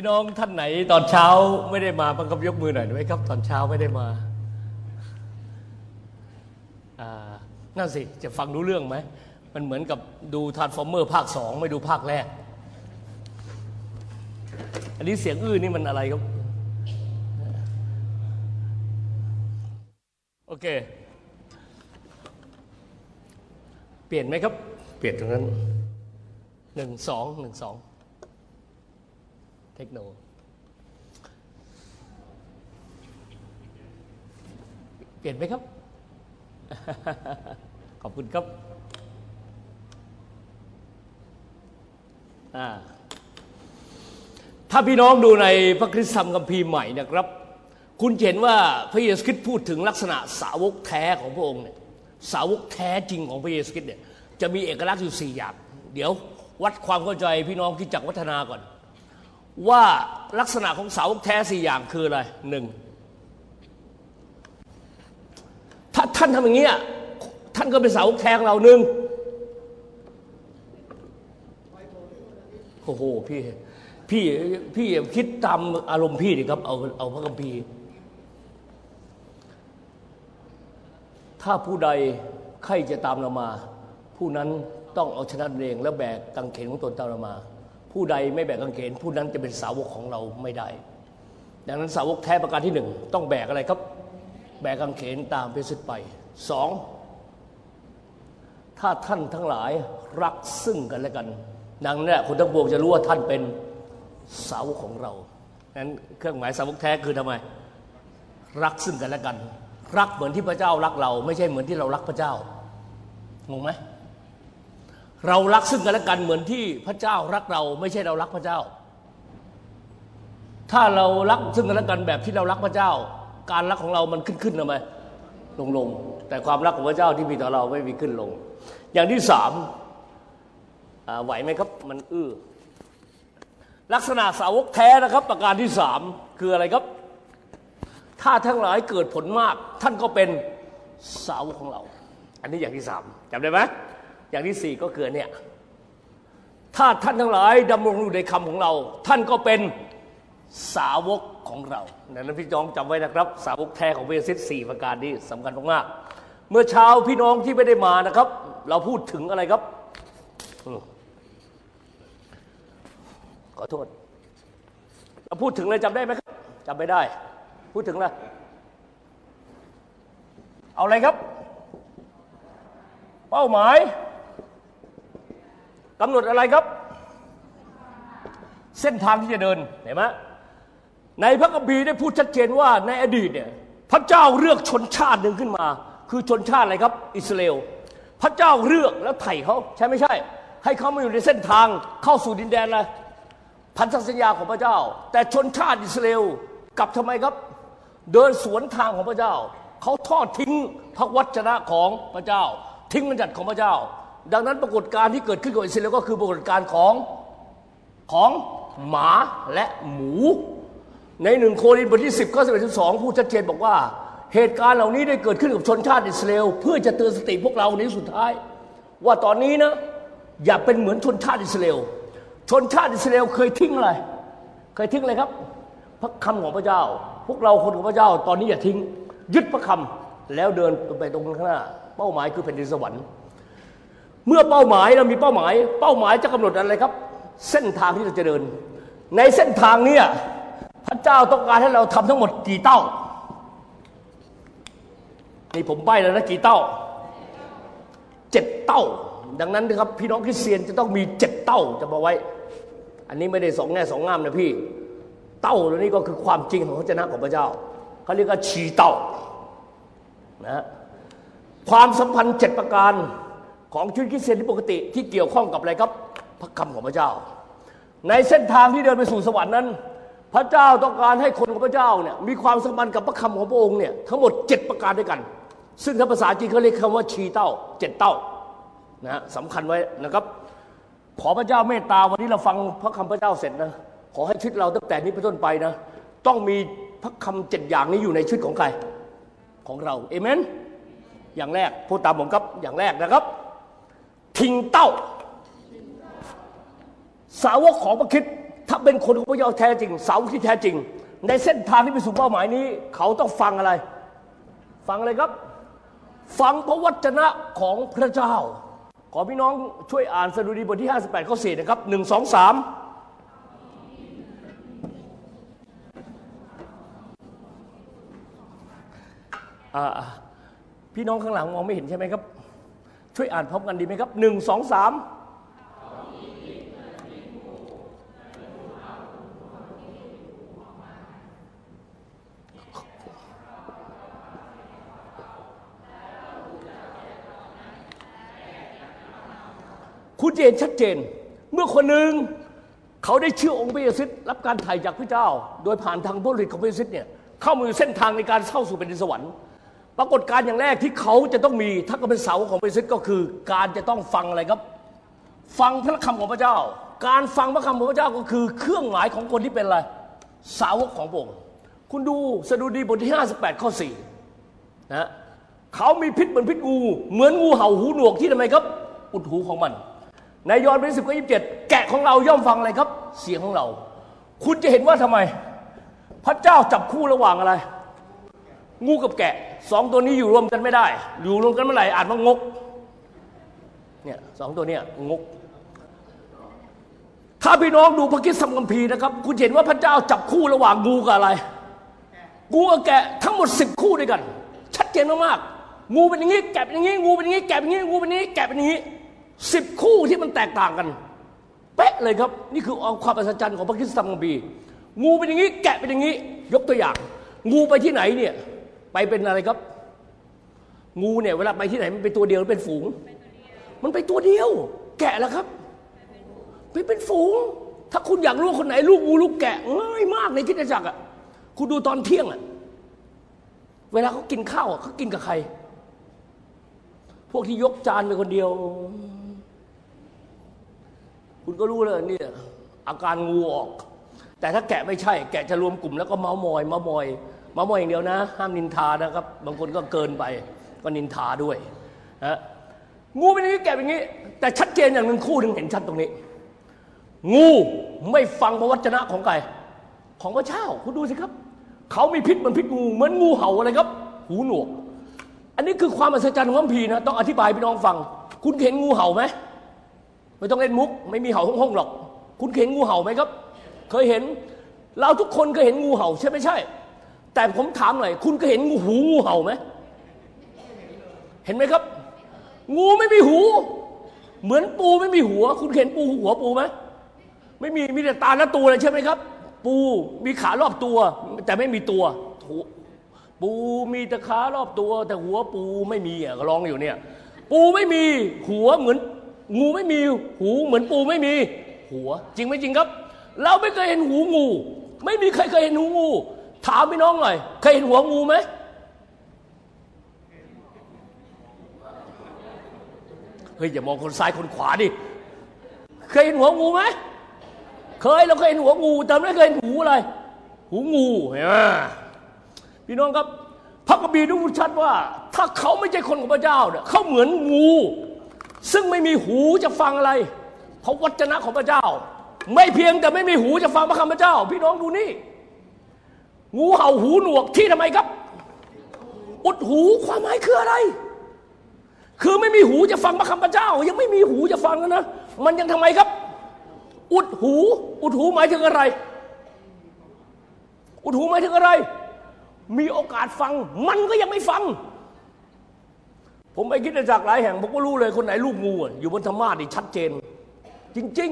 พี่น้องท่านไหนตอนเช้าไม่ได้มาบังคับยกมือหน่อยได้ไหมครับ ตอนเช้าไม่ได้มาอ่านั่นสิจะฟังรู้เรื่องไหมมันเหมือนกับดู Transformer ภาคสองไม่ดูภาคแรก อันนี้เสียงอื้อนี่มันอะไรครับ โอเค เปลี่ยนไหมครับ เปลี่ยนตรงนั้นหนึ่งสองหนึ่งสอง เทคโนเปลี่ยนไหมครับ ขอบคุณครับถ้าพี่น้องดูในพระคริสตธรรมคัมภีร์ใหม่นะครับ คุณเห็นว่าพระเยซูคริสต์พูดถึงลักษณะสาวกแท้ของพระองค์เนี่ยสาวกแท้จริงของพระเยซูคริสต์เนี่ยจะมีเอกลักษณ์อยู่สี่อย่าง เดี๋ยววัดความเข้าใจพี่น้องคิดจักวัฒนาก่อน ว่าลักษณะของสาวกแท้สี่อย่างคืออะไรหนึ่งถ้าท่านทำอย่างนี้ท่านก็เป็นสาวกแท้ของเราหนึ่งโอ้โหพี่พี่พี่คิดตามอารมณ์พี่ดิครับ เอาเอาพระคัมภีร์ถ้าผู้ใดใครจะตามเรามา ผู้นั้นต้องเอาชนะเองแล้วแบกกังเขนของตนตามเรามา ผู้ใดไม่แบกกังเขนผู้นั้นจะเป็นสาวกของเราไม่ได้ ดังนั้นสาวกแท้ประการที่หนึ่งต้องแบกอะไรครับ แบกกังเขนตามเพสุดไปสองถ้าท่านทั้งหลายรักซึ่งกันและกัน ดังนั้นคนทั้งปวงจะรู้ว่าท่านเป็นสาวกของเรานั้นเครื่องหมายสาวกแท้คือทำไม รักซึ่งกันและกัน รักเหมือนที่พระเจ้ารักเรา ไม่ใช่เหมือนที่เรารักพระเจ้างงไหม เรารักซึ่งกันและกันเหมือนที่พระเจ้ารักเราไม่ใช่เรารักพระเจ้า ถ้าเรารักซึ่งกันและกันแบบที่เรารักพระเจ้า การรักของเรามันขึ้นขึ้นทำไมลงลงแต่ความรักของพระเจ้าที่มีต่อเราไม่มีขึ้นลง อย่างที่สามไหวไหมครับมันอื้อลักษณะสาวกแท้นะครับ ประการที่สามคืออะไรครับ ถ้าทั้งหลายเกิดผลมาก ท่านก็เป็นสาวกของเรา อันนี้อย่างที่สามจำได้ไหม อย่างที่สี่ก็คือเนี่ย ถ้าท่านทั้งหลายดำรงอยู่ในคำของเรา ท่านก็เป็นสาวกของเรานั้นพี่น้องจำไว้นะครับ สาวกแท้ของเยซูสี่ประการนี้สำคัญมากเมื่อเช้าพี่น้องที่ไม่ได้มานะครับ เราพูดถึงอะไรครับ ขอโทษ เราพูดถึงอะไรจำได้ไหมครับจำไม่ได้ พูดถึงอะไรเอาอะไรครับ เป้าหมาย กำหนดอะไรครับ เส้นทางที่จะเดินเห็นไหมในพระคัมภีร์ได้พูดชัดเจนว่าในอดีตเนี่ยพระเจ้าเลือกชนชาติหนึ่งขึ้นมา คือชนชาติอะไรครับ อิสราเอลพระเจ้าเลือกแล้วไถ่เขาใช่ไม่ใช่ ให้เขามาอยู่ในเส้นทางเข้าสู่ดินแดนอะไรพันธสัญญาของพระเจ้า แต่ชนชาติอิสราเอลกลับทำไมครับ เดินสวนทางของพระเจ้า เขาทอดทิ้งพระวจนะของพระเจ้า ทิ้งบัญญัติของพระเจ้า ดังนั้นปรากฏการณ์ที่เกิดขึ้นกับอิสราเอลก็คือปรากฏการณ์ของของหมาและหมู ในหนึ่งโครินธ์บทที่ 10ข้อ11ถึง2พูดชัดเจนบอกว่า เหตุการณ์เหล่านี้ได้เกิดขึ้นกับชนชาติอิสราเอลเพื่อจะเตือนสติพวกเราในสุดท้าย ว่าตอนนี้นะอย่าเป็นเหมือนชนชาติอิสราเอลชนชาติอิสราเอลเคยทิ้งอะไร เคยทิ้งอะไรครับ พระคำของพระเจ้า พวกเราคนของพระเจ้า ตอนนี้อย่าทิ้ง ยึดพระคำแล้วเดินไปตรงข้างหน้า เป้าหมายคือแผ่นดินสวรรค์ เมื่อเป้าหมายเรามีเป้าหมาย เป้าหมายจะกำหนดอะไรครับ เส้นทางที่เราจะเดิน ในเส้นทางนี้พระเจ้าต้องการให้เราทำทั้งหมดกี่เต้านี่ผมใบแล้วนะกี่เต้าเจ็ดเต้า ดังนั้นนะครับพี่น้องคริสเตียนจะต้องมีเจ็ดเต้าจะมาไว้ อันนี้ไม่ได้สองแง่สองงามนะพี่ เต้าตัวนี้ก็คือความจริงของพระเจ้าของพระเจ้าเขาเรียกว่าชีเต้านะความสัมพันธ์เจ็ดประการ ของชีวิตคริสเตียนที่ปกติที่เกี่ยวข้องกับอะไรครับ พระคำของพระเจ้า ในเส้นทางที่เดินไปสู่สวรรค์นั้น พระเจ้าต้องการให้คนของพระเจ้าเนี่ยมีความสัมพันธ์กับพระคำของพระองค์เนี่ยทั้งหมดเจ็ดประการด้วยกัน ซึ่งถ้าภาษาจีนเขาเรียกคำว่าชีเต้าเจ็ดเต้านะสำคัญไว้นะครับ ขอพระเจ้าเมตตาวันนี้เราฟังพระคำพระเจ้าเสร็จนะขอให้ชีวิตเราตั้งแต่นี้เป็นต้นไปนะต้องมีพระคำเจ็ดอย่างนี้อยู่ในชีวิตของใครของเราเอเมนอย่างแรกพูดตามผมครับอย่างแรกนะครับ ทิ้งเต้า สาวกของพระคิดถ้าเป็นคนของพระเจ้าแท้จริง สาที่แท้จริง ในเส้นทางที่ไปสู่เป้าหมายนี้ เขาต้องฟังอะไร ฟังอะไรครับ ฟังพระวจนะของพระเจ้า ขอพี่น้องช่วยอ่านสดุดีบทที่ 58ข้อ4นะครับหนึ่งสองสามอ่าพี่น้องข้างหลังมองไม่เห็นใช่ไหมครับ ช่วยอ่านพร้อมกันดีไหมครับหนึ่งสองสามคุณเห็นชัดเจน เมื่อคนหนึ่งเขาได้เชื่อองค์พระเยซูรับการไถ่จากพระเจ้า โดยผ่านทางพระฤทธิ์ของพระเยซูเนี่ยเข้ามาอยู่เส้นทางในการเข้าสู่แผ่นดินสวรรค์ ปรากฏการณ์อย่างแรกที่เขาจะต้องมี ถ้าก็เป็นเสาของพระเยซูก็คือ การจะต้องฟังอะไรครับ ฟังพระคำของพระเจ้า การฟังพระคำของพระเจ้าก็คือ เครื่องหมายของคนที่เป็นอะไรสาวกของพระองค์คุณดูสดุดีบทที่ 58 ข้อ4นะเขามีพิษเหมือนพิษงู เหมือนงูเห่าหูหนวกที่ทำไมครับ อุดหูของมัน ในยอห์นบทที่สิบข้อยี่สิบเจ็ดแกะของเราย่อมฟังอะไรครับ เสียงของเรา คุณจะเห็นว่าทำไม พระเจ้าจับคู่ระหว่างอะไร งูกับแกะสองตัวนี้อยู่รวมกันไม่ได้ อยู่รวมกันเมื่อไหร่อาจว่างกเนี่ยสองตัวเนี้ยงก ถ้าพี่น้องดูพระคิดสัมคัมภีนะครับ คุณเห็นว่าพระเจ้าจับคู่ระหว่างงูกับอะไร งูกับแกะทั้งหมดสิบคู่ด้วยกัน ชัดเจนมากๆงูเป็นอย่างนี้แกะเป็นอย่างนี้งูเป็นอย่างนี้แกะเป็นอย่างนี้งูเป็นอย่างนี้แกะเป็นอย่างนี้สิบคู่ที่มันแตกต่างกันเป๊ะเลยครับ นี่คือความอัศจรรย์ของพระคริสตธรรมคัมภีงูเป็นอย่างนี้แกะเป็นอย่างนี้ ยกตัวอย่าง งูไปที่ไหนเนี่ย ไปเป็นอะไรครับ งูเนี่ยเวลาไปที่ไหนมันเป็นตัวเดียวหรือเป็นฝูง มันไปตัวเดียว แกะแล้วครับ ไปเป็นฝูง ถ้าคุณอยากรู้คนไหน ลูกงูลูกแกะง่ายมากในคิดจักรอะคุณดูตอนเที่ยงอะเวลาเขากินข้าวเขากินกับใคร พวกที่ยกจานไปคนเดียว คุณก็รู้เลยเนี่ยอาการงูออก แต่ถ้าแกะไม่ใช่ แกะจะรวมกลุ่มแล้วก็เมามอย เมามอย มาส์มอยอย่างเดียวนะ ห้ามนินทานะครับ บางคนก็เกินไปก็นินทาด้วยนะงูเป็นอย่างนี้แกะเป็นอย่างนี้ แต่ชัดเจนอย่างหนึ่งคู่หนึ่งเห็นชัดตรงนี้ งูไม่ฟังพระวจนะของใครของพระเจ้าคุณดูสิครับ เขามีพิษเหมือนพิษงูเหมือนงูเห่าอะไรครับ หูหนวก อันนี้คือความอัศจรรย์ของพระคัมภีนะต้องอธิบายพี่น้องฟัง คุณเห็นงูเห่าไหมไม่ต้องเล่นมุก ไม่มีเห่าห้องๆหรอก คุณเห็นงูเห่าไหมครับ เคยเห็น เราทุกคนเคยเห็นงูเห่าใช่ไม่ใช่ แต่ผมถามหน่อย คุณเคยเห็นงูหูงูเห่าไหมเห็นไหมครับ งูไม่มีหู เหมือนปูไม่มีหัว คุณเห็นปูหัวปูไหมไม่มีมีแต่ตาและตัวเลยใช่ไหมครับ ปูมีขารอบตัว แต่ไม่มีตัวปูมีแต่ขารอบตัว แต่หัวปูไม่มีอะก็ร้องอยู่เนี่ย ปูไม่มีหัวเหมือน งูไม่มีหูเหมือนปูไม่มี หัว จริงไหมจริงครับ เราไม่เคยเห็นหูงู ไม่มีใครเคยเห็นหูงู ถามพี่น้องหน่อย เคยเห็นหัวงูไหม เฮ้ยอย่ามองคนซ้ายคนขวาดิ เคยเห็นหัวงูไหม เคยเราเคยเห็นหัวงูแต่ไม่เคยเห็นหูอะไร หูงูเห็นไหมพี่น้องครับพระกบีดูชัดว่า ถ้าเขาไม่ใช่คนของพระเจ้าเนี่ยเขาเหมือนงู ซึ่งไม่มีหูจะฟังอะไร เพราะวจนะของพระเจ้า ไม่เพียงแต่ไม่มีหูจะฟังพระคำพระเจ้า พี่น้องดูนี่ งูเห่าหูหนวกที่ทำไมครับ อุดหูความหมายคืออะไร คือไม่มีหูจะฟังพระคำพระเจ้า ยังไม่มีหูจะฟังนะ มันยังทำไมครับ อุดหู อุดหูหมายถึงอะไร อุดหูหมายถึงอะไร มีโอกาสฟัง มันก็ยังไม่ฟัง ผมไปคิดจากหลายแห่งผมก็รู้เลยคนไหนลูกงูอยู่บนธรรมานี่ชัดเจน จริง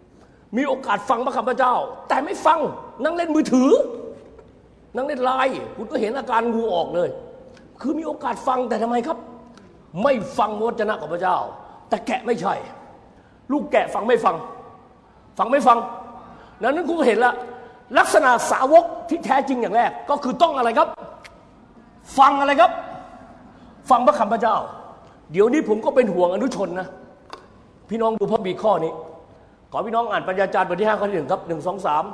ๆ มีโอกาสฟังพระคำพระเจ้า แต่ไม่ฟังนั่งเล่นมือถือ นั่งเล่นไลน์คุณก็เห็นอาการงูออกเลย คือมีโอกาสฟังแต่ทำไมครับ ไม่ฟังวจนะของพระเจ้า แต่แกะไม่ใช่ ลูกแกะฟังไม่ฟัง ฟังไม่ฟัง นั้นคุณก็เห็นละลักษณะสาวกที่แท้จริงอย่างแรก ก็คือต้องอะไรครับ ฟังอะไรครับ ฟังพระคำพระเจ้า เดี๋ยวนี้ผมก็เป็นห่วงอนุชนนะพี่น้องดูพระบีข้อนี้ ขอพี่น้องอ่านปัญญาจารย์บทที่ห้าข้อที่หนึ่งครับหนึ่งสองสาม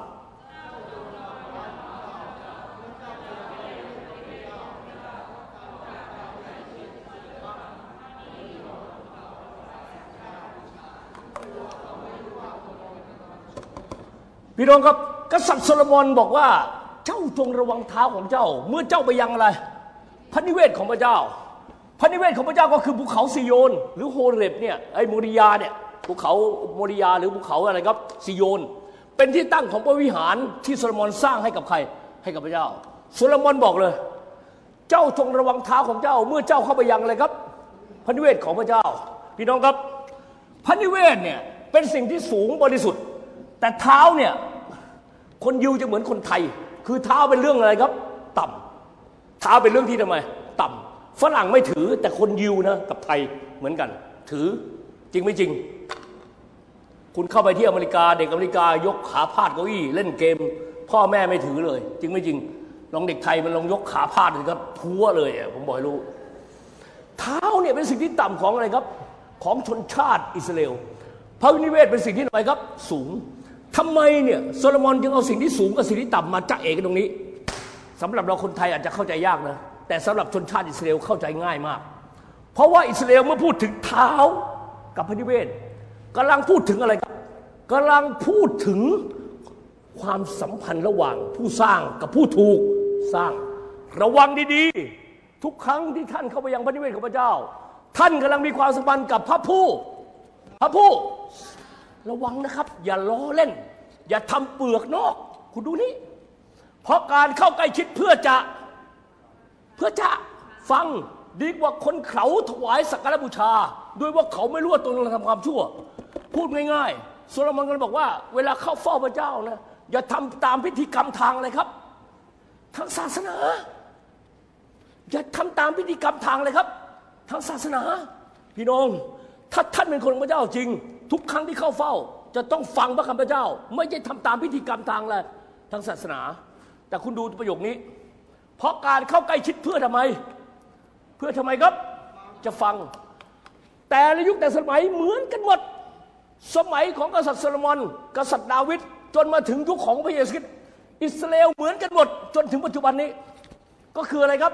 พี่น้องครับ กษัตริย์โซโลมอนบอกว่า เจ้าจงระวังเท้าของเจ้า เมื่อเจ้าไปยังอะไรพระนิเวศของพระเจ้าพระนิเวศของพระเจ้าก็คือภูเขาซิโยน หรือโฮเรบเนี่ยไอ้โมริยาเนี่ยภูเขาโมริยาหรือภูเขาอะไรครับซิโยน เป็นที่ตั้งของพระวิหารที่โซโลมอนสร้างให้กับใครให้กับพระเจ้าโซโลมอนบอกเลย เจ้าจงระวังเท้าของเจ้า เมื่อเจ้าเข้าไปยังอะไรครับ พระนิเวศของพระเจ้า พี่น้องครับ พระนิเวศเนี่ยเป็นสิ่งที่สูงบริสุทธิ์ แต่เท้าเนี่ย คนยิวจะเหมือนคนไทย คือเท้าเป็นเรื่องอะไรครับ ต่ำเท้าเป็นเรื่องที่ทำไม ต่ำฝรั่งไม่ถือแต่คนยิวนะกับไทยเหมือนกัน ถือจริงไม่จริง คุณเข้าไปที่อเมริกาเด็กอเมริกายกขาพาดเก้าอี้เล่นเกม พ่อแม่ไม่ถือเลย จริงไม่จริงลองเด็กไทยมันลองยกขาพาดเลยครับพัวเลยผมบอกให้รู้ เท้าเนี่ยเป็นสิ่งที่ต่ำของอะไรครับ ของชนชาติอิสราเอลพระวินิเวศเป็นสิ่งที่อะไรครับ สูง ทำไมเนี่ยโซโลมอนจึงเอาสิ่งที่สูงกับสิ่งที่ต่ำมาจ้าเอกกันตรงนี้สำหรับเราคนไทยอาจจะเข้าใจยากนะแต่สำหรับชนชาติอิสราเอลเข้าใจง่ายมาก เพราะว่าอิสราเอลเมื่อพูดถึงเท้ากับพระนิเวศกำลังพูดถึงอะไรครับกำลังพูดถึงความสัมพันธ์ระหว่างผู้สร้างกับผู้ถูกสร้าง ระวังดีๆ ทุกครั้งที่ท่านเข้าไปยังพระนิเวศของพระเจ้า ท่านกำลังมีความสัมพันธ์กับพระผู้ พระผู้ ระวังนะครับ อย่าล้อเล่น อย่าทำเปลือกนอก คุณดูนี่เพราะการเข้าใกล้ชิดเพื่อจะเพื่อจะฟังดีกว่าคนเขาถวายสักการบูชา ด้วยว่าเขาไม่รู้ว่าตนกำลังทำความชั่ว พูดง่ายๆโซโลมอนก็บอกว่า เวลาเข้าเฝ้าพระเจ้านะอย่าทำตามพิธีกรรมทางเลยครับ ทางศาสนา อย่าทำตามพิธีกรรมทางเลยครับ ทางศาสนา พี่น้อง ถ้าท่านเป็นคนของพระเจ้าจริง ทุกครั้งที่เข้าเฝ้า จะต้องฟังพระคำพระเจ้า ไม่ใช่ทำตามพิธีกรรมทางเลยทางศาสนา แต่คุณดูประโยคนี้ เพราะการเข้าใกล้ชิดเพื่อทำไม เพื่อทำไมครับ จะฟัง แต่ในยุคแต่สมัยเหมือนกันหมด สมัยของกษัตริย์โซโลมอน กษัตริย์ดาวิดจนมาถึงยุคของพระเยซูคริสต์อิสราเอลเหมือนกันหมด จนถึงปัจจุบันนี้ ก็คืออะไรครับ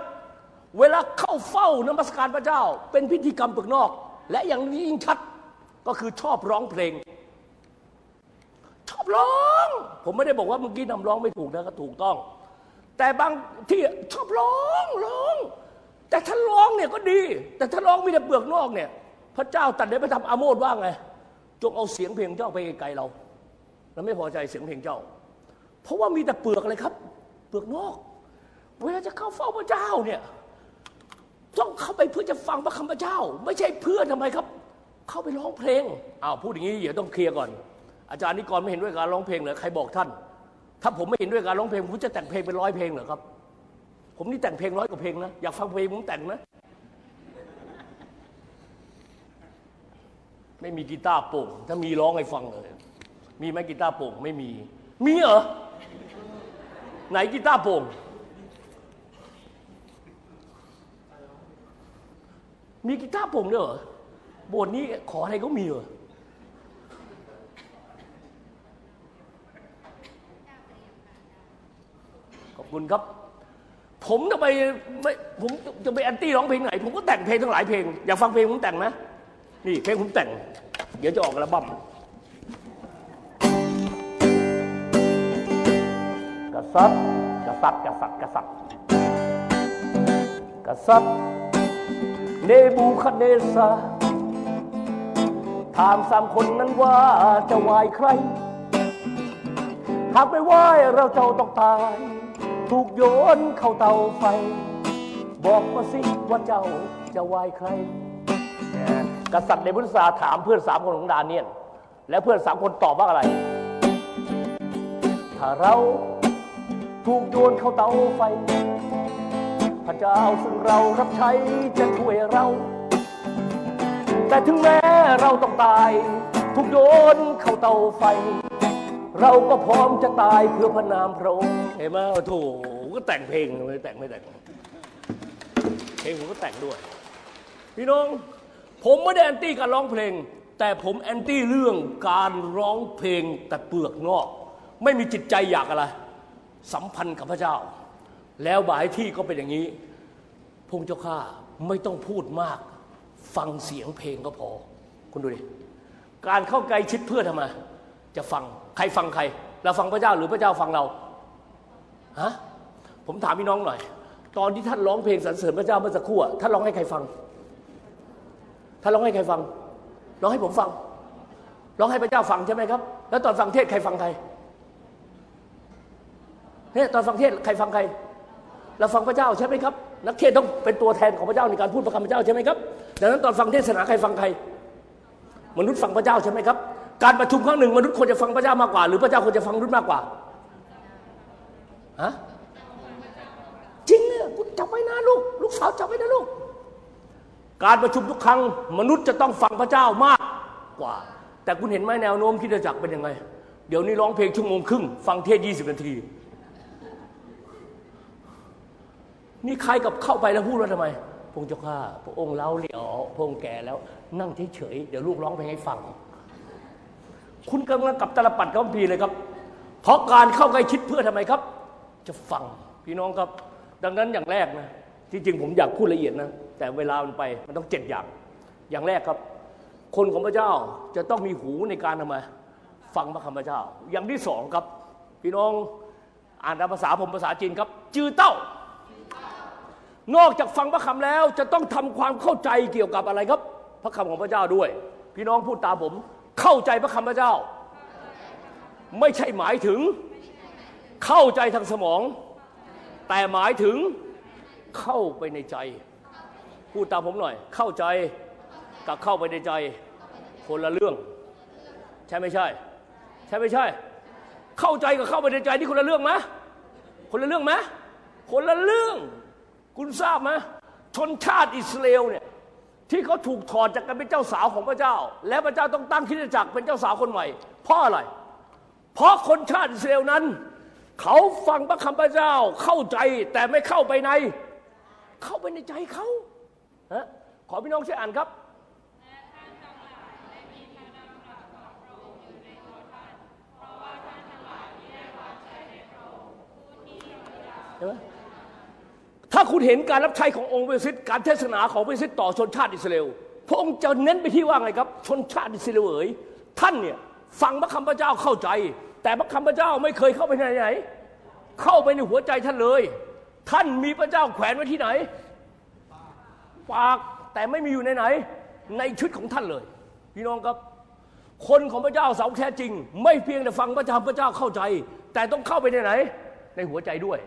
เวลาเข้าเฝ้านมัสการพระเจ้า เป็นพิธีกรรมปึกนอก และอย่างนี้ยิ่งชัด ก็คือชอบร้องเพลง ชอบร้อง ผมไม่ได้บอกว่าเมื่อกี้นำร้องไม่ถูกนะก็ถูกต้อง แต่บางที่ชอบร้องร้อง แต่ถ้าร้องเนี่ยก็ดี แต่ถ้าร้องมีแต่เปลือกนอกเนี่ย พระเจ้าตัดได้ไปทำอาโมดว่าไงจงเอาเสียงเพลงเจ้าไปไกลเราเราไม่พอใจเสียงเพลงเจ้า เพราะว่ามีแต่เปลือกเลยครับ เปลือกนอกเวลาจะเข้าเฝ้าพระเจ้าเนี่ยต้องเข้าไปเพื่อจะฟังพระคำพระเจ้า ไม่ใช่เพื่อทำไมครับ เข้าไปร้องเพลงอ้าวพูดอย่างนี้เดี๋ยวต้องเคลียร์ก่อน อาจารย์นิกรไม่เห็นด้วยการร้องเพลงเหรอใครบอกท่าน ถ้าผมไม่เห็นด้วยการร้องเพลงผมจะแต่งเพลงเป็นร้อยเพลงเหรอครับ ผมนี่แต่งเพลงร้อยกว่าเพลงนะอยากฟังเพลงผมแต่งนะไม่มีกีตาร์โปร่งถ้ามีร้องให้ฟังเลย มีไหมกีตาร์โปร่งไม่มี มีเหรอไหนกีตาร์โปร่งมีกีตาร์โป่งด้วยเหรอ โบสถ์นี้ขออะไรก็มีเหรอขอบคุณครับ ผมจะไปไม่ผมจะไปแอนตี้ร้องเพลงไหน ผมก็แต่งเพลงทั้งหลายเพลง อยากฟังเพลงผมแต่งไหมนี่เพลงผมแต่ง เดี๋ยวจะออกอัลบั้มกษัตริย์กษัตริย์กษัตริย์กษัตริย์กษัตริย์เนบูคัดเนซาร์ ถามสามคนนั้นว่าจะไหวใคร หากไม่ไหวเราเจ้าต้องตาย ถูกโยนเข้าเตาไฟ บอกมาสิว่าเจ้าจะไหวใคร กษัตริย์ในพุทธศาสนาถามเพื่อนสามคนของดาเนียน และเพื่อนสามคนตอบว่าอะไร ถ้าเราถูกโยนเข้าเตาไฟ พระเจ้าซึ่งเรารับใช้จะช่วยเรา แต่ถึงแม้เราต้องตาย ถูกโยนเข้าเตาไฟ เราก็พร้อมจะตายเพื่อพระนามพระองค์เห็นไหมโอ้โถก็แต่งเพลงไม่แต่งไม่แต่งเพลงผมก็แต่งด้วย พี่น้อง ผมไม่ได้แอนตี้การร้องเพลง แต่ผมแอนตี้เรื่องการร้องเพลงแต่เปลือกนอก ไม่มีจิตใจอยากอะไร สัมพันธ์กับพระเจ้า แล้วบายที่ก็เป็นอย่างนี้พงเจ้าข้าไม่ต้องพูดมาก ฟังเสียงเพลงก็พอ คุณดูดิการเข้าใกล้ชิดเพื่อทำไมจะฟังใครฟังใคร เราฟังพระเจ้าหรือพระเจ้าฟังเราฮะผมถามพี่น้องหน่อย ตอนที่ท่านร้องเพลงสรรเสริญพระเจ้าเมื่อสักครู่ท่านร้องให้ใครฟังท่านร้องให้ใครฟังร้องให้ผมฟังร้องให้พระเจ้าฟังใช่ไหมครับ แล้วตอนฟังเทศใครฟังใครเนี่ยตอนฟังเทศใครฟังใคร เราฟังพระเจ้าใช่ไหมครับ นักเทศต้องเป็นตัวแทนของพระเจ้าในการพูดประคำพระเจ้าใช่ไหมครับ ดังนั้นตอนฟังเทศนาใครฟังใคร มนุษย์ฟังพระเจ้าใช่ไหมครับ การประชุมครั้งหนึ่งมนุษย์ควรจะฟังพระเจ้ามากกว่า หรือพระเจ้าควรจะฟังมนุษย์มากกว่าฮะจริงเนี่ยคุณจำไว้นะลูก ลูกสาวจำไว้นะลูก การประชุมทุกครั้ง มนุษย์จะต้องฟังพระเจ้ามากกว่า แต่คุณเห็นไหมแนวโน้มคิดจักเป็นยังไง เดี๋ยวนี้ร้องเพลงชั่วโมงครึ่งฟังเทศยี่สิบนาที นี่ใครกับเข้าไปแล้วพูดว่าทำไม ระเจ้าข้าพระองค์เล่าเหลียวพระองค์แก่แล้ว นั่งเฉยๆเดี๋ยวลูกร้องเพลงให้ฟัง คุณกำลังกับตลปัดกัมพีเลยครับ เพราะการเข้าใกล้ชิดเพื่อทำไมครับ จะฟังพี่น้องครับ ดังนั้นอย่างแรกนะที่จริงผมอยากพูดละเอียดนะแต่เวลามันไปมันต้องเจ็ดอย่าง อย่างแรกครับ คนของพระเจ้าจะต้องมีหูในการทำไมฟังพระคำพระเจ้า อย่างที่สองครับ พี่น้องอ่านภาษาผมภาษาจีนครับ จือเต้า นอกจากฟังพระคำแล้วจะต้องทำความเข้าใจเกี่ยวกับอะไรครับ พระคำของพระเจ้าด้วย พี่น้องพูดตามผม เข้าใจพระคำพระเจ้า ไม่ใช่หมายถึง เข้าใจทางสมอง แต่หมายถึงเข้าไปในใจ พูดตามผมหน่อย เข้าใจกับเข้าไปในใจ คนละเรื่อง ใช่ไม่ใช่ ใช่ไม่ใช่ เข้าใจกับเข้าไปในใจนี่คนละเรื่องไหมคนละเรื่องไหมคนละเรื่อง คุณทราบไหมชนชาติอิสราเอลเนี่ยที่เขาถูกถอดจากการเป็นเจ้าสาวของพระเจ้า และพระเจ้าต้องตั้งคิดจักรเป็นเจ้าสาวคนใหม่ เพราะอะไร เพราะคนชาติอิสราเอลนั้น เขาฟังพระคำพระเจ้าเข้าใจแต่ไม่เข้าไปใน เข้าไปในใจเขาฮะขอพี่น้องช่วยอ่านครับใช่ไหม ถ้าคุณเห็นการรับใช้ขององค์เวสิตการเทศนาของเวสิตต่อชนชาติอิสราเอลพระองค์จะเน้นไปที่ว่าไงครับ ชนชาติอิสราเอลเอ๋ยท่านเนี่ยฟังพระคำพระเจ้าเข้าใจ แต่พระคำพระเจ้าไม่เคยเข้าไปไหนไหน เข้าไปในหัวใจท่านเลย ท่านมีพระเจ้าแขวนไว้ที่ไหน ปากแต่ไม่มีอยู่ในไหน ในชุดของท่านเลย พี่น้องครับ คนของพระเจ้าสาวแท้จริง ไม่เพียงแต่ฟังพระเจ้าพระเจ้าเข้าใจ แต่ต้องเข้าไปในไหน ในหัวใจด้วย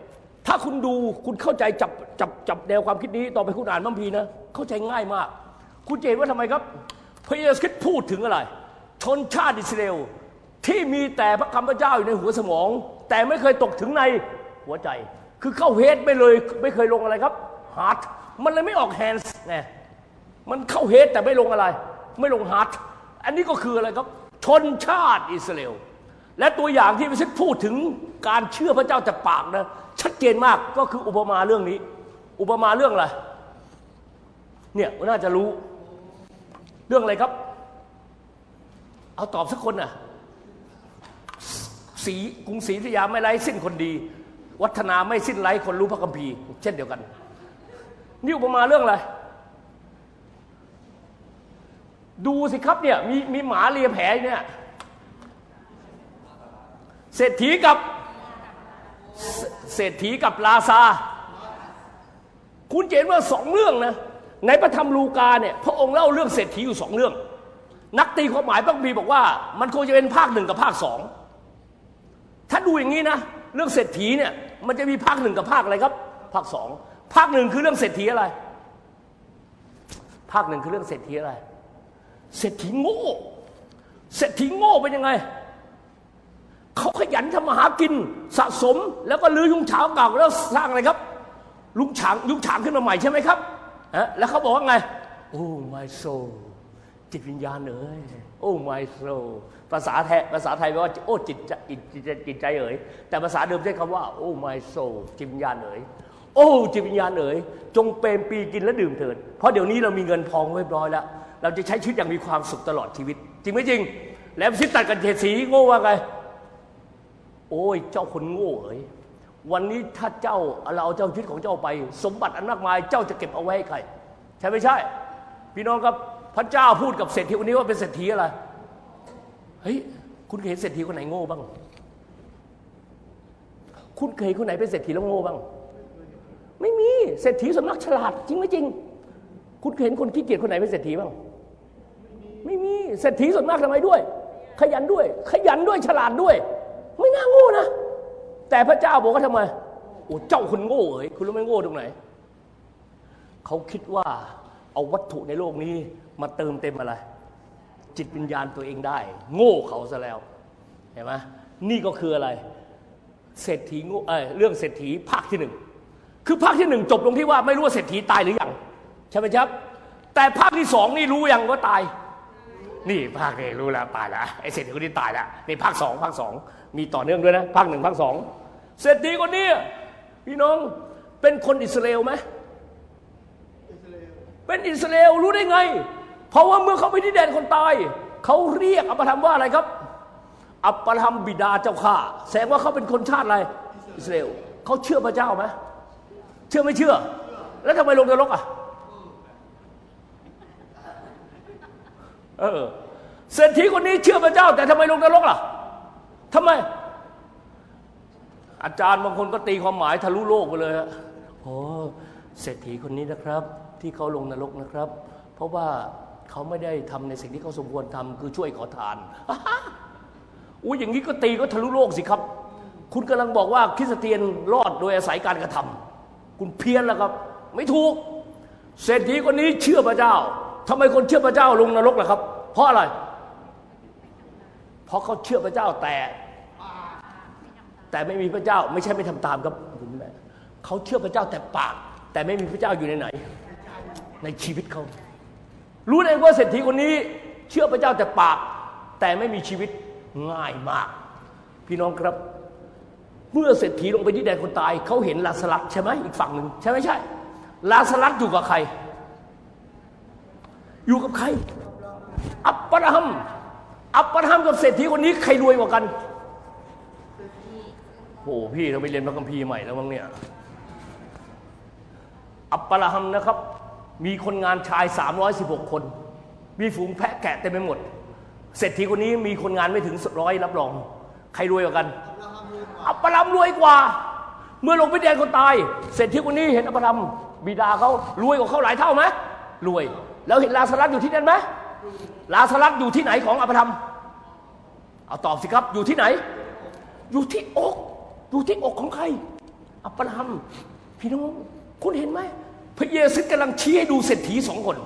ถ้าคุณดูคุณเข้าใจจับจับจับแนวความคิดนี้ต่อไปคุณอ่านมัมพีนะ เข้าใจง่ายมาก คุณเห็นว่าทำไมครับพระเยซูคริสต์พูดถึงอะไร ชนชาติอิสราเอลที่มีแต่พระคำพระเจ้าอยู่ในหัวสมอง แต่ไม่เคยตกถึงในหัวใจ คือเข้า head ไม่เลยไม่เคยลงอะไรครับ heart มันเลยไม่ออก hands ไงมันเข้า head แต่ไม่ลงอะไร ไม่ลง heart อันนี้ก็คืออะไรครับ ชนชาติอิสราเอล และตัวอย่างที่พระเยซูพูดถึงการเชื่อพระเจ้าจากปากนะชัดเจนมากก็คืออุปมาเรื่องนี้ อุปมาเรื่องอะไรเนี่ยน่าจะรู้เรื่องอะไรครับ เอาตอบสักคนน่ะสีกรุงศรีธยาไม่ไร้สิ้นคนดี วัฒนาไม่สิ้นไร้คนรู้พระคัมภีร์เช่นเดียวกัน นี่อุปมาเรื่องอะไร ดูสิครับเนี่ยมีมีหมาเลียแผลเนี่ย เศรษฐีกับเศรษฐีกับลาซา คุณเห็นว่าสองเรื่องนะ ในพระธรรมลูกาเนี่ยพระองค์เล่าเรื่องเศรษฐีอยู่สองเรื่อง นักตีความหมายพระบีบอกว่า มันควรจะเป็นภาคหนึ่งกับภาคสองถ้าดูอย่างนี้นะ เรื่องเศรษฐีเนี่ยมันจะมีภาคหนึ่งกับภาคอะไรครับ ภาคสองภาคหนึ่งคือเรื่องเศรษฐีอะไร ภาคหนึ่งคือเรื่องเศรษฐีอะไร เศรษฐีโง่ เศรษฐีโง่เป็นยังไง เขาขยันทำมาหากินสะสม แล้วก็ลื้อยุงฉางเก่าแล้วสร้างอะไรครับลุงฉางยุงฉางขึ้นมาใหม่ใช่ไหมครับแล้วเขาบอกว่าไง โอ้ my soul จิตวิญญาณเอ๋ยโอ้ my soul ภาษาแท้ภาษาไทยแปลว่าโอ้จิตจิตจิตใจเอ๋ยแต่ภาษาเดิมใช้คำว่าโอ้ my soul จิตวิญญาณเอ๋ยโอ้จิตวิญญาณเอ๋ยจงเปรมปีกินและดื่มเถิด เพราะเดี๋ยวนี้เรามีเงินพองเรียบร้อยแล้ว เราจะใช้ชีวิตอย่างมีความสุขตลอดชีวิต จริงไหมจริง แล้วซิตัดกันเฉดสีโง่ว่าไง โอ้ยเจ้าคนโง่เอ๋ยวันนี้ถ้าเจ้าเราเอาเจ้าชีวิตของเจ้าไป สมบัติอันมากมายเจ้าจะเก็บเอาไว้ให้ใคร ใช่ไม่ใช่ พี่น้องครับพระเจ้าพูดกับเศรษฐีคนนี้ว่าเป็นเศรษฐีอะไรเฮ้ยคุณเคยเห็นเศรษฐีคนไหนโง่บ้าง คุณเคยคนไหนเป็นเศรษฐีแล้วโง่บ้าง ไม่มีเศรษฐีสำนักฉลาดจริงไหมจริง คุณเคยเห็นคนขี้เกียจคนไหนเป็นเศรษฐีบ้าง ไม่มีเศรษฐีส่วนมากทำไมด้วย ขยันด้วย ขยันด้วยฉลาดด้วย ไม่น่าโง่นะ แต่พระเจ้าบอกว่าทำไม โอ้เจ้าคนโง่เอ้ยคุณรู้ไหมโง่ตรงไหน เขาคิดว่าเอาวัตถุในโลกนี้มาเติมเต็มอะไร จิตวิญญาณตัวเองได้ โง่เขาซะแล้ว เห็นไหมนี่ก็คืออะไร เศรษฐีโง่เออเรื่องเศรษฐีภาคที่หนึ่งคือภาคที่หนึ่งจบลงที่ว่าไม่รู้ว่าเศรษฐีตายหรือยังใช่ไหมครับ แต่ภาคที่สองนี่รู้ยังว่าตาย นี่ภาคนี้รู้แล้วตายแล้วไอ้เศรษฐีคนนี้ตายแล้วนี่ภาคสองภาคสอง มีต่อเนื่องด้วยนะภาคหนึ่งภาคสองเศรษฐีคนนี้พี่น้องเป็นคนอิสราเอลไหมเป็นอิสราเอลรู้ได้ไง เพราะว่าเมื่อเขาไปที่แดนคนตาย เขาเรียกอับราฮัมว่าอะไรครับ อับราฮัมบิดาเจ้าข้าแสดงว่าเขาเป็นคนชาติอะไรอิสราเอลเขาเชื่อพระเจ้าไหมเชื่อไม่เชื่อ แล้วทำไมลงนรกอะเออเศรษฐีคนนี้เชื่อพระเจ้า แต่ทำไมลงนรกล่ะ ทำไม อาจารย์บางคนก็ตีความหมายทะลุโลกไปเลยฮะโอ้เศรษฐีคนนี้นะครับ ที่เขาลงนรกนะครับ เพราะว่าเขาไม่ได้ทำในสิ่งที่เขาสมควรทำคือช่วยขอทานอุ้ยอย่างนี้ก็ตีก็ทะลุโลกสิครับ คุณกำลังบอกว่าคริสเตียนรอดโดยอาศัยการกระทำคุณเพี้ยนแล้วครับ ไม่ถูก เศรษฐีคนนี้เชื่อพระเจ้าทำไมคนเชื่อพระเจ้าลงนรกล่ะครับ เพราะอะไร เพราะเขาเชื่อพระเจ้าแต่ แต่ไม่มีพระเจ้าไม่ใช่ไม่ทำตามครับเขาเชื่อพระเจ้าแต่ปาก แต่ไม่มีพระเจ้าอยู่ในไหน ในชีวิตเขา รู้เลยว่าเศรษฐีคนนี้ เชื่อพระเจ้าแต่ปาก แต่ไม่มีชีวิตง่ายมาก พี่น้องครับ เมื่อเศรษฐีลงไปที่แดนคนตายเขาเห็นลาสลัดใช่ไหมอีกฝั่งหนึ่งใช่ไหมใช่ลาสลัดอยู่กับใคร อยู่กับใคร อับราฮัมอับราฮัมกับเศรษฐีคนนี้ใครรวยกว่ากัน โอ้พี่เราไปเรียนพระคัมภีร์ใหม่แล้วมั้งเนี่ย อับปราฮัมนะครับ มีคนงานชาย 316 คน มีฝูงแพะแกะเต็มไปหมด เศรษฐีคนนี้มีคนงานไม่ถึงร้อยรับรอง ใครรวยกว่ากัน อับราฮัมรวยกว่า เมื่อลงไปแดนคนตาย เศรษฐีคนนี้เห็นอับราฮัมบิดาเขารวยกว่าเขาหลายเท่าไหมรวย แล้วเห็นลาสลัดอยู่ที่นั่นไหมลาสลัดอยู่ที่ไหนของอับราฮัมเอาตอบสิครับอยู่ที่ไหน อยู่ที่อก อยู่ที่อกของใคร อับราฮัมพี่น้อง คุณเห็นไหมพระเยซูกำลังชี้ให้ดูเศรษฐีสองคน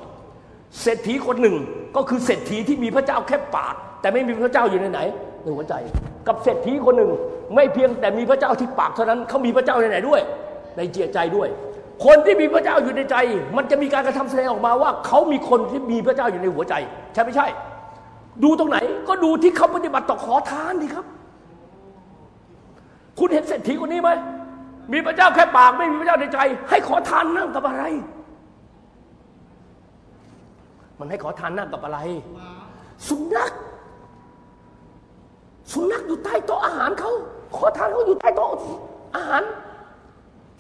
เศรษฐีคนหนึ่งก็คือเศรษฐีที่มีพระเจ้าแค่ปาก แต่ไม่มีพระเจ้าอยู่ในไหนในหัวใจ กับเศรษฐีคนหนึ่ง ไม่เพียงแต่มีพระเจ้าที่ปากเท่านั้นเขามีพระเจ้าในไหนด้วย ในเจียใจด้วย คนที่มีพระเจ้าอยู่ในใจ มันจะมีการกระทำแสดงออกมาว่าเขามีคนที่มีพระเจ้าอยู่ในหัวใจ ใช่ไม่ใช่ ดูตรงไหนก็ดูที่เขาปฏิบัติต่อขอทานดีครับ คุณเห็นเศรษฐีคนนี้ไหมมีพระเจ้าแค่ปากไม่มีพระเจ้าในใจ ให้ขอทานนั่งกับอะไร มันให้ขอทานนั่งกับอะไร สุนัขสุนัขอยู่ใต้โต๊ะอาหารเขาขอทานเขาอยู่ใต้โต๊ะอาหาร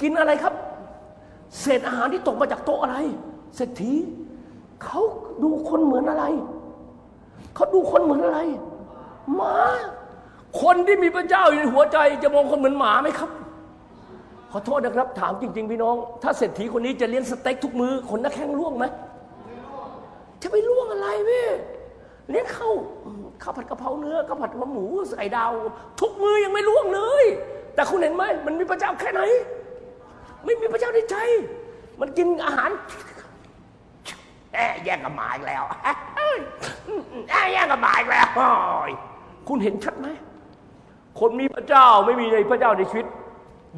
กินอะไรครับ เศษอาหารที่ตกมาจากโต๊ะอะไร เศรษฐีเขาดูคนเหมือนอะไร เขาดูคนเหมือนอะไรหมา คนที่มีพระเจ้าอยู่ในหัวใจจะมองคนเหมือนหมาไหมครับ ขอโทษนะครับ ถามจริง ๆ พี่น้อง ถ้าเศรษฐีคนนี้จะเลี้ยงสเต็กทุกมือคนนักแข้งล่วงไหมจะไปล่วงอะไรเว้เลี้ยงข้าวข้าวผัดกะเพราเนื้อข้าวผัดกะเพราหมูใส่ดาว ทุกมือยังไม่ล่วงเลย แต่คุณเห็นไหมมันมีพระเจ้าแค่ไหน ไม่มีพระเจ้าในใจ มันกินอาหารแแย่งกับหมาอีกแล้วแอบแย่งกับหมาอีกแล้วคุณเห็นชัดไหม คนมีพระเจ้าไม่มีในพระเจ้าในชีวิต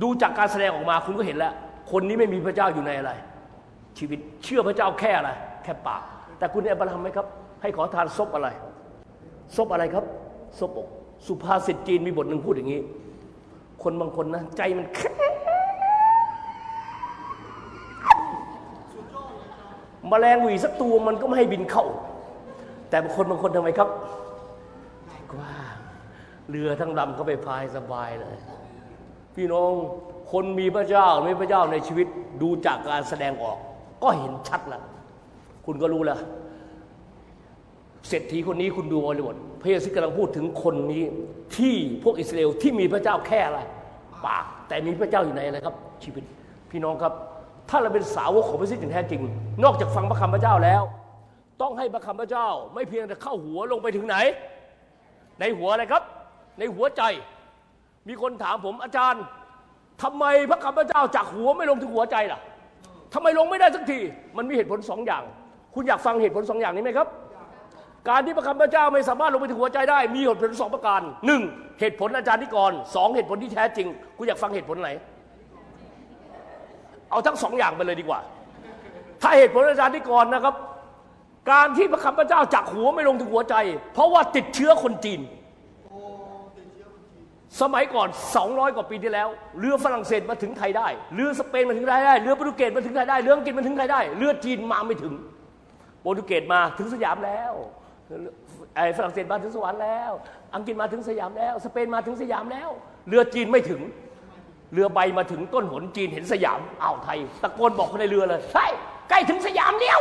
ดูจากการแสดงออกมาคุณก็เห็นแล้ว คนนี้ไม่มีพระเจ้าอยู่ในอะไร ชีวิตเชื่อพระเจ้าแค่อะไรแค่ปาก แต่คุณเอบราฮัมไหมครับ ให้ขอทานซบอะไรซบอะไรครับซบอกสุภาษิตจีนมีบทหนึ่งพูดอย่างนี้ คนบางคนนะใจมันแมแมลงหวีสักตัวมันก็ไม่ให้บินเข้า แต่บางคนบางคนทำไมครับกว้า เรือทั้งลำก็ไปพายสบายเลย พี่น้องคนมีพระเจ้าไม่พระเจ้าในชีวิตดูจากการแสดงออก ก็เห็นชัดแล้วคุณก็รู้แล้วเศรษฐีคนนี้คุณดูบริบทพระเยซูกำลังพูดถึงคนนี้ที่พวกอิสราเอลที่มีพระเจ้าแค่อะไรปาก แต่มีพระเจ้าอยู่ในอะไรครับ ชีวิตพี่น้องครับ ถ้าเราเป็นสาวกของพระสิทธิ์อย่างแท้จริง นอกจากฟังพระคำพระเจ้าแล้ว ต้องให้พระคำพระเจ้า ไม่เพียงแต่เข้าหัวลงไปถึงไหน ในหัวอะไรครับ ในหัวใจ มีคนถามผมอาจารย์ทำไมพระคำพระเจ้าจากหัวไม่ลงถึงหัวใจล่ะทำไมลงไม่ได้สักที มันมีเหตุผลสองอย่าง คุณอยากฟังเหตุผลสองอย่างนี้ไหมครับ การที่พระคำพระเจ้าไม่สามารถลงไปถึงหัวใจได้ มีเหตุผลสองประการหนึ่งเหตุผลอาจารย์นิกรสองเหตุผลที่แท้จริง คุณอยากฟังเหตุผลไหน เอาทั้งสองอย่างไปเลยดีกว่า ถ้าเหตุผลอาจารย์นิกรนะครับ การที่พระคำพระเจ้าจากหัวไม่ลงถึงหัวใจ เพราะว่าติดเชื้อคนจีน สมัยก่อน 200 กว่าปีที่แล้ว เรือฝรั่งเศสมาถึงไทยได้ เรือสเปนมาถึงไทยได้ เรือโปรตุเกสมาถึงไทยได้ เรืออังกฤษมาถึงไทยได้ เรือจีนมาไม่ถึง โปรตุเกสมาถึงสยามแล้วไอ้ฝรั่งเศสมาถึงสวรรค์แล้ว อังกฤษมาถึงสยามแล้ว สเปนมาถึงสยามแล้ว เรือจีนไม่ถึง เรือใบมาถึงต้นหนจีนเห็นสยามอ้าวไทย ตะโกนบอกคนในเรือเลยใช่ใกล้ถึงสยามเลี้ยว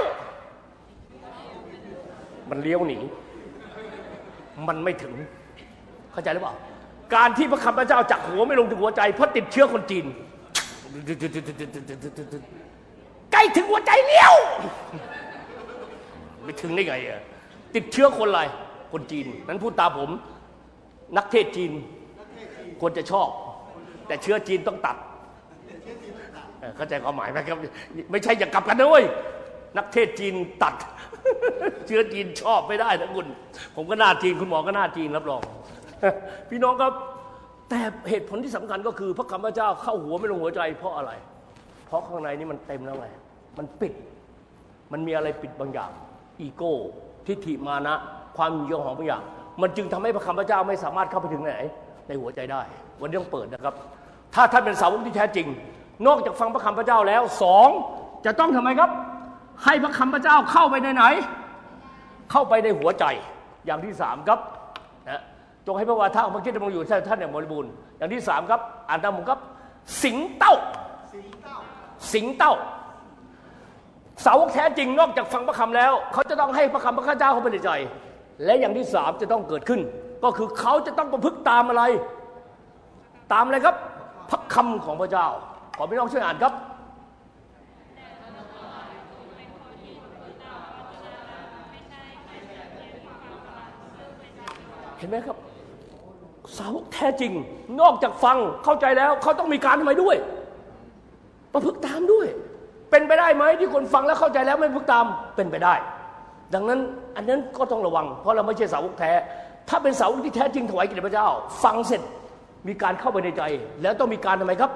มันเลี้ยวหนี มันไม่ถึง เข้าใจหรือเปล่า การที่พระคำพระเจ้าจากหัวไม่ลงถึงหัวใจเพราะติดเชื้อคนจีน ใกล้ถึงหัวใจเลี้ยวไม่ถึงได้ไงอะติดเชื้อคนอะไร คนจีน นั้นพูดตาผม นักเทศจีนควรจะชอบ แต่เชื้อจีนต้องตัดเออเข้าใจความหมายไหมครับ ไม่ใช่อย่ากลับกันนะเว้ยนักเทศจีนตัด เชื้อจีนชอบไม่ได้นะคุณ ผมก็หน้าจีนคุณหมอก็หน้าจีนรับรอง พี่น้องครับ แต่เหตุผลที่สำคัญก็คือ พระคำพระเจ้าเข้าหัวไม่ลงหัวใจ เพราะอะไร เพราะข้างในนี่มันเต็มแล้วไง มันปิด มันมีอะไรปิดบางอย่าง อีโก้ ทิฏฐิมานะ ความยงของบางอย่าง มันจึงทำให้พระคำพระเจ้าไม่สามารถเข้าไปถึงไหน ในหัวใจได้ วันนี้ต้องเปิดนะครับ ถ้าท่านเป็นสาวกที่แท้จริง นอกจากฟังพระคำพระเจ้าแล้วสองจะต้องทำไมครับ ให้พระคำพระเจ้าเข้าไปในไหน เข้าไปในหัวใจอย่างที่สามครับ จงให้พระวาทะของพระคิดดำรงอยู่ท่านอย่างบริบูรณ์อย่างที่สามครับ อ่านตามผมครับ สิงเต้า สิงเต้าสาวกแท้จริงนอกจากฟังพระคำแล้ว เขาจะต้องให้พระคำพระข้าเจ้าเขาไปในใจ และอย่างที่สามจะต้องเกิดขึ้น ก็คือเขาจะต้องประพฤติตามอะไร ตามอะไรครับ พระคำของพระเจ้า ขอพี่น้องช่วยอ่านครับเห็นไหมครับ สาวกแท้จริง นอกจากฟังเข้าใจแล้ว เขาต้องมีการทำไมด้วย ประพฤติตามด้วย เป็นไปได้ไหมที่คนฟังแล้วเข้าใจแล้วไม่ประพฤติตามเป็นไปได้ ดังนั้นอันนั้นก็ต้องระวัง เพราะเราไม่ใช่สาวกแท้ ถ้าเป็นสาวกที่แท้จริงถวายกียรติพระเจ้า ฟังเสร็จมีการเข้าไปในใจ แล้วต้องมีการทำไมครับ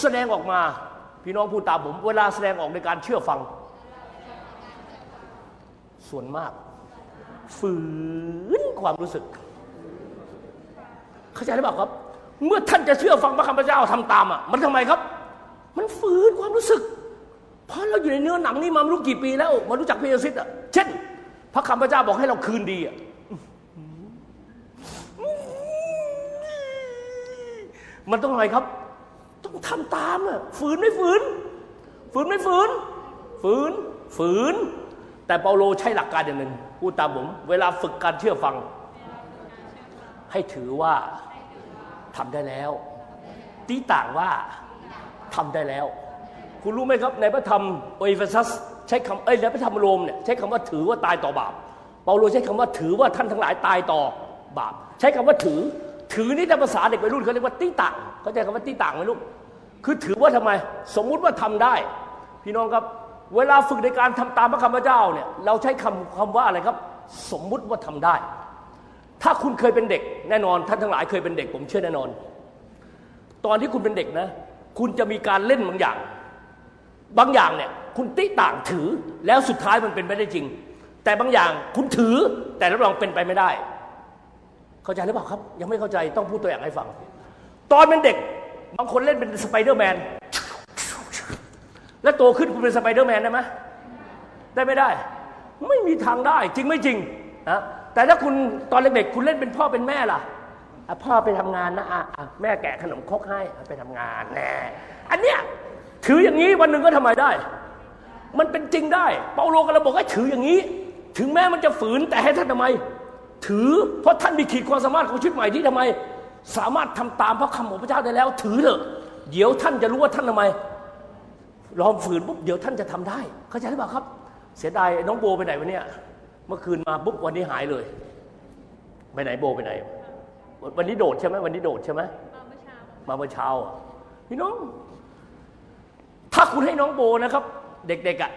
แสดงออกมาพี่น้องพูดตามผม เวลาแสดงออกในการเชื่อฟัง ส่วนมากฝืนความรู้สึก เข้าใจหรือเปล่าครับ เมื่อท่านจะเชื่อฟังพระคำพระเจ้าทำตามอะมันทำไมครับ มันฝืนความรู้สึก เพราะเราอยู่ในเนื้อหนังนี่มาไม่รู้กี่ปีแล้วมารู้จักพระเยซูอะเช่น พระคำพระเจ้าบอกให้เราคืนดีอะมันต้องอะไรครับ ต้องทำตามอะฝืนไม่ฝืน ฝืนไม่ฝืน ฝืน ฝืน แต่เปาโลใช้หลักการอย่างหนึ่งพูดตามผม เวลาฝึกการเชื่อฟัง ให้ถือว่า ทำได้แล้ว ตีต่างว่าทำได้แล้ว คุณรู้ไหมครับ ในพระธรรมโอเอเฟซัสใช้คำเอ้ยในพระธรรมโรมเนี่ยใช้คำว่าถือว่าตายต่อบาป เปาโลใช้คำว่าถือว่าท่านทั้งหลายตายต่อบาป ใช้คำว่าถือ ถือนี่ในภาษาเด็กวัยรุ่นเขาเรียกว่าตีต่างเขาใจคำว่าตีต่างไหมลูกคือถือว่าทำไม สมมุติว่าทำได้ พี่น้องครับ เวลาฝึกในการทำตามพระคำพระเจ้าเนี่ยเราใช้คำคำว่าอะไรครับ สมมุติว่าทำได้ ถ้าคุณเคยเป็นเด็กแน่นอน ท่านทั้งหลายเคยเป็นเด็กผมเชื่อแน่นอน ตอนที่คุณเป็นเด็กนะ คุณจะมีการเล่นบางอย่าง บางอย่างเนี่ย คุณตี๊ต่างถือแล้วสุดท้ายมันเป็นไปได้จริง แต่บางอย่างคุณถือแต่รับรองเป็นไปไม่ได้ เข้าใจหรือเปล่าครับ ยังไม่เข้าใจต้องพูดตัวอย่างให้ฟัง ตอนเป็นเด็กบางคนเล่นเป็นสไปเดอร์แมนแล้วโตขึ้นคุณเป็นสไปเดอร์แมนได้ไหมได้ไม่ได้ ไม่มีทางได้จริงไม่จริงนะ แต่ถ้าคุณตอนเด็กๆคุณเล่นเป็นพ่อเป็นแม่ล่ะพ่อไปทำงานนะอะแม่แกะขนมคกให้ไปทำงานแน่อันเนี้ยถืออย่างนี้วันหนึ่งก็ทำไมได้ มันเป็นจริงได้ เปาโลก็เลยบอกให้ถืออย่างนี้ ถึงแม้มันจะฝืนแต่ให้ท่านทำไม ถือเพราะท่านมีขีดความสามารถของชีวิตใหม่ที่ทำไม สามารถทำตามพระคำของพระเจ้าได้แล้ว ถือเถอะเดี๋ยวท่านจะรู้ว่าท่านทำไมลองฝืนปุ๊บเดี๋ยวท่านจะทำได้ เข้าใจหรือเปล่าครับ เสียดายน้องโบไปไหนวะเนี่ย มื่อคืนมาปุ๊บวันนี้หายเลย ไปไหนโบไปไหน วันนี้โดดใช่ไหมวันนี้โดดใช่ไหมมาเมื่อเช้าอะพี่น้อง ถ้าคุณให้น้องโบนะครับ เด็กๆอะ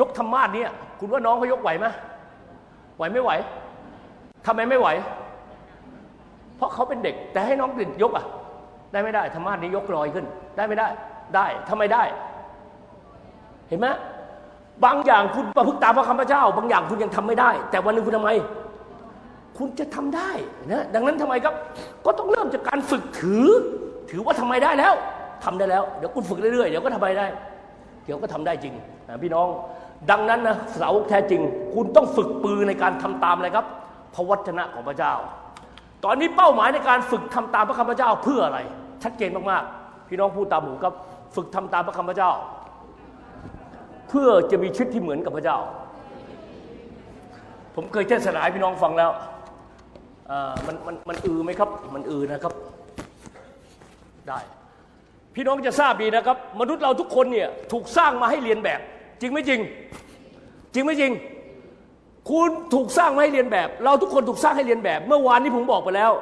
ยกธรรมาสเนี่ยคุณว่าน้องเขายกไหวไหมไหวไม่ไหวทำไมไม่ไหว เพราะเขาเป็นเด็ก แต่ให้น้องติดยกอะ ได้ไม่ได้ธรรมาสนี้ยกลอยขึ้น ได้ไม่ได้ ได้ทำไมได้ เห็นไหม บางอย่างคุณประพฤติตามพระคำพระเจ้า บางอย่างคุณยังทำไม่ได้ แต่วันหนึ่งคุณทำไม คุณจะทำได้นะดังนั้นทำไมครับ ก็ต้องเริ่มจากการฝึกถือ ถือว่าทำไมได้แล้วทำได้แล้ว เดี๋ยวคุณฝึกเรื่อยๆเดี๋ยวก็ทำไมได้ เดี๋ยวก็ทำได้จริงนะพี่น้อง ดังนั้นนะสาวกแท้จริง คุณต้องฝึกปือในการทำตามอะไรครับพระวจนะของพระเจ้า ตอนนี้เป้าหมายในการฝึกทำตามพระคำพระเจ้าเพื่ออะไร ชัดเจนมากๆ พี่น้องพูดตามผมครับ ฝึกทำตามพระคำพระเจ้า พื่อจะมีชีวิตที่เหมือนกับพระเจ้า ผมเคยเทศนาให้พี่น้องฟังแล้วมันมันมันอือไหมครับ มันอือนะครับ ได้ พี่น้องจะทราบดีนะครับ มนุษย์เราทุกคนเนี่ยถูกสร้างมาให้เรียนแบบ จริงไม่จริง จริงไม่จริง คุณถูกสร้างมาให้เรียนแบบ เราทุกคนถูกสร้างให้เรียนแบบ เมื่อวานนี้ผมบอกไปแล้ว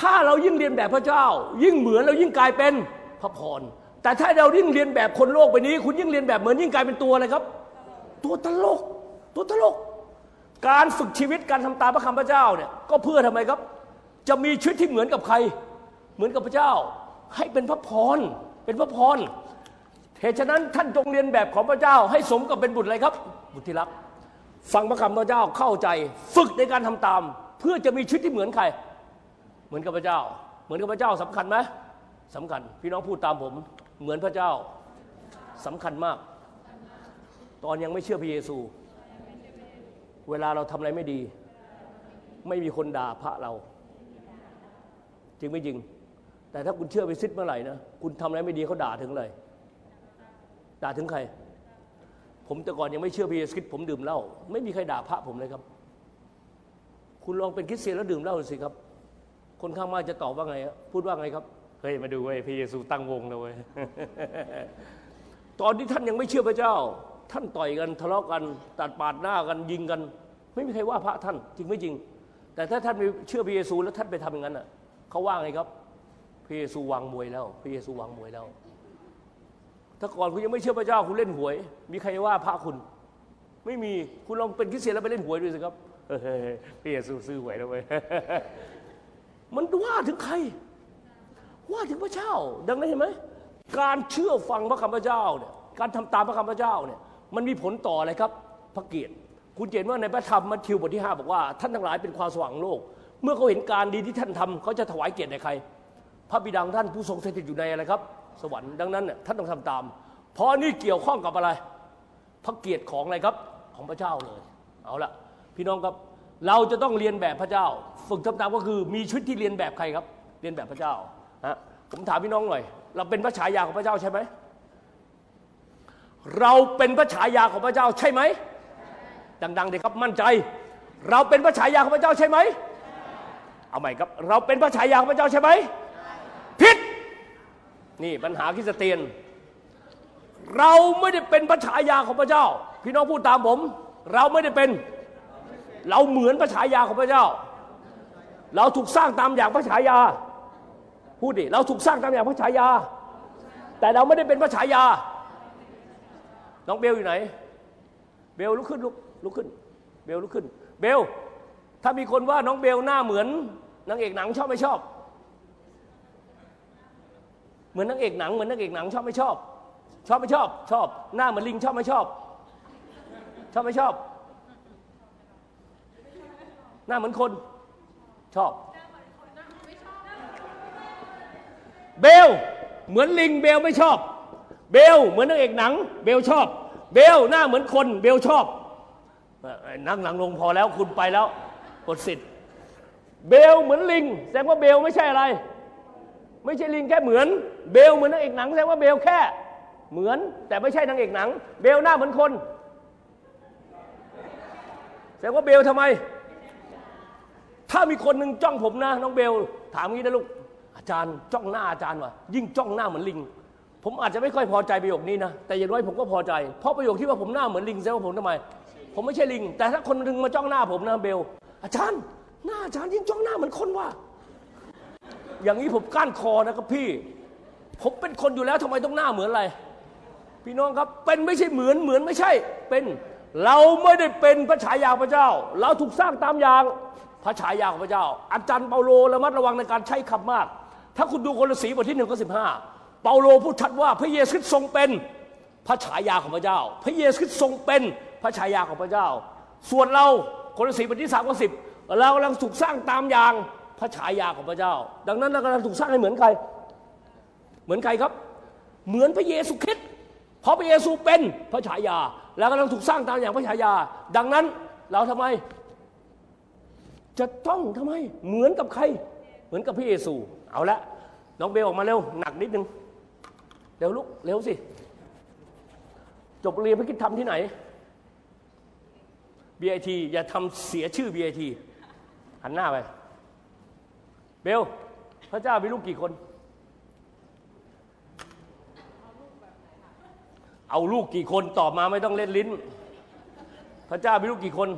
ถ้าเรายิ่งเรียนแบบพระเจ้า ยิ่งเหมือนเรายิ่งกลายเป็นพระพร แต่ถ้าเรายิ่งเรียนแบบคนโลกไปนี้ คุณยิ่งเรียนแบบเหมือนยิ่งกลายเป็นตัวอะไรครับ ตัวตลก ตัวตลก การฝึกชีวิตการทำตามพระคำพระเจ้าเนี่ยก็เพื่อทำไมครับ จะมีชีวิตที่เหมือนกับใคร เหมือนกับพระเจ้า ให้เป็นพระพรเป็นพระพรเหตุฉะนั้นท่านจงเรียนแบบของพระเจ้า ให้สมกับเป็นบุตรอะไรครับ บุตรที่รัก ฟังพระคำพระเจ้าเข้าใจ ฝึกในการทำตาม เพื่อจะมีชีวิตที่เหมือนใคร เหมือนกับพระเจ้า เหมือนกับพระเจ้าสำคัญไหมสำคัญ พี่น้องพูดตามผม เหมือนพระเจ้าสำคัญมาก ตอนยังไม่เชื่อพระเยซู เวลาเราทำอะไรไม่ดี ไม่มีคนด่าพระเรา จริงไม่จริง แต่ถ้าคุณเชื่อไปซิดเมื่อไหร่นะคุณทำอะไรไม่ดีเขาด่าถึงเลย ด่าถึงใคร ผมแต่ก่อนยังไม่เชื่อพระเยซูผมดื่มเหล้าไม่มีใครด่าพระผมเลยครับ คุณลองเป็นคริสเตียนแล้วดื่มเหล้าสิครับ คนข้างมากจะตอบว่าไงพูดว่าไงครับ ฮ้ยมาดูเว้ยพระเยซูตั้งวงเลยเว้ยตอนที่ท่านยังไม่เชื่อพระเจ้า ท่านต่อยกันทะเลาะกันตัดปาดหน้ากันยิงกัน ไม่มีใครว่าพระท่านจริงไม่จริง แต่ถ้าท่านไม่เชื่อพระเยซูแล้วท่านไปทำอย่างนั้นอะเขาว่าไงครับพระเยซูวางมวยแล้วพระเยซูวางมวยแล้ว ถ้าก่อนคุณยังไม่เชื่อพระเจ้าคุณเล่นหวย มีใครว่าพระคุณ ไม่มีคุณลองเป็นคริสเตียนแล้วไปเล่นหวยดูสิครับพระเยซูซื้อหวยแล้วเว้ยมันว่าถึงใคร ว่าถึงพระเจ้า ดังนั้นเห็นไหมการเชื่อฟังพระคำพระเจ้าเนี่ยการทำตามพระคำพระเจ้าเนี่ยมันมีผลต่ออะไรครับ พระเกียรติคุณเห็นว่าในพระธรรมมัทธิวบทที่ 5 บอกว่าท่านทั้งหลายเป็นความสว่างโลก เมื่อเขาเห็นการดีที่ท่านทำเขาจะถวายเกียรติในใคร พระบิดาท่านผู้ทรงสถิตอยู่ในอะไรครับ สวรรค์ดังนั้นเนี่ยท่านต้องทำตาม เพราะนี่เกี่ยวข้องกับอะไร พระเกียรติของอะไรครับของพระเจ้าเลย เอาละพี่น้องครับเราจะต้องเรียนแบบพระเจ้า ฝึกทำตามก็คือมีชุดที่เรียนแบบใครครับ เรียนแบบพระเจ้า ฮะผมถามพี่น้องหน่อย เราเป็นพระฉายาของพระเจ้าใช่ไหมเราเป็นพระฉายาของพระเจ้าใช่ไหมดังๆเด็กครับมั่นใจ เราเป็นพระฉายาของพระเจ้าใช่ไหมเอาใหม่ครับ เราเป็นพระฉายาของพระเจ้าใช่ไหมผิดนี่ปัญหาคริสเตียน เราไม่ได้เป็นพระฉายาของพระเจ้า พี่น้องพูดตามผม เราไม่ได้เป็น เราเหมือนพระฉายาของพระเจ้า เราถูกสร้างตามอย่างพระฉายา พูดดิเราถูกสร้างตามอย่างพระฉายา แต่เราไม่ได้เป็นพระฉายา น้องเบลอยู่ไหน เบลลุกขึ้นลุกลุกขึ้น เบลลุกขึ้น เบล ถ้ามีคนว่าน้องเบลหน้าเหมือนนางเอกหนังชอบไม่ชอบ เหมือนนางเอกหนังเหมือนนางเอกหนังชอบไม่ชอบ ชอบไม่ชอบ ชอบ หน้าเหมือนลิงชอบไม่ชอบ ชอบไม่ชอบ หน้าเหมือนคน ชอบ เบล เหมือนลิงเบลไม่ชอบ เบล เหมือนนางเอกหนัง เบลชอบ เบลหน้าเหมือนคนเบลชอบนั่งหลังลงพอแล้วคุณไปแล้วกดสิทธิ์ เบลเหมือนลิง แสดงว่าเบลไม่ใช่อะไร ไม่ใช่ลิงแค่เหมือน เบลเหมือนนางเอกหนังแสดงว่าเบลแค่ เหมือน แต่ไม่ใช่นางเอกหนัง เบลหน้าเหมือนคน แสดงว่าเบลทำไม ถ้ามีคนหนึ่งจ้องผมนะน้องเบล ถามงี้นะลูก จารย์จ้องหน้าอาจารย์ว่ะยิ่งจ้องหน้าเหมือนลิง ผมอาจจะไม่ค่อยพอใจประโยคนี้นะแต่อย่างน้อยผมก็พอใจ เพราะประโยคที่ว่าผมหน้าเหมือนลิงแสดงว่าผมทำไม ผมไม่ใช่ลิง แต่ถ้าคนนึงมาจ้องหน้าผมนะเบล อาจารย์ หน้าอาจารย์ยิ่งจ้องหน้าเหมือนคนว่ะอย่างนี้ผมก้านคอนะครับพี่ ผมเป็นคนอยู่แล้วทำไมต้องหน้าเหมือนอะไร พี่น้องครับเป็นไม่ใช่เหมือนเหมือนไม่ใช่ เป็นเราไม่ได้เป็นพระฉายาพระเจ้า เราถูกสร้างตามอย่างพระฉายาของพระเจ้า อาจารย์เปาโลระมัดระวังในการใช้คำมาก ถ้าคุณดูคนลสีบทที่หนึ่งข้อสิบห้าเปาโลพูดชัดว่าพระเยซูคริสต์ทรงเป็นพระฉายาของพระเจ้า พระเยซูคริสต์ทรงเป็นพระฉายาของพระเจ้า ส่วนเราคนลสีบทที่สามข้อสิบเรากำลังถูกสร้างตามอย่างพระฉายาของพระเจ้า ดังนั้นเรากำลังถูกสร้างให้เหมือนใคร เหมือนใครครับ เหมือนพระเยซูคริสต์เพราะพระเยซูเป็นพระฉายา แล้วกำลังถูกสร้างตามอย่างพระฉายา ดังนั้นเราทำไม จะต้องทำไมเหมือนกับใคร เหมือนกับพระเยซู เอาละน้องเบลออกมาเร็ว หนักนิดนึง เร็วลูกเร็วสิ จบเรียนพระคิดทำที่ไหน BIT อย่าทำเสียชื่อ BIT หันหน้าไป เบล พระเจ้ามีลูกกี่คน เอาลูกกี่คนตอบมาไม่ต้องเล่นลิ้น พระเจ้ามีลูกกี่คน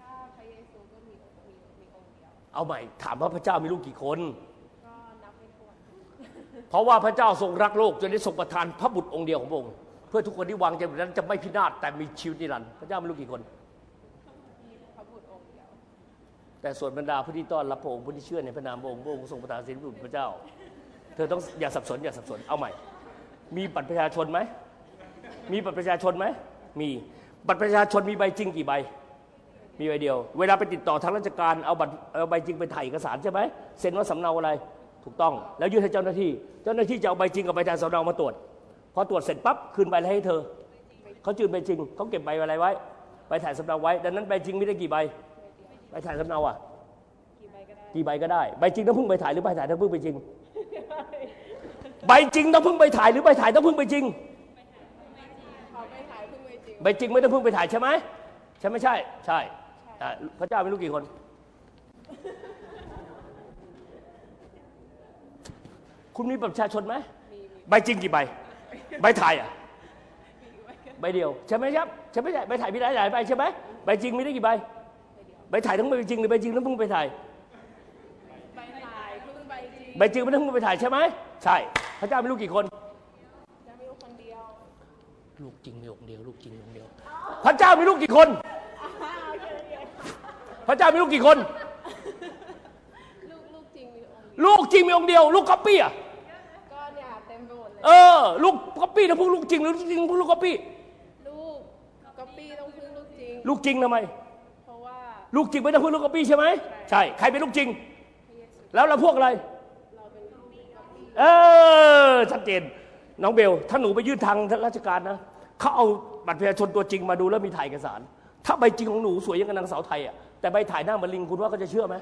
ถ้าพระเยซูก็มีมีมีองค์ เดียวเอาใหม่ ถามว่าพระเจ้ามีลูกกี่คนก็นับไม่ถ้วนเพราะว่าพระเจ้าทรงรักโลกจนได้ทรงประทานพระบุตรองค์เดียวของพระองค์เพื่อทุกคนที่วางใจบนนั้นจะไม่พินาศแต่มีชีวิตนิรันดร์พระเจ้ามีลูกกี่คนมีพระบุตรองค์เดียวแต่ส่วนบรรดาผู้ที่ต้อนรับพระองค์ผู้ที่เชื่อในพระนามพระองค์พระองค์ทรงประทานสิทธิบุตรพระเจ้า เธอต้องอย่าสับสนอย่าสับสนเอาใหม่ มีบัตรประชาชนไหมมีบัตรประชาชนไหมมีบัตรประชาชนมีใบจริงกี่ใบ มีใบเดียว เวลาไปติดต่อทางราชการเอาบัตรเอาใบจริงไปถ่ายเอกสารใช่ไหมเซ็นว่าสำเนาอะไรถูกต้อง แล้วยื่นให้เจ้าหน้าที่ เจ้าหน้าที่จะเอาใบจริงกับใบถ่ายสำเนามาตรวจพอตรวจเสร็จปั๊บคืนใบให้เธอเขาจืนใบจริงเขาเก็บใบอะไรไว้ใบถ่ายสำเนาไว้ ดังนั้นใบจริงไม่ได้กี่ใบใบถ่ายสำเนาอะกี่ใบก็ได้กี่ใบก็ได้ใบจริงต้องพึ่งใบถ่ายหรือใบถ่ายต้องพึ่งใบจริงใบจริงต้องพึ่งใบถ่ายหรือใบถ่ายต้องพึ่งใบจริงเขาไม่ถ่ายเพิ่งไปจริงใบจริงไม่ต้องพึ่งใบถ่ายใช่ไหมใช่ไม่ใช่ใช่ อะพระเจ้ามีลูกกี่คน คุณมีบัตรประชาชนไหมมีมีใบจริงกี่ใบ ใบถ่ายอะใบเดียวใช่ไหมครับใช่ไหมใช่ใบถ่ายมีหลายหลายใบใช่ไหมใบจริงมีได้กี่ใบใบถ่ายต้องใบจริงหรือใบจริงต้องพึ่งใบถ่ายใบถ่ายเพิ่งใบจริงใบจริงไม่ต้องพึ่งใบถ่ายใช่ไหมใช่ พระเจ้ามีลูกกี่คนจะมีลูกคนเดียวลูกจริงมีองค์เดียว ลูกจริงมีองค์เดียว พระเจ้ามีลูกกี่คน อ้าวแค่นั้นเดียว พระเจ้ามีลูกกี่คน ลูกลูกจริงมีองค์เดียวลูกจริงมีองค์เดียว ลูกก๊อปปี้อะก็เนี่ยเต็มไปหมดเลย เออ ลูกก๊อปปี้ต้องพึ่งลูกจริงหรือลูกจริงพึ่งลูกก๊อปปี้ลูกก๊อปปี้ต้องพึ่งลูกจริง ลูกจริงทำไม เพราะว่าลูกจริงไม่ต้องพึ่งลูกก๊อปปี้ใช่ไหมใช่ใครเป็นลูกจริงพระเยซูแล้วเราพวกอะไร เราเป็นก๊อปปี้เออชัดเจนน้องเบล ถ้าหนูไปยื่นทางราชการนะเขาเอาบัตรประชาชนตัวจริงมาดูแล้วมีถ่ายเอกสาร ถ้าใบจริงของหนูสวยอยังกับนางสาวไทยอะ แต่ใบถ่ายหน้าเหมันลิงคุณว่าเขาจะเชื่อไหม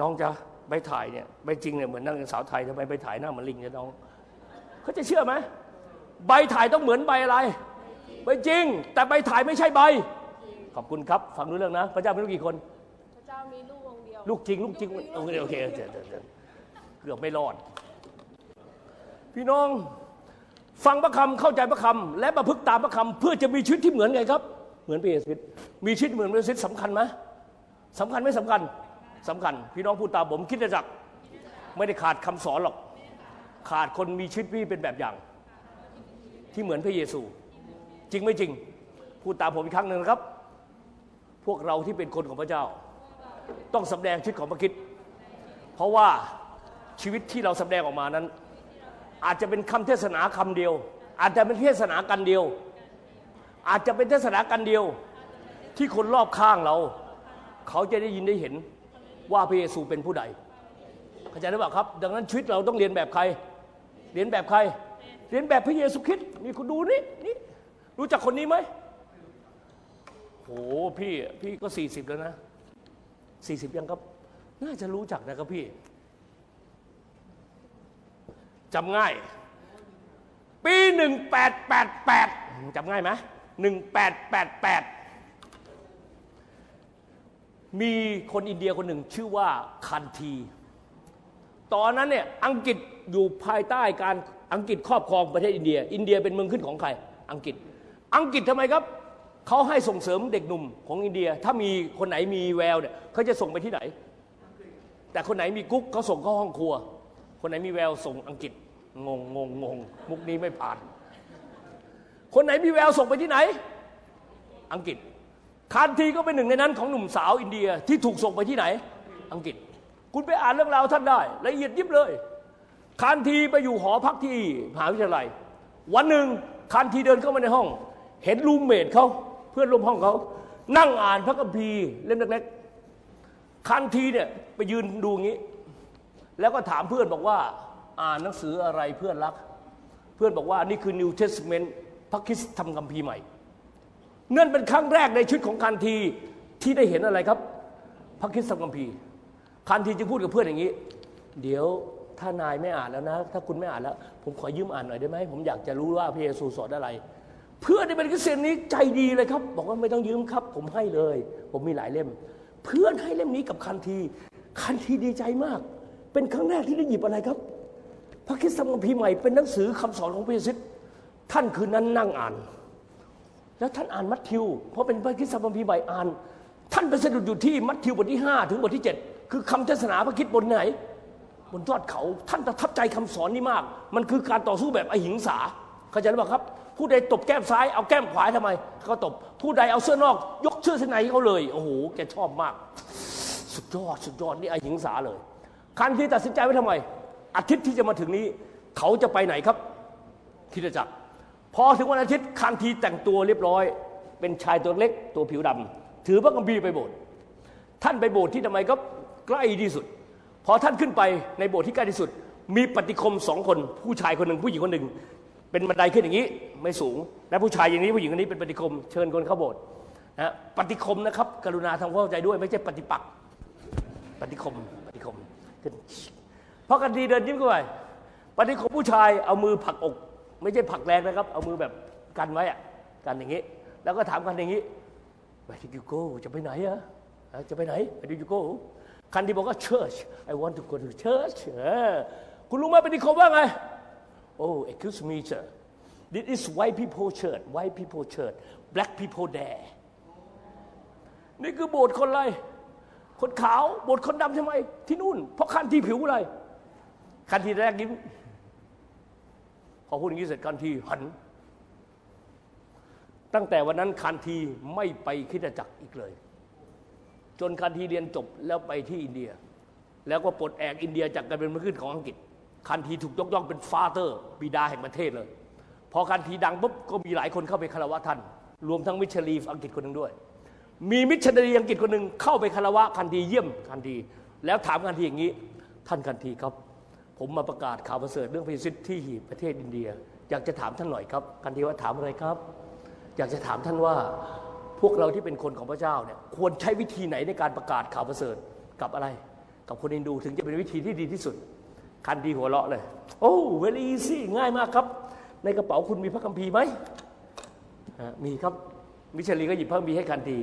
น้องจะใบถ่ายเนี่ยใบจริงเนี่ยเหมือนนางสาวไทยทำไมใบถ่ายหน้าเหมันลิงเนี่ยน้องเขาจะเชื่อไหมใบถ่ายต้องเหมือนใบอะไรใบจริง แต่ใบถ่ายไม่ใช่ใบ ขอบคุณครับฟังรู้เรื่องนะ พระเจ้ามีลูกกี่คน พระเจ้ามีลูกองค์เดียวลูกจริง ลูกจริงโอเคโอเคเดี๋ยวเดี๋ยวเดี๋ยวเกือบไม่รอด พี่น้องฟังพระคำเข้าใจพระคำและประพฤติตามพระคำเพื่อจะมีชีวิตที่เหมือนไงครับ เหมือนพระเยซูคริสต์มีชีวิตเหมือนพระเยซูคริสต์สำคัญไหมสำคัญไม่สำคัญสำคัญ พี่น้องพูดตามผมคิดจักไม่ได้ขาดคำสอนหรอก ขาดคนมีชีวิตที่เป็นแบบอย่าง ที่เหมือนพระเยซู จริงไม่จริง พูดตามผมอีกครั้งหนึ่งนะครับ พวกเราที่เป็นคนของพระเจ้า ต้องสำแดงชีวิตของพระคิด เพราะว่าชีวิตที่เราแสดงออกมานั้น อาจจะเป็นคำเทศนาคำเดียว อาจจะเป็นเทศนากันเดียว อาจจะเป็นเทศนากันเดียวที่คนรอบข้างเรา เขาจะได้ยินได้เห็นว่าพระเยซูเป็นผู้ใดเข้าใจหรือเปล่าครับ ดังนั้นชีวิตเราต้องเรียนแบบใคร เรียนแบบใคร เรียนแบบพระเยซูคริสต์นี่คุณดูนี่นี่รู้จักคนนี้ไหมโหพี่พี่ก็สี่สิบแล้วนะสี่สิบยังครับ น่าจะรู้จักนะครับพี่จำง่าย ปีหนึ่งแปดแปดแปดจำง่ายไหม หนึ่งแปดแปดแปดมีคนอินเดียคนหนึ่งชื่อว่าคันที ตอนนั้นเนี่ยอังกฤษอยู่ภายใต้การอังกฤษครอบครองประเทศอินเดีย อินเดียเป็นเมืองขึ้นของใคร อังกฤษ อังกฤษทำไมครับเขาให้ส่งเสริมเด็กหนุ่มของอินเดีย ถ้ามีคนไหนมีแววเนี่ยเขาจะส่งไปที่ไหน แต่คนไหนมีกุ๊กเขาส่งเข้าห้องครัว คนไหนมีแววส่งอังกฤษงงงงงมุกนี้ไม่ผ่าน คนไหนมีแววส่งไปที่ไหน อังกฤษคานทีก็เป็นหนึ่งในนั้นของหนุ่มสาวอินเดียที่ถูกส่งไปที่ไหน อังกฤษ คุณไปอ่านเรื่องราวท่านได้ ละเอียดยิบเลย คานทีไปอยู่หอพักที่มหาวิทยาลัย วันหนึ่งคานทีเดินเข้ามาในห้อง เห็นรูมเมทเขาเพื่อนร่วมห้องเขานั่งอ่านพระคัมภีร์เล่มเล็กๆคานทีเนี่ยไปยืนดูอย่างนี้ แล้วก็ถามเพื่อนบอกว่า อ่านหนังสืออะไรเพื่อนรัก เพื่อนบอกว่านี่คือ New Testament พระคริสต์ทำคัมภีร์ใหม่นั่นเป็นครั้งแรกในชีวิตของคันทีที่ได้เห็นอะไรครับ พระคริสต์ทำคัมภีร์คันทีจึงพูดกับเพื่อนอย่างนี้ เดี๋ยวถ้านายไม่อ่านแล้วนะ ถ้าคุณไม่อ่านแล้ว ผมขอยืมอ่านหน่อยได้ไหมผมอยากจะรู้ว่าพระเยซูสอนอะไร เพื่อนในเป็นคริสเตียนนี้ใจดีเลยครับ บอกว่าไม่ต้องยืมครับ ผมให้เลย ผมมีหลายเล่ม เพื่อนให้เล่มนี้กับคันทีคันทีดีใจมาก เป็นครั้งแรกที่ได้หยิบอะไรครับ พระคริสต์ทำคัมภีร์ใหม่เป็นหนังสือคำสอนของพระเยซู ท่านคืนนั้นนั่งอ่าน แล้วท่านอ่านมัทธิว เพราะเป็นพระคริสต์คัมภีใหม่อ่าน ท่านไปสะดุดอยู่ที่มัทธิวบทที่ 5 ถึงบทที่ 7 คือคำเทศนาพระคริสต์บนไหน บนยอดเขา ท่านประทับใจคำสอนนี้มาก มันคือการต่อสู้แบบอหิงสาเข้าใจหรือเปล่าครับ ผู้ใดตบแก้มซ้ายเอาแก้มขวาทำไมเขาตบ ผู้ใดเอาเสื้อนอก ยกเสื้อเส้นในให้เขาเลย โอ้โห แกชอบมาก สุดยอด สุดยอด นี่อหิงสาเลยคันที่ตัดสินใจไว้ทำไม อาทิตย์ที่จะมาถึงนี้ เขาจะไปไหนครับคิดจักร พอถึงวันอาทิตย์คันทีแต่งตัวเรียบร้อย เป็นชายตัวเล็กตัวผิวดำถือพระคัมภีร์ไปโบสถ์ท่านไปโบสถ์ที่ทำไมก็ใกล้ที่สุด พอท่านขึ้นไปในโบสถ์ที่ใกล้ที่สุด มีปฏิคมสองคน ผู้ชายคนหนึ่งผู้หญิงคนหนึ่ง เป็นบันไดขึ้นอย่างนี้ไม่สูง และผู้ชายอย่างนี้ผู้หญิงคนนี้เป็นปฏิคมเชิญคนเข้าโบสถ์นะปฏิคมนะครับ กรุณาทำความเข้าใจด้วย ไม่ใช่ปฏิปักษ์ปฏิคมปฏิคมขึ้นพอกันทีเดินยิ้มเข้าไปปฏิคมผู้ชายเอามือผลักอก ไม่ใช่ผลักแรงนะครับ เอามือแบบกันไว้อะกันอย่างนี้ แล้วก็ถามกันอย่างนี้ Where did you go จะไปไหนอะจะไปไหน Where did you go คันที่บอกว่า church I want to go to church คุณรู้ไหมปฏิคมว่าไง Oh excuse me sir this is white people church white people church black people there นี่คือโบสถ์คนอะไร คนขาว โบสถ์คนดำทำไม ที่นู่น เพราะคันที่ผิวอะไร คันที่แรกยิ้ม พอพูดอย่างนี้เสร็จคานธีหัน ตั้งแต่วันนั้นคานธีไม่ไปคริสตจักรอีกเลย จนคานธีเรียนจบแล้วไปที่อินเดีย แล้วก็ปลดแอกอินเดียจากการเป็นเมืองขึ้นของอังกฤษ คานธีถูกยกย่องเป็น father บิดาแห่งประเทศเลย พอคานธีดังปุ๊บก็มีหลายคนเข้าไปคารวะท่านรวมทั้งมิชชันนารีอังกฤษคนหนึ่งด้วย มีมิชชันนารีอังกฤษคนหนึ่งเข้าไปคารวะคานธีเยี่ยมคานธี แล้วถามคานธีอย่างนี้ ท่านคานธีครับ ผมมาประกาศข่าวประเสริฐเรื่องพระเยซูที่หีประเทศอินเดีย อยากจะถามท่านหน่อยครับคานธีว่าถามอะไรครับ อยากจะถามท่านว่าพวกเราที่เป็นคนของพระเจ้าเนี่ยควรใช้วิธีไหนในการประกาศข่าวประเสริฐกับอะไร กับคนฮินดูถึงจะเป็นวิธีที่ดีที่สุด คานธีหัวเราะเลย โอ้ very easy ง่ายมากครับ ในกระเป๋าคุณมีพระคัมภีร์ไหมมีครับมิชชันนารีก็หยิบพระคัมภีร์ให้คานธี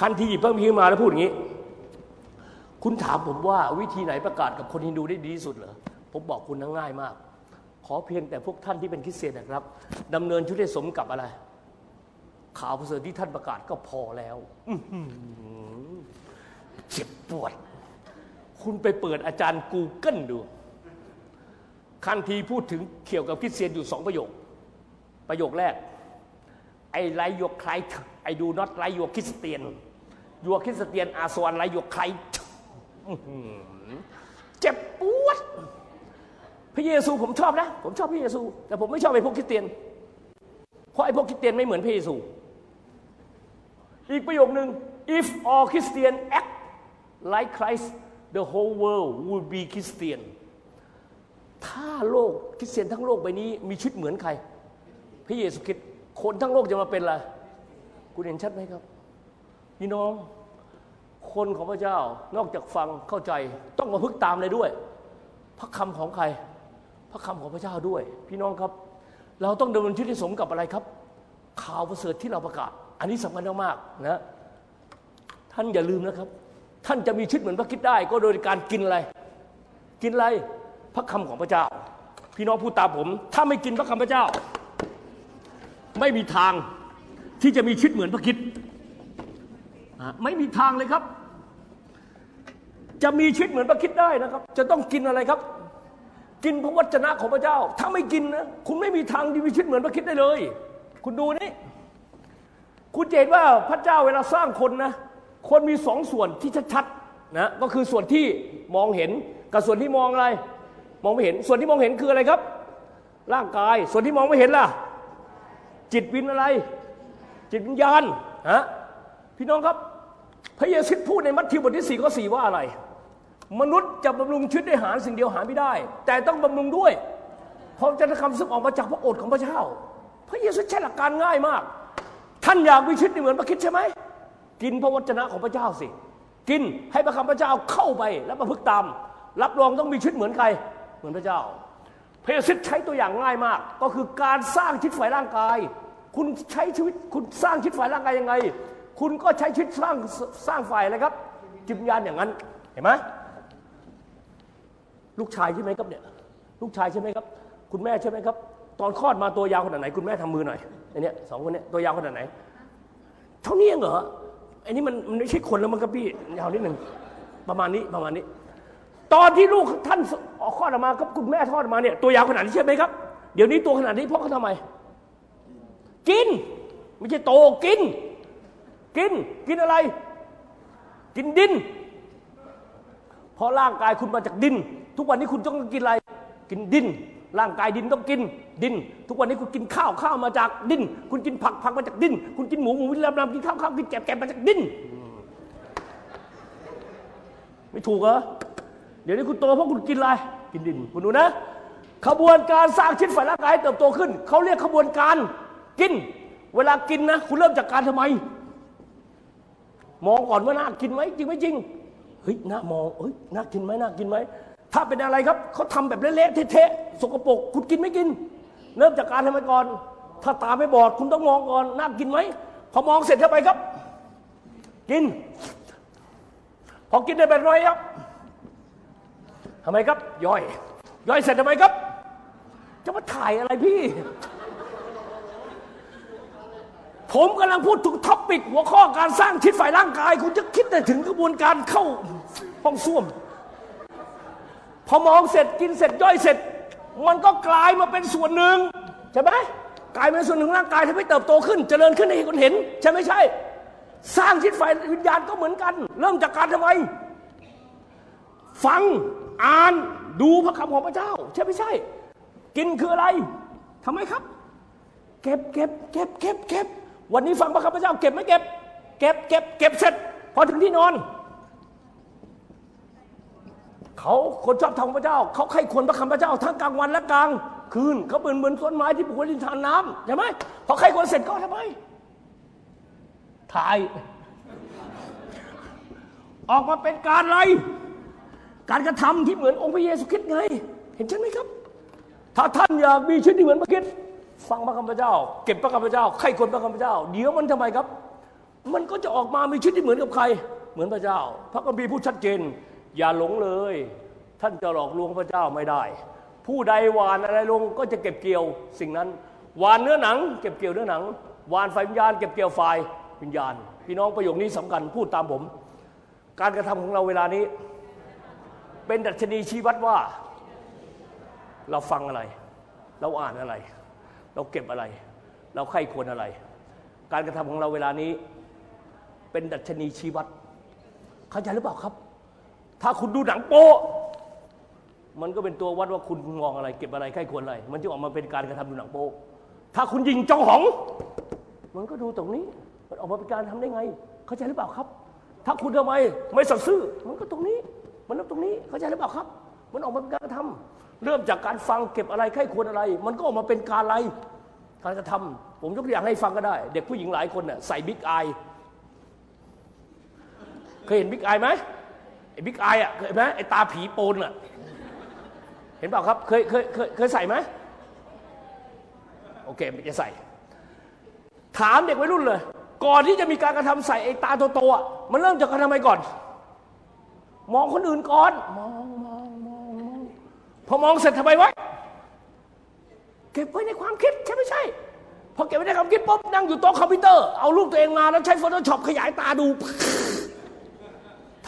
คานธีหยิบพระคัมภีร์มาแล้วพูดอย่างนี้ คุณถามผมว่าวิธีไหนประกาศกับคนฮินดูได้ดีที่สุดเหรอ ผมบอกคุณนะง่ายมาก ขอเพียงแต่พวกท่านที่เป็นคริสเตียนนะครับดำเนินชีวิตให้สมกับอะไร ข่าวประเสริฐที่ท่านประกาศก็พอแล้วอืเจ็บปวด คุณไปเปิดอาจารย์กูเกิลดูคันทีพูดถึงเกี่ยวกับคริสเตียนอยู่สองประโยค ประโยคแรก ไอ้ไรโยใครไอ้ดูน็อตไรโยคริสเตียนยัวคริสเตียนอาสวนไรโยใครเจ็บปวด พระเยซูผมชอบนะ ผมชอบพระเยซู แต่ผมไม่ชอบไอ้พวกคริสเตียน เพราะไอ้พวกคริสเตียนไม่เหมือนพระเยซู อีกประโยคหนึ่ง if all Christian act like Christ the whole world would be Christian ถ้าโลกคริสเตียนทั้งโลกใบนี้มีชีวิตเหมือนใคร พระเยซูคริสต์คนทั้งโลกจะมาเป็นอะไรคุณเห็นชัดไหมครับพี่น้องคนของพระเจ้านอกจากฟังเข้าใจต้องมาพึกตามเลยด้วย พระคำของใคร พระคำของพระเจ้าด้วย พี่น้องครับ เราต้องดำเนินชีวิตสมกับอะไรครับ ข่าวประเสริฐที่เราประกาศ อันนี้สำคัญมากๆนะท่านอย่าลืมนะครับ ท่านจะมีชีวิตเหมือนพระคิดได้ ก็โดยการกินอะไร กินอะไรพระคำของพระเจ้า พี่น้องพูดตามผม ถ้าไม่กินพระคำพระเจ้า ไม่มีทางที่จะมีชีวิตเหมือนพระคิดไม่มีทางเลยครับ จะมีชีวิตเหมือนพระคิดได้นะครับ จะต้องกินอะไรครับ กินพระวจนะของพระเจ้า ถ้าไม่กินนะคุณไม่มีทางที่มีชีวิตเหมือนพระคิดได้เลย คุณดูนี่คุณเห็นว่าพระเจ้าเวลาสร้างคนนะ คนมีสองส่วนที่ชัดๆนะก็คือส่วนที่มองเห็นกับส่วนที่มองอะไร มองไม่เห็นส่วนที่มองเห็นคืออะไรครับ ร่างกายส่วนที่มองไม่เห็นล่ะ จิตวิญอะไร จิตวิญญาณฮะพี่น้องครับ พระเยซูพูดในมัทธิวบทที่สี่ข้อสี่ว่าอะไร มนุษย์จะบำรุงชีวิตด้วยอาหารสิ่งเดียวหาไม่ได้ แต่ต้องบำรุงด้วย เพราะจะคำซึ่งออกมาจากพระโอษฐ์ของพระเจ้า พระเยซูใช้หลักการง่ายมาก ท่านอยากมีชีวิตเหมือนพระคิดใช่ไหมกินพระวจนะของพระเจ้าสิ กินให้พระคำพระเจ้าเข้าไปแล้วประพฤติตาม รับรองต้องมีชีวิตเหมือนใคร เหมือนพระเจ้าพระเยซูใช้ตัวอย่างง่ายมาก ก็คือการสร้างชีวิตฝ่ายร่างกาย คุณใช้ชีวิตคุณสร้างชีวิตฝ่ายร่างกายยังไง คุณก็ใช้ชีวิตสร้างสร้างฝ่ายอะไรครับจิตวิญญาณอย่างนั้นเห็นไหม ลูกชายใช่ไหมครับเนี่ย ลูกชายใช่ไหมครับ คุณแม่ใช่ไหมครับ ตอนคลอดมาตัวยาวขนาดไหน คุณแม่ทำมือหน่อยไอเนี้ยสองคนเนี้ยตัวยาวขนาดไหน เท่านี้เหรอไอ้นี่มันมันไม่ใช่คนแล้วมันก็พี่ยาวนิดหนึ่งประมาณนี้ประมาณนี้ ตอนที่ลูกท่านออกคลอดออกมากับคุณแม่ทอดมาเนี่ยตัวยาวขนาดนี้ใช่ไหมครับ เดี๋ยวนี้ตัวขนาดนี้เพราะเขาทำไม กิน ไม่ใช่โตกิน กินกินอะไร กินดินเพราะร่างกายคุณมาจากดิน ทุกวันนี้คุณต้องกินอะไร กินดิน ร่างกายดินต้องกินดิน ทุกวันนี้คุณกินข้าวข้าวมาจากดิน คุณกินผักผักมาจากดิน คุณกินหมูหมูวิลามลำกินข้าวข้าวกินแกบแกบมาจากดิน ไม่ถูกเหรอ เดี๋ยวนี้คุณโตเพราะคุณกินอะไร กินดิน คุณดูนะ ขบวนการสร้างชิ้นฝ่ายร่างกายเติบโตขึ้น เขาเรียกขบวนการกิน เวลากินนะ คุณเริ่มจากการทำไม มองก่อนว่าน่ากินไหมจริงไหมจริง เฮ้ย น่ามองเฮ้ย น่ากินไหมน่ากินไหม ถ้าเป็นอะไรครับเขาทำแบบเละๆเทะๆสกปรกคุณกินไม่กิน เริ่มจากการทำไมก่อน ถ้าตาไม่บอดคุณต้องมองก่อนน่ากินไหมพอมองเสร็จเข้าไปครับ กิน พอกินได้แบบน้อยครับทำไมครับ ย่อย ย่อยเสร็จทำไมครับ จะมาถ่ายอะไรพี่ ผมกำลังพูดถึงท็อปปิกหัวข้อการสร้างชิดฝ่ายร่างกาย คุณจะคิดได้ถึงกระบวนการเข้าห้องส้วม พอมองเสร็จกินเสร็จย่อยเสร็จ มันก็กลายมาเป็นส่วนหนึ่งใช่ไหมกลายเป็นส่วนหนึ่งของร่างกายทำให้เติบโตขึ้น เจริญขึ้นให้คนเห็น ใช่ไม่ใช่ สร้างชิดฝ่ายวิญญาณก็เหมือนกัน เริ่มจากการทำไมฟังอ่านดูพระคำของพระเจ้า ใช่ไม่ใช่ กินคืออะไรทำไมครับ เก็บเก็บเก็บเก็บเก็บวันนี้ฟังพระคำพระเจ้า เก็บไม่เก็บ เก็บเก็บเก็บเสร็จ พอถึงที่นอน เขาคนชอบทำพระเจ้า เขาใครควรพระคำพระเจ้าทั้งกลางวันและกลางคืนเขาเป็นเหมือนต้นไม้ที่ปลูกไว้ริมทานน้ำใช่ไหมพอใครควรเสร็จก็ทำไมถ่าย ออกมาเป็นการอะไร การกระทำที่เหมือนองค์พระเยซูคริสต์ไง เห็นใช่ไหมครับ ถ้าท่านอยากมีชีวิตที่เหมือนพระคริสต์ฟังพระคำพระเจ้า เก็บพระคำพระเจ้าใครคนพระคำพระเจ้า เดี๋ยวมันทำไมครับ มันก็จะออกมามีชีวิตที่เหมือนกับใคร เหมือนพระเจ้า พระคัมภีร์พูดชัดเจน อย่าหลงเลย ท่านจะหลอกลวงพระเจ้าไม่ได้ ผู้ใดหวานอะไรลงก็จะเก็บเกี่ยวสิ่งนั้นหวานเนื้อหนัง เก็บเกี่ยวเนื้อหนังหวานไฟวิญญาณเก็บเกี่ยวไฟวิญญาณ พี่น้องประโยคนี้สำคัญพูดตามผม การกระทำของเราเวลานี้ เป็นดัชนีชี้วัดว่า เราฟังอะไร เราอ่านอะไร เราเก็บอะไร เราไข้ควรอะไร การกระทำของเราเวลานี้ เป็นดัชนีชี้วัดเข้าใจหรือเปล่าครับ ถ้าคุณดูหนังโป๊ะมันก็เป็นตัววัดว่าคุณมองอะไร เก็บอะไรไข้ควรอะไร มันจะออกมาเป็นการกระทำดูหนังโป๊ะถ้าคุณยิงจ้องหอง มันก็ดูตรงนี้ มันออกมาเป็นการทำได้ไง เข้าใจหรือเปล่าครับ ถ้าคุณทำไมไม่สัตย์ซื่อ มันก็ตรงนี้ มันเริ่มตรงนี้ เข้าใจหรือเปล่าครับ มันออกมาเป็นการกระทำเริ่มจากการฟังเก็บอะไรไข้ควรอะไร มันก็ออกมาเป็นการอะไร การกระทำผมยกตัวอย่างให้ฟังก็ได้ เด็กผู้หญิงหลายคนน่ะใส่บิ๊กไอเคยเห็น big eye ไหม big eye อะเคยไหมไอ้ตาผีโปนอะ เห็นเปล่าครับ เคยเคยเคยเคยใส่ไหมโอเคไม่จะใส่ ถามเด็กวัยรุ่นเลย ก่อนที่จะมีการกระทำใส่ไอ้ตาโตๆมันเริ่มจากการทำอะไรก่อน มองคนอื่นก่อน มองมองมองมองพอมองเสร็จทำไมวะเก็บไว้ในความคิดใช่ไม่ใช่พอเก็บไว้ในความคิดปุ๊บนั่งอยู่โต๊ะคอมพิวเตอร์ เอารูปตัวเองมาแล้วใช้ Photoshop ขยายตาดู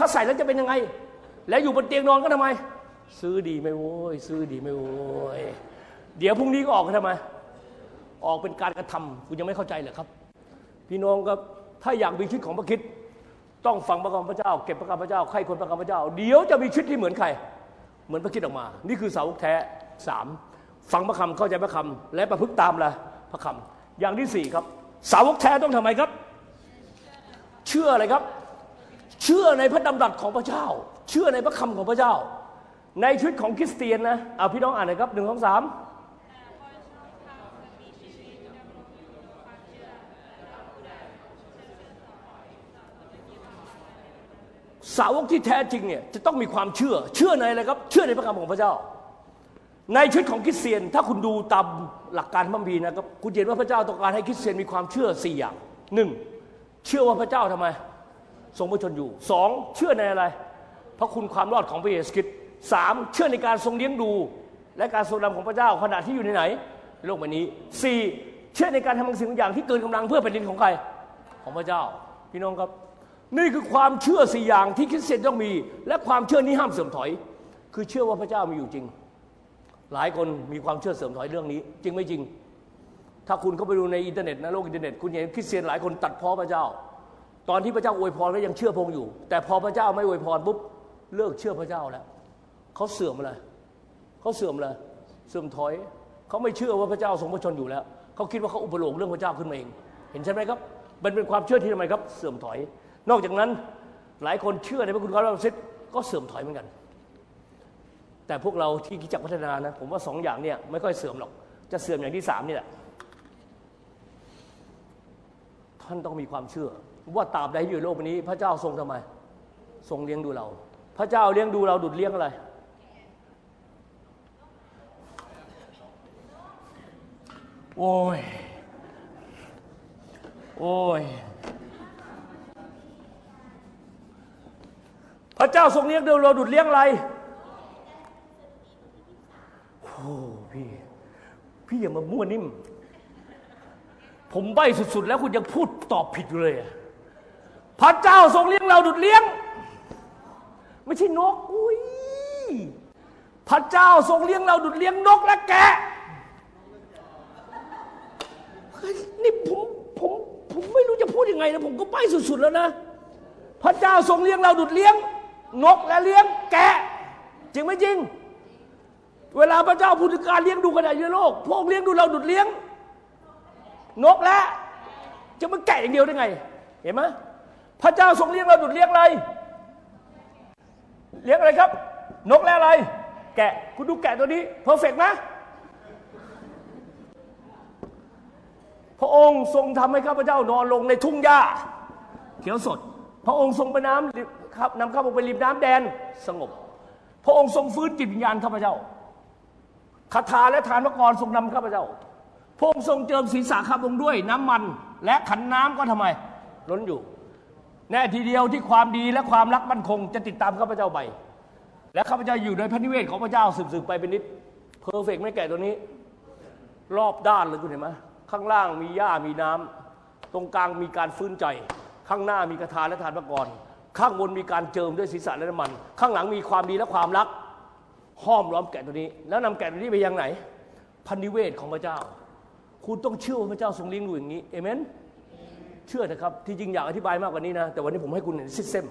ถ้าใส่แล้วจะเป็นยังไง แล้วอยู่บนเตียงนอนก็ทำไม ซื้อดีไหมโว้ยซื้อดีไหมโว้ยเดี๋ยวพรุ่งนี้ก็ออกกันทำไม ออกเป็นการกระทำคุณยังไม่เข้าใจเหรอครับ พี่น้องครับถ้าอยากมีชีวิตของพระคิดต้องฟังพระคำพระเจ้า เก็บพระคำพระเจ้าใครคนพระคำพระเจ้า เดี๋ยวจะมีชีวิตที่เหมือนใคร เหมือนพระคิดออกมา นี่คือสาวกแท้สามฟังพระคำเข้าใจพระคำและประพฤติตามละพระคำอย่างที่สี่ครับ สาวกแท้ต้องทำไมครับ เชื่ออะไรครับ เชื่อในพระดำรัสของพระเจ้า เชื่อในพระคำของพระเจ้า ในชีวิตของคริสเตียนนะเอาพี่น้องอ่านหน่อยครับหนึ่งสองสามสาวกที่แท้จริงเนี่ยจะต้องมีความเชื่อ เชื่อในอะไรครับ เชื่อในพระคำของพระเจ้า ในชีวิตของคริสเตียน ถ้าคุณดูตามหลักการพระคัมภีนะครับคุณเห็นว่าพระเจ้าต้องการให้คริสเตียนมีความเชื่อสี่อย่างหนึ่งเชื่อว่าพระเจ้าทำไม ทรงพระชนอยู่สองเชื่อในอะไร พระคุณความรอดของพระเยซูคริสต์สามเชื่อในการทรงเลี้ยงดู และการทรงนำของพระเจ้าขณะที่อยู่ในไหนในโลกใบนี้สี่เชื่อในการทำบางสิ่งบางอย่างที่เกินกำลังเพื่อแผ่นดินของใครของพระเจ้า พี่น้องครับ นี่คือความเชื่อสี่อย่างที่คริสเตียนต้องมี และความเชื่อนี้ห้ามเสื่อมถอย คือเชื่อว่าพระเจ้ามีอยู่จริง หลายคนมีความเชื่อเสื่อมถอยเรื่องนี้ จริงไม่จริง ถ้าคุณเข้าไปดูในอินเทอร์เน็ตนะโลกอินเทอร์เน็ตคุณเห็นคริสเตียนหลายคนตัดพ้อพระเจ้า ตอนที่พระเจ้าอวยพรก็ยังเชื่อพระองค์อยู่ แต่พอพระเจ้าไม่อวยพรปุ๊บเลิกเชื่อพระเจ้าแล้วเขาเสื่อมเลยเขาเสื่อมเลยเสื่อมถอยเขาไม่เชื่อว่าพระเจ้าทรงพระชนม์อยู่แล้วเขาคิดว่าเขาอุปโลกน์เรื่องพระเจ้าขึ้นมาเอง เห็นใช่ไหมครับ มันเป็นความเชื่อที่ทำไมครับ เสื่อมถอย นอกจากนั้นหลายคนเชื่อในพระคุณของพระสิทธิ์ก็เสื่อมถอยเหมือนกัน แต่พวกเราที่กิจจักพัฒนานะผมว่าสองอย่างเนี่ยไม่ค่อยเสื่อมหรอกจะเสื่อมอย่างที่สามนี่แหละท่านต้องมีความเชื่อ ว่าตราบใดที่อยู่โลกนี้ พระเจ้าทรงทำไม ทรงเลี้ยงดูเรา พระเจ้าเลี้ยงดูเราดุดเลี้ยงอะไร โอ้ย โอ้ย พระเจ้าทรงเลี้ยงดูเราดุดเลี้ยงอะไรโอ้พี่ พี่อย่ามามั่วนิ่มผมใบ้สุด ๆ แล้วคุณยังพูดตอบผิดอยู่เลยอะ พระเจ้าทรงเลี้ยงเราดุดเลี้ยง ไม่ใช่นกอุ้ยพระเจ้าทรงเลี้ยงเราดุดเลี้ยงนกและแกะนี่ผมผมผมไม่รู้จะพูดยังไงนะผมก็ใบ้สุดๆแล้วนะ พระเจ้าทรงเลี้ยงเราดุดเลี้ยง นกและเลี้ยงแกะ จริงไหมจริง เวลาพระเจ้าพูดถึงการเลี้ยงดูขนาดในโลก พวกเลี้ยงดูเราดุดเลี้ยง นกและ จะมาแกะอย่างเดียวได้ไง เห็นไหม พระเจ้าทรงเลี้ยงเราดุดเลี้ยงอะไร เลี้ยงอะไรครับ นกและอะไร แกะคุณดูแกะตัวนี้เพอร์เฟกไหมพระองค์ทรงทำให้ข้าพเจ้านอนลงในทุ่งหญ้า เขียวสด พระองค์ทรงไปน้ำครับนำข้าพเจ้าไปริมน้ำแดนสงบ พระองค์ทรงฟื้นจิตวิญญาณข้าพเจ้าคาถาและทานพระกรทรงนำข้าพเจ้า พระองค์ทรงเจิมศีรษะข้าพงด้วยน้ำมัน และขันน้ำก็ทำไม ล้นอยู่ แน่ทีเดียวที่ความดีและความรักมั่นคง จะติดตามข้าพเจ้าไป และข้าพเจ้าอยู่ในพระนิเวศของพระเจ้าสืบๆไปเป็นนิดperfect ไหมแกะตัวนี้ รอบด้านเลยคุณเห็นไหมข้างล่างมีหญ้ามีน้ำตรงกลางมีการฟื้นใจ ข้างหน้ามีกระทานและทานพระกรข้างบนมีการเจิมด้วยศีรษะและน้ำมัน ข้างหลังมีความดีและความรัก ห้อมล้อมแกะตัวนี้ แล้วนำแกะตัวนี้ไปยังไหนพระนิเวศของพระเจ้า คุณต้องเชื่อว่าพระเจ้าทรงเลี้ยงดูอย่างนี้เอเมน เชื่อนะครับที่จริงอยากอธิบายมากกว่านี้นะแต่วันนี้ผมให้คุณเห็น system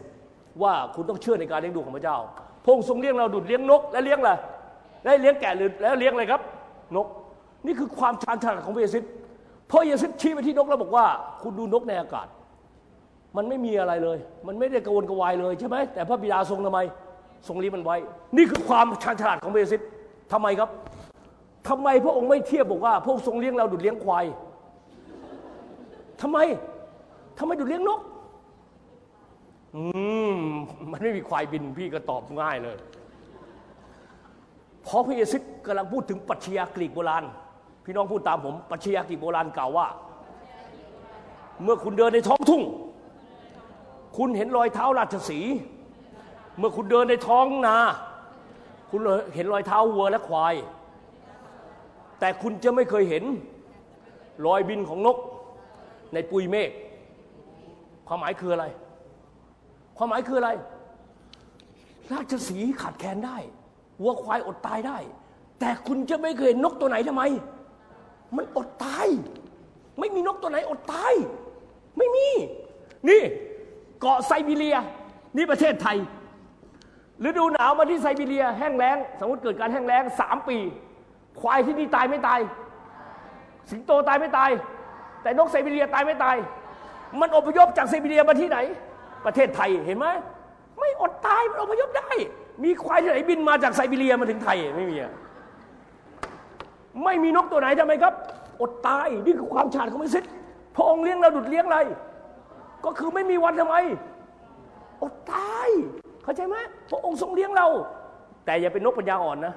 ว่าคุณต้องเชื่อในการเลี้ยงดูของพระเจ้าพงค์ทรงเลี้ยงเราดุดเลี้ยงนก และเลี้ยงอะไรและเลี้ยงแกะหรือแล้วเลี้ยงอะไรครับ นก นี่คือความชาญฉลาดของพระเยซูพราะเยซูชี้ไปที่นกแล้วบอกว่า คุณดูนกในอากาศ มันไม่มีอะไรเลย มันไม่ได้กระวนกระวายเลยใช่ไหมแต่พระบิดาทรงทำไมทรงเลี้ยมันไว้ นี่คือความชาญฉลาดของเยซูทำไมครับทำไมพระองค์ไม่เทียบบอกว่าพระองค์ทรงเลี้ยงเราดุดเลี้ยงควายทำไม ทำไมดุดเลี้ยงนก อืม มันไม่มีควายบินพี่ก็ตอบง่ายเลยเพราะพระเยซูกำลังพูดถึงปรัชญากรีกโบราณ พี่น้องพูดตามผมปรัชญากรีกโบราณกล่าวว่า เมื่อคุณเดินในท้องทุ่ง คุณเห็นรอยเท้าราชสี เมื่อคุณเดินในท้องนา คุณเห็นรอยเท้าวัวและควาย แต่คุณจะไม่เคยเห็นรอยบินของนกในปุยเมฆ ความหมายคืออะไร ความหมายคืออะไร ราชสีขาดแคลนได้ วัวควายอดตายได้ แต่คุณจะไม่เคยนกตัวไหนทำไม มันอดตาย ไม่มีนกตัวไหนอดตาย ไม่มี นี่เกาะไซบีเรีย นี่ประเทศไทยฤดูหนาวมาที่ไซบีเรีย แห้งแล้ง สมมติเกิดการแห้งแล้งสามปี ควายที่นี่ตายไม่ตาย สิงโตตายไม่ตาย แต่นกไซบีเรียตายไม่ตาย มันอพยพจากไซบีเรียมาที่ไหน ประเทศไทยเห็นไหมไม่อดตายมันอพยพได้ มีควายที่ไหนบินมาจากไซบีเรียมาถึงไทยไม่มีไม่มีนกตัวไหนทำไมครับ อดตายนี่คือความฉลาดของมิสิทธิ์พระองค์เลี้ยงเราดุดเลี้ยงอะไร ก็คือไม่มีวันทำไม อดตาย เข้าใจไหมพระองค์ทรงเลี้ยงเรา แต่อย่าเป็นนกปัญญาอ่อนนะ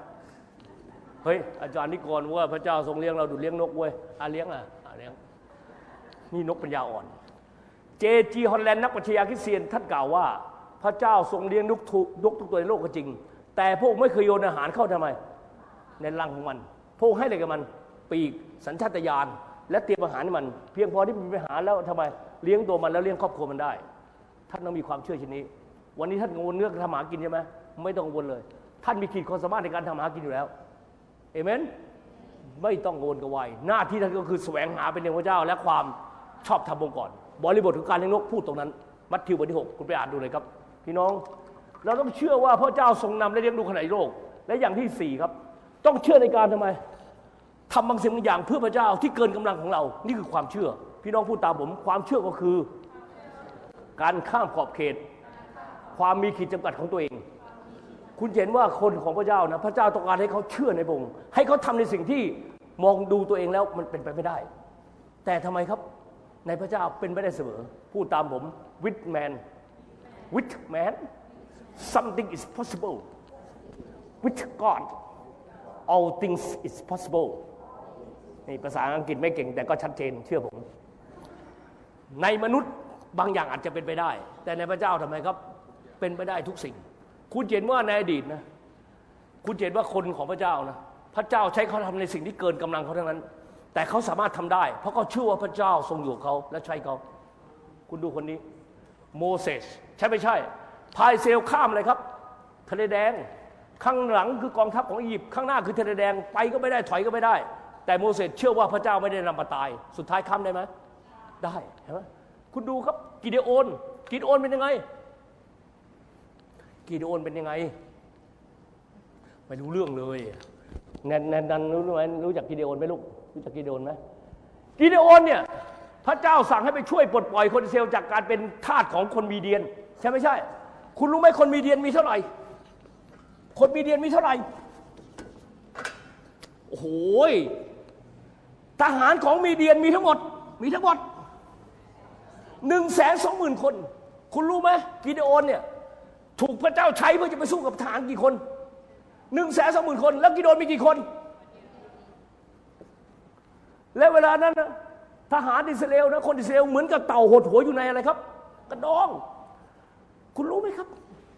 เฮ้ยอาจารย์นิกรว่าพระเจ้าทรงเลี้ยงเราดุดเลี้ยงนกเว้ยอาเลี้ยงอะอาเลี้ยงนี่นกปัญญาอ่อน เจจีฮอลแลนด์นักปัชญาคริสเตียนท่านกล่าวว่า พระเจ้าทรงเลี้ยงนกทุกนกทุกตัวในโลกก็จริง แต่พระองค์ไม่เคยโยนอาหารเข้าทำไม ในรังของมันพระองค์ให้อะไรกับมัน ปีกสัญชาตญาณและเตรียมอาหารให้มัน เพียงพอที่มันไปหาแล้วทำไมเลี้ยงตัวมันแล้วเลี้ยงครอบครัวมันได้ ท่านต้องมีความเชื่อเช่นนี้วันนี้ท่านกังวลเรื่องทำหากินใช่ไหมไม่ต้องกังวลเลย ท่านมีขีดความสามารถในการทำหากินอยู่แล้วเอเมนไม่ต้องกังวลกระวายหน้าที่ท่านก็คือแสวงหาเป็นเองพระเจ้า และความชอบธรรมองค์ก่อน บริบทของการเลี้ยงนกพูดตรงนั้น มัทธิวบทที่หกคุณไปอ่านดูเลยครับ พี่น้อง เราต้องเชื่อว่าพระเจ้าทรงนำและเลี้ยงดูขนาดโลก และอย่างที่สี่ครับ ต้องเชื่อในการทำไมทำบางสิ่งบางอย่างเพื่อพระเจ้าที่เกินกำลังของเรา นี่คือความเชื่อ พี่น้องพูดตามผม ความเชื่อก็คือ การข้ามขอบเขต ความมีขีดจำกัดของตัวเอง คุณเห็นว่าคนของพระเจ้านะ พระเจ้าต้องการให้เขาเชื่อในพระองค์ให้เขาทำในสิ่งที่มองดูตัวเองแล้วมันเป็นไปไม่ได้ แต่ทำไมครับ ในพระเจ้าเป็นไปได้เสมอ พูดตามผม with man with man something is possible with God all things is possible นี่ภาษาอังกฤษไม่เก่งแต่ก็ชัดเจนเชื่อผม ในมนุษย์บางอย่างอาจจะเป็นไปได้ แต่ในพระเจ้าทำไมครับ เป็นไปได้ทุกสิ่ง คุณเห็นว่าในอดีตนะ คุณเห็นว่าคนของพระเจ้านะ พระเจ้าใช้เขาทำในสิ่งที่เกินกำลังเขาทั้งนั้น แต่เขาสามารถทำได้ เพราะเขาเชื่อว่าพระเจ้าทรงอยู่เขาและใช้เขา คุณดูคนนี้ โมเสสใช่ไม่ใช่ พาอิสราเอลข้ามเลยครับ ทะเลแดง ข้างหลังคือกองทัพของอียิปต์ข้างหน้าคือทะเลแดงไปก็ไม่ได้ถอยก็ไม่ได้ แต่โมเสสเชื่อว่าพระเจ้าไม่ได้นำมาตาย สุดท้ายข้ามได้ไหมได้เห็นไหมคุณดูครับกิเดโอน กิเดโอนเป็นยังไง กิเดโอนเป็นยังไงไม่รู้เรื่องเลยแนนแนนนันรู้ไหมรู้จักกิเดโอนไหมลูก รู้จักกิเดโอนไหมกิเดโอนเนี่ยพระเจ้าสั่งให้ไปช่วยปลดปล่อยคนอิสราเอลจากการเป็นทาสของคนมีเดียน ใช่ไม่ใช่ คุณรู้ไหมคนมีเดียนมีเท่าไหร่ คนมีเดียนมีเท่าไหร่โอ้โหทหารของมีเดียนมีทั้งหมด มีทั้งหมดหนึ่งแสนสองหมื่นคน คุณรู้ไหมกิเดโอนเนี่ยถูกพระเจ้าใช้เพื่อจะไปสู้กับทหารกี่คนหนึ่งแสนสองหมื่นคน แล้วกิโดนมีกี่คน และเวลานั้นนะทหารอิสราเอลนะคนอิสราเอลเหมือนกับเต่าหดหัวอยู่ในอะไรครับ กระดอง คุณรู้ไหมครับ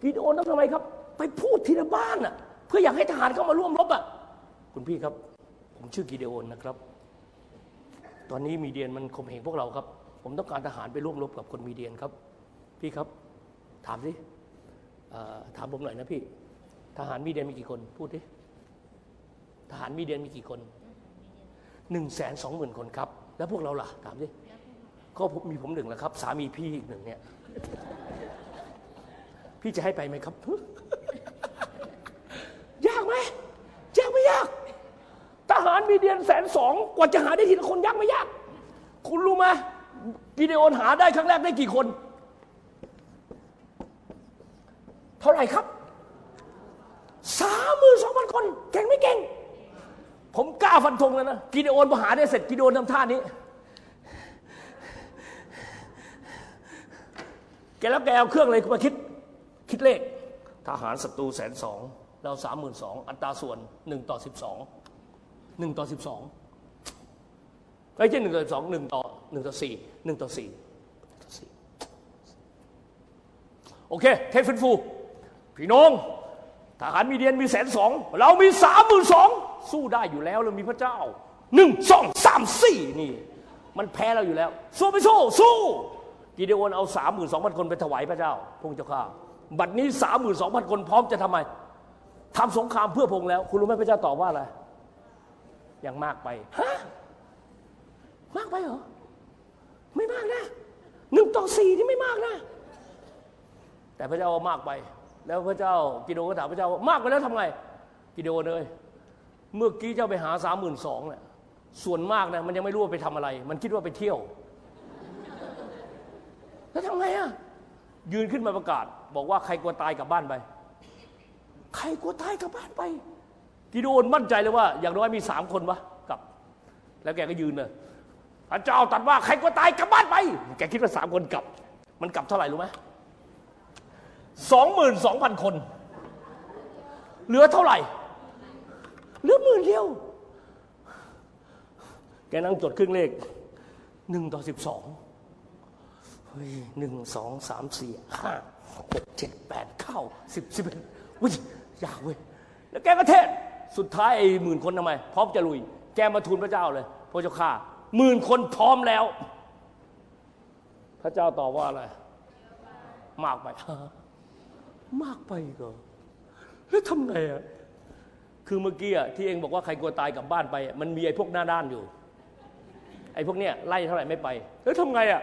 กิโดนต้องทำไมครับ ไปพูดทีละบ้านอะ เพื่ออยากให้ทหารเข้ามาร่วมรบอะคุณพี่ครับ ผมชื่อกิเดโอนนะครับ ตอนนี้มีเดียนมันข่มเหงพวกเราครับ ผมต้องการทหารไปร่วมรบกับคนมีเดียนครับ พี่ครับ ถามสิถามผมหน่อยนะพี่ ทหารมีเดียนมีกี่คน พูดดิทหารมีเดียนมีกี่คน หนึ่งแสนสองหมื่นคนครับ แล้วพวกเราล่ะ ถามดิก็มีผมหนึ่งแหละครับ สามีพี่อีกหนึ่งเนี่ย พี่จะให้ไปไหมครับ ยากไหมยากไม่ยาก ทหารมีเดียนแสนสองกว่าจะหาได้ทีละคนยากไม่ยาก คุณรู้ไหมกิเดโอนหาได้ครั้งแรกได้กี่คน เท่าไหร่ครับสามหมื่นสองพันคน เก่งไม่เก่ง ผมกล้าฟันธงแล้วนะกิเดโอนพอหาได้เสร็จกิเดโอนทำท่านี้ แกแล้วแกเอาเครื่องเลยมาคิด คิดเลข ทหารศัตรูแสนสองเราสามหมื่นสองอัตราส่วนหนึ่งต่อสิบสองหนึ่งต่อสิบสองไม่ใช่หนึ่งต่อสิบสองหนึ่งต่อหนึ่งต่อสี่หนึ่งต่อสี่โอเค เทปฟินฟู พี่น้องทหารมีเดียนมีแสนสองเรามีสามหมื่นสอง สู้ได้อยู่แล้วเรามีพระเจ้าหนึ่งสองสามสี่นี่ มันแพ้เราอยู่แล้ว สู้ไปสู้สู้กิเดโอนเอาสามหมื่นสองพันคนไปถวายพระเจ้าพระเจ้าข้าบัดนี้สามหมื่นสองพันคนพร้อมจะทำไมทำสงครามเพื่อพระองค์แล้ว คุณรู้ไหมพระเจ้าตอบว่าอะไรยังมากไปฮะมากไปเหรอไม่มากนะหนึ่งต่อสี่นี่ไม่มากนะ แต่พระเจ้าว่ามากไป แล้วพระเจ้ากิโดก็ถามพระเจ้าว่ามากไปแล้วทำไงกิโดเลย เมื่อกี้เจ้าไปหาสามหมื่นสองเนี่ยส่วนมากนะมันยังไม่รู้ว่าไปทำอะไร มันคิดว่าไปเที่ยว แล้วทำไงอะยืนขึ้นมาประกาศ บอกว่าใครกลัวตายกลับบ้านไป ใครกลัวตายกลับบ้านไปกิโดนมั่นใจเลยว่า อย่างน้อยมีสามคนวะกลับ แล้วแกก็ยืนเลยพระเจ้าตรัสว่าใครกลัวตายกลับบ้านไป แกคิดว่าสามคนกลับ มันกลับเท่าไหร่รู้ไหมสองหมื่นสองพันคน เหลือเท่าไหร่ เหลือหมื่นเดียว แกนั่งจดครื่งเลขหนึ่งต่อสิบสองเฮ้ยหนึ่งสองสามสี่ห้าหกเจ็ดแปดเก้าสิบสิบเอ็ดวิยากเว้ย แล้วแกก็เทศ สุดท้ายไอ้หมื่นคนทำไม พร้อมจะลุย แกมาทูลพระเจ้าเลย พระเจ้าข้าหมื่นคนพร้อมแล้ว พระเจ้าตอบว่าอะไร มากไป มากไปก็แล้วทำไงอะ คือเมื่อกี้ที่เองบอกว่าใครกลัวตายกลับบ้านไป มันมีไอ้พวกหน้าด้านอยู่ ไอ้พวกเนี้ยไล่เท่าไหร่ไม่ไปแล้วทำไงอะ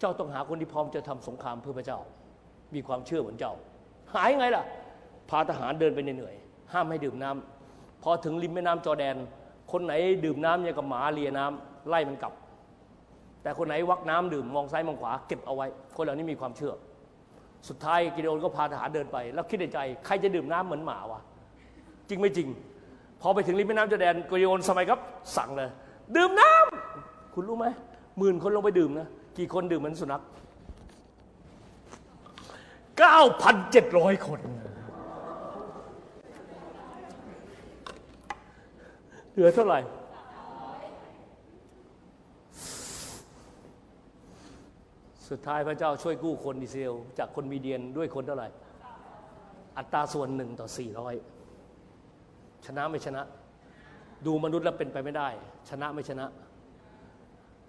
เจ้าต้องหาคนที่พร้อมจะทำสงครามเพื่อพระเจ้า มีความเชื่อเหมือนเจ้า หายไงล่ะ พาทหารเดินไปเหนื่อยห้ามให้ดื่มน้ำพอถึงริมแม่น้ำจอแดน คนไหนดื่มน้ำอย่างกับหมาเลียน้ำไล่มันกลับ แต่คนไหนวักน้ำดื่มมองซ้ายมองขวาเก็บเอาไว้ คนเหล่านี้มีความเชื่อ สุดท้ายกิเดโอนก็พาทหารเดินไป แล้วคิดในใจ ใครจะดื่มน้ำเหมือนหมาวะ จริงไม่จริง พอไปถึงริมแม่น้ำจอแดนกิโอนสมัยครับสั่งเลย ดื่มน้ำคุณรู้ไหมหมื่นคนลงไปดื่มนะ กี่คนดื่มเหมือนสุนัขเก้าพันเจ็ดร้อยคน เหลือเท่าไหร่สุดท้ายพระเจ้าช่วยกู้คนอิสราเอลจากคนมีเดียนด้วยคนเท่าไหร่ อัตราส่วนหนึ่งต่อสี่ร้อย ชนะไม่ชนะ ดูมนุษย์แล้วเป็นไปไม่ได้ ชนะไม่ชนะ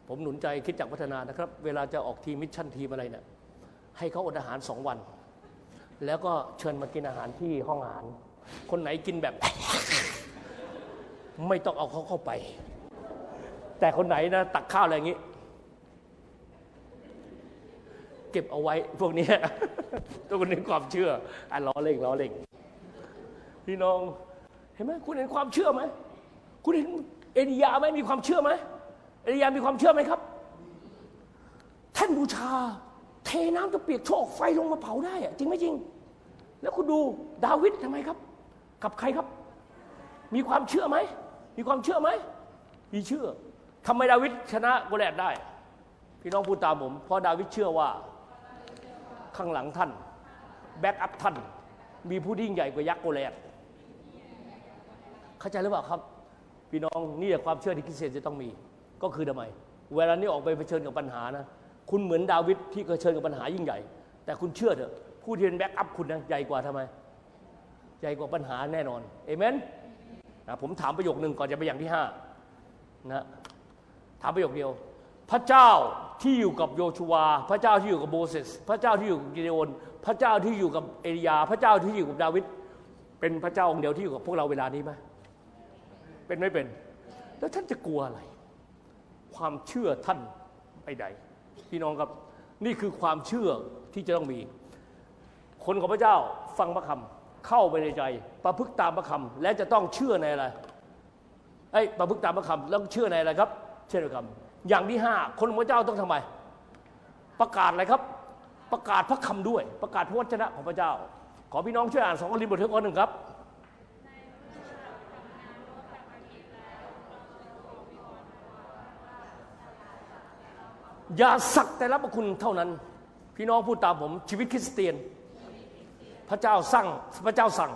ผมหนุนใจคริสตจักรวัฒนานะครับ เวลาจะออกทีม mission ทีมอะไรเนี่ยให้เขาอดอาหารสองวัน แล้วก็เชิญมากินอาหารที่ห้องอาหาร คนไหนกินแบบ ไม่ต้องเอาเขาเข้าไป แต่คนไหนนะตักข้าวอะไรอย่างนี้ เก็บเอาไว้พวกนี้ตัวคนนี้ความเชื่ออะล้อเล่งล้อเล่งพี่น้อง ห็นไหมคุณเห็นความเชื่อไหมคุณเห็นเอลียาไหมมีความเชื่อไหมเอลียามีความเชื่อไหมครับ ท่านบูชา เทน้ำตะเปียกโชกไฟลงมาเผาได้อะจริงไหมจริง แล้วคุณดูดาวิดทำไมครับ กับใครครับ มีความเชื่อไหมมีความเชื่อไหมมีเชื่อทำไมดาวิดชนะโกแลตได้ พี่น้องพูดตามผม เพราะดาวิดเชื่อว่าข้างหลังท่าน backup ท่าน มีผู้ยิ่งใหญ่กว่ายักษ์โกลิอัท เข้าใจหรือเปล่าครับ พี่น้องนี่แหละความเชื่อที่คริสเตียนจะต้องมี ก็คือทำไม เวลานี้ออกไปเผชิญกับปัญหานะ คุณเหมือนดาวิดที่เผชิญกับปัญหายิ่งใหญ่ แต่คุณเชื่อเถอะ ผู้ที่เป็น backup คุณนะใหญ่กว่าทำไม ใหญ่กว่าปัญหาแน่นอน เอเมนนะผมถามประโยคหนึ่งก่อนจะไปอย่างที่ห้านะถามประโยคเดียว พระเจ้าที่อยู่กับโยชูวา พระเจ้าที่อยู่กับโมเสส พระเจ้าที่อยู่กับกิเดโอนพระเจ้าที่อยู่กับเอลียา พระเจ้าที่อยู่กับดาวิด เป็นพระเจ้าองค์เดียวที่อยู่กับพวกเราเวลานี้ไหม เป็นไม่เป็น แล้วท่านจะกลัวอะไร ความเชื่อท่านไปใดพี่น้องครับนี่คือความเชื่อที่จะต้องมี คนของพระเจ้าฟังพระคำเข้าไปในใจ ประพฤติตามพระคำและจะต้องเชื่อในอะไรไอ้ยประพฤติตามพระคำแล้วเชื่อในอะไรครับ เชื่อในคำอย่างที่ห้าคนของพระเจ้าต้องทำไม ประกาศอะไรครับ ประกาศพระคำด้วย ประกาศพระวจนะของพระเจ้า ขอพี่น้องช่วยอ่านสองครินธ์บทที่ข้อหนึ่งครับ อย่าสักแต่รับคุณเท่านั้น พี่น้องพูดตามผมชีวิตคริสเตียน พระเจ้าสั่งพระเจ้าสั่ง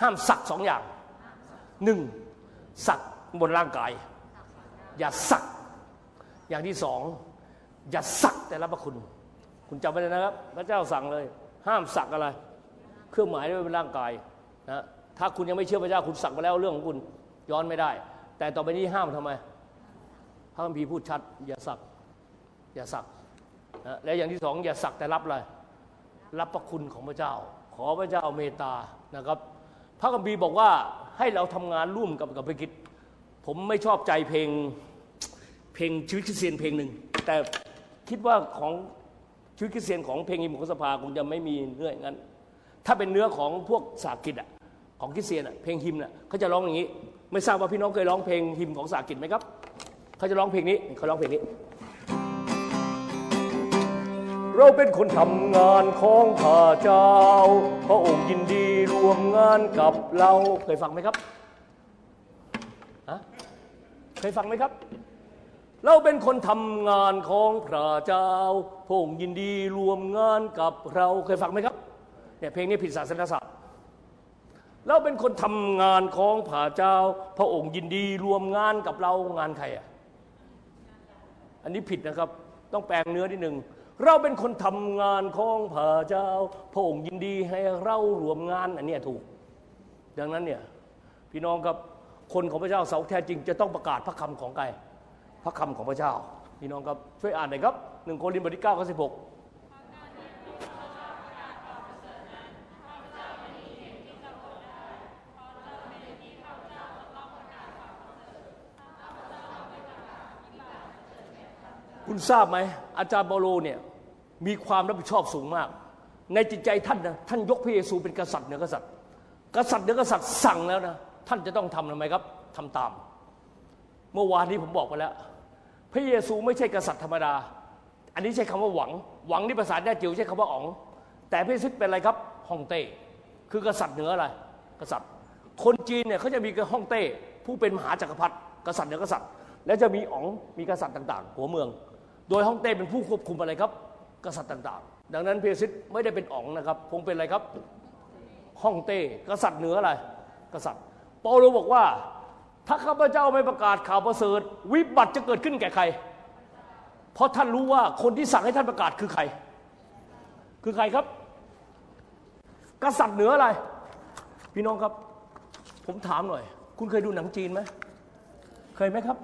ห้ามสักสองอย่างหนึ่งสักบนร่างกาย อย่าสักอย่างที่สองอย่าสักแต่รับคุณ คุณจำไว้เลยนะครับ พระเจ้าสั่งเลย ห้ามสักอะไร เครื่องหมายไว้บนร่างกายนะถ้าคุณยังไม่เชื่อพระเจ้าคุณสักไปแล้วเรื่องของคุณย้อนไม่ได้ แต่ต่อไปนี้ห้ามทำไมพระคัมภีร์พูดชัด อย่าสัก อย่าสักนะและอย่างที่สองอย่าสักแต่รับอะไรรับพระคุณของพระเจ้า ขอพระเจ้าเมตตานะครับ พระคัมภีร์บอกว่าให้เราทำงานร่วมกับกับพระกิจผมไม่ชอบใจเพลงเพลงชีวิตคริสเตียนเพลงหนึ่งแต่คิดว่าของชีวิตคริสเตียนของเพลงอิมของสภาคงจะไม่มีเนื้ออย่างนั้น ถ้าเป็นเนื้อของพวกสากิจอะของคริสเตียนอะเพลงฮิมน่ะเขาจะร้องอย่างนี้ ไม่ทราบว่าพี่น้องเคยร้องเพลงฮิมของสากิจไหมครับเขาจะร้องเพลงนี้เขาร้องเพลงนี้ เราเป็นคนทำงานของข้าเจ้า พระองค์ยินดีรวมงานกับเรา เคยฟังไหมครับฮะเคยฟังไหมครับ เราเป็นคนทำงานของพระเจ้า พระองค์ยินดีรวมงานกับเราเคยฟังไหมครับเนี่ยเพลงนี้ผิดศาสนศาสตร์เราเป็นคนทำงานของพระเจ้า พระองค์ยินดีรวมงานกับเรางานใครอะอันนี้ผิดนะครับ ต้องแปลงเนื้อนิดหนึ่ง เราเป็นคนทำงานของพระเจ้าพระองค์ยินดีให้เรารวมงานอันเนี้ยถูก ดังนั้นเนี่ยพี่น้องครับคนของพระเจ้าเสาแท้จริง จะต้องประกาศพระคำของใครพระคำของพระเจ้า พี่น้องครับช่วยอ่านหน่อยครับหนึ่งโครินธ์บทที่เก้าข้อสิบหก คุณทราบไหมอาจารย์เปาโลเนี่ยมีความรับผิดชอบสูงมาก ในจิตใจท่านนะท่านยกพระเยซูเป็นกษัตริย์เหนือกษัตริย์ กษัตริย์เหนือกษัตริย์สั่งแล้วนะท่านจะต้องทำทำไมครับทำตาม เมื่อวานนี้ผมบอกไปแล้ว พระเยซูไม่ใช่กษัตริย์ธรรมดา อันนี้ใช้คำว่าหวัง หวังนี่ภาษาแต้จิ๋วใช้คำว่าอ๋อง แต่พระเยซูเป็นอะไรครับฮ่องเต้คือกษัตริย์เหนืออะไร กษัตริย์ คนจีนเนี่ยเขาจะมีฮ่องเต้ผู้เป็นมหาจักรพรรดิกษัตริย์เหนือกษัตริย์ แล้วจะมีอ๋องมีกษัตริย์ต่าง ๆ หัวเมือง โดยฮ่องเต้เป็นผู้ควบคุมอะไรครับ กษัตริย์ต่างๆ ดังนั้นพระเยซูไม่ได้เป็นอ๋องนะครับ คงเป็นอะไรครับฮ่องเต้ กษัตริย์เหนืออะไร กษัตริย์เปาโลบอกว่า ถ้าข้าพเจ้าไม่ประกาศข่าวประเสริฐ วิบัติจะเกิดขึ้นแก่ใคร เพราะท่านรู้ว่าคนที่สั่งให้ท่านประกาศคือใคร คือใครครับ กษัตริย์เหนืออะไร พี่น้องครับ ผมถามหน่อย คุณเคยดูหนังจีนไหม เคยไหมครับ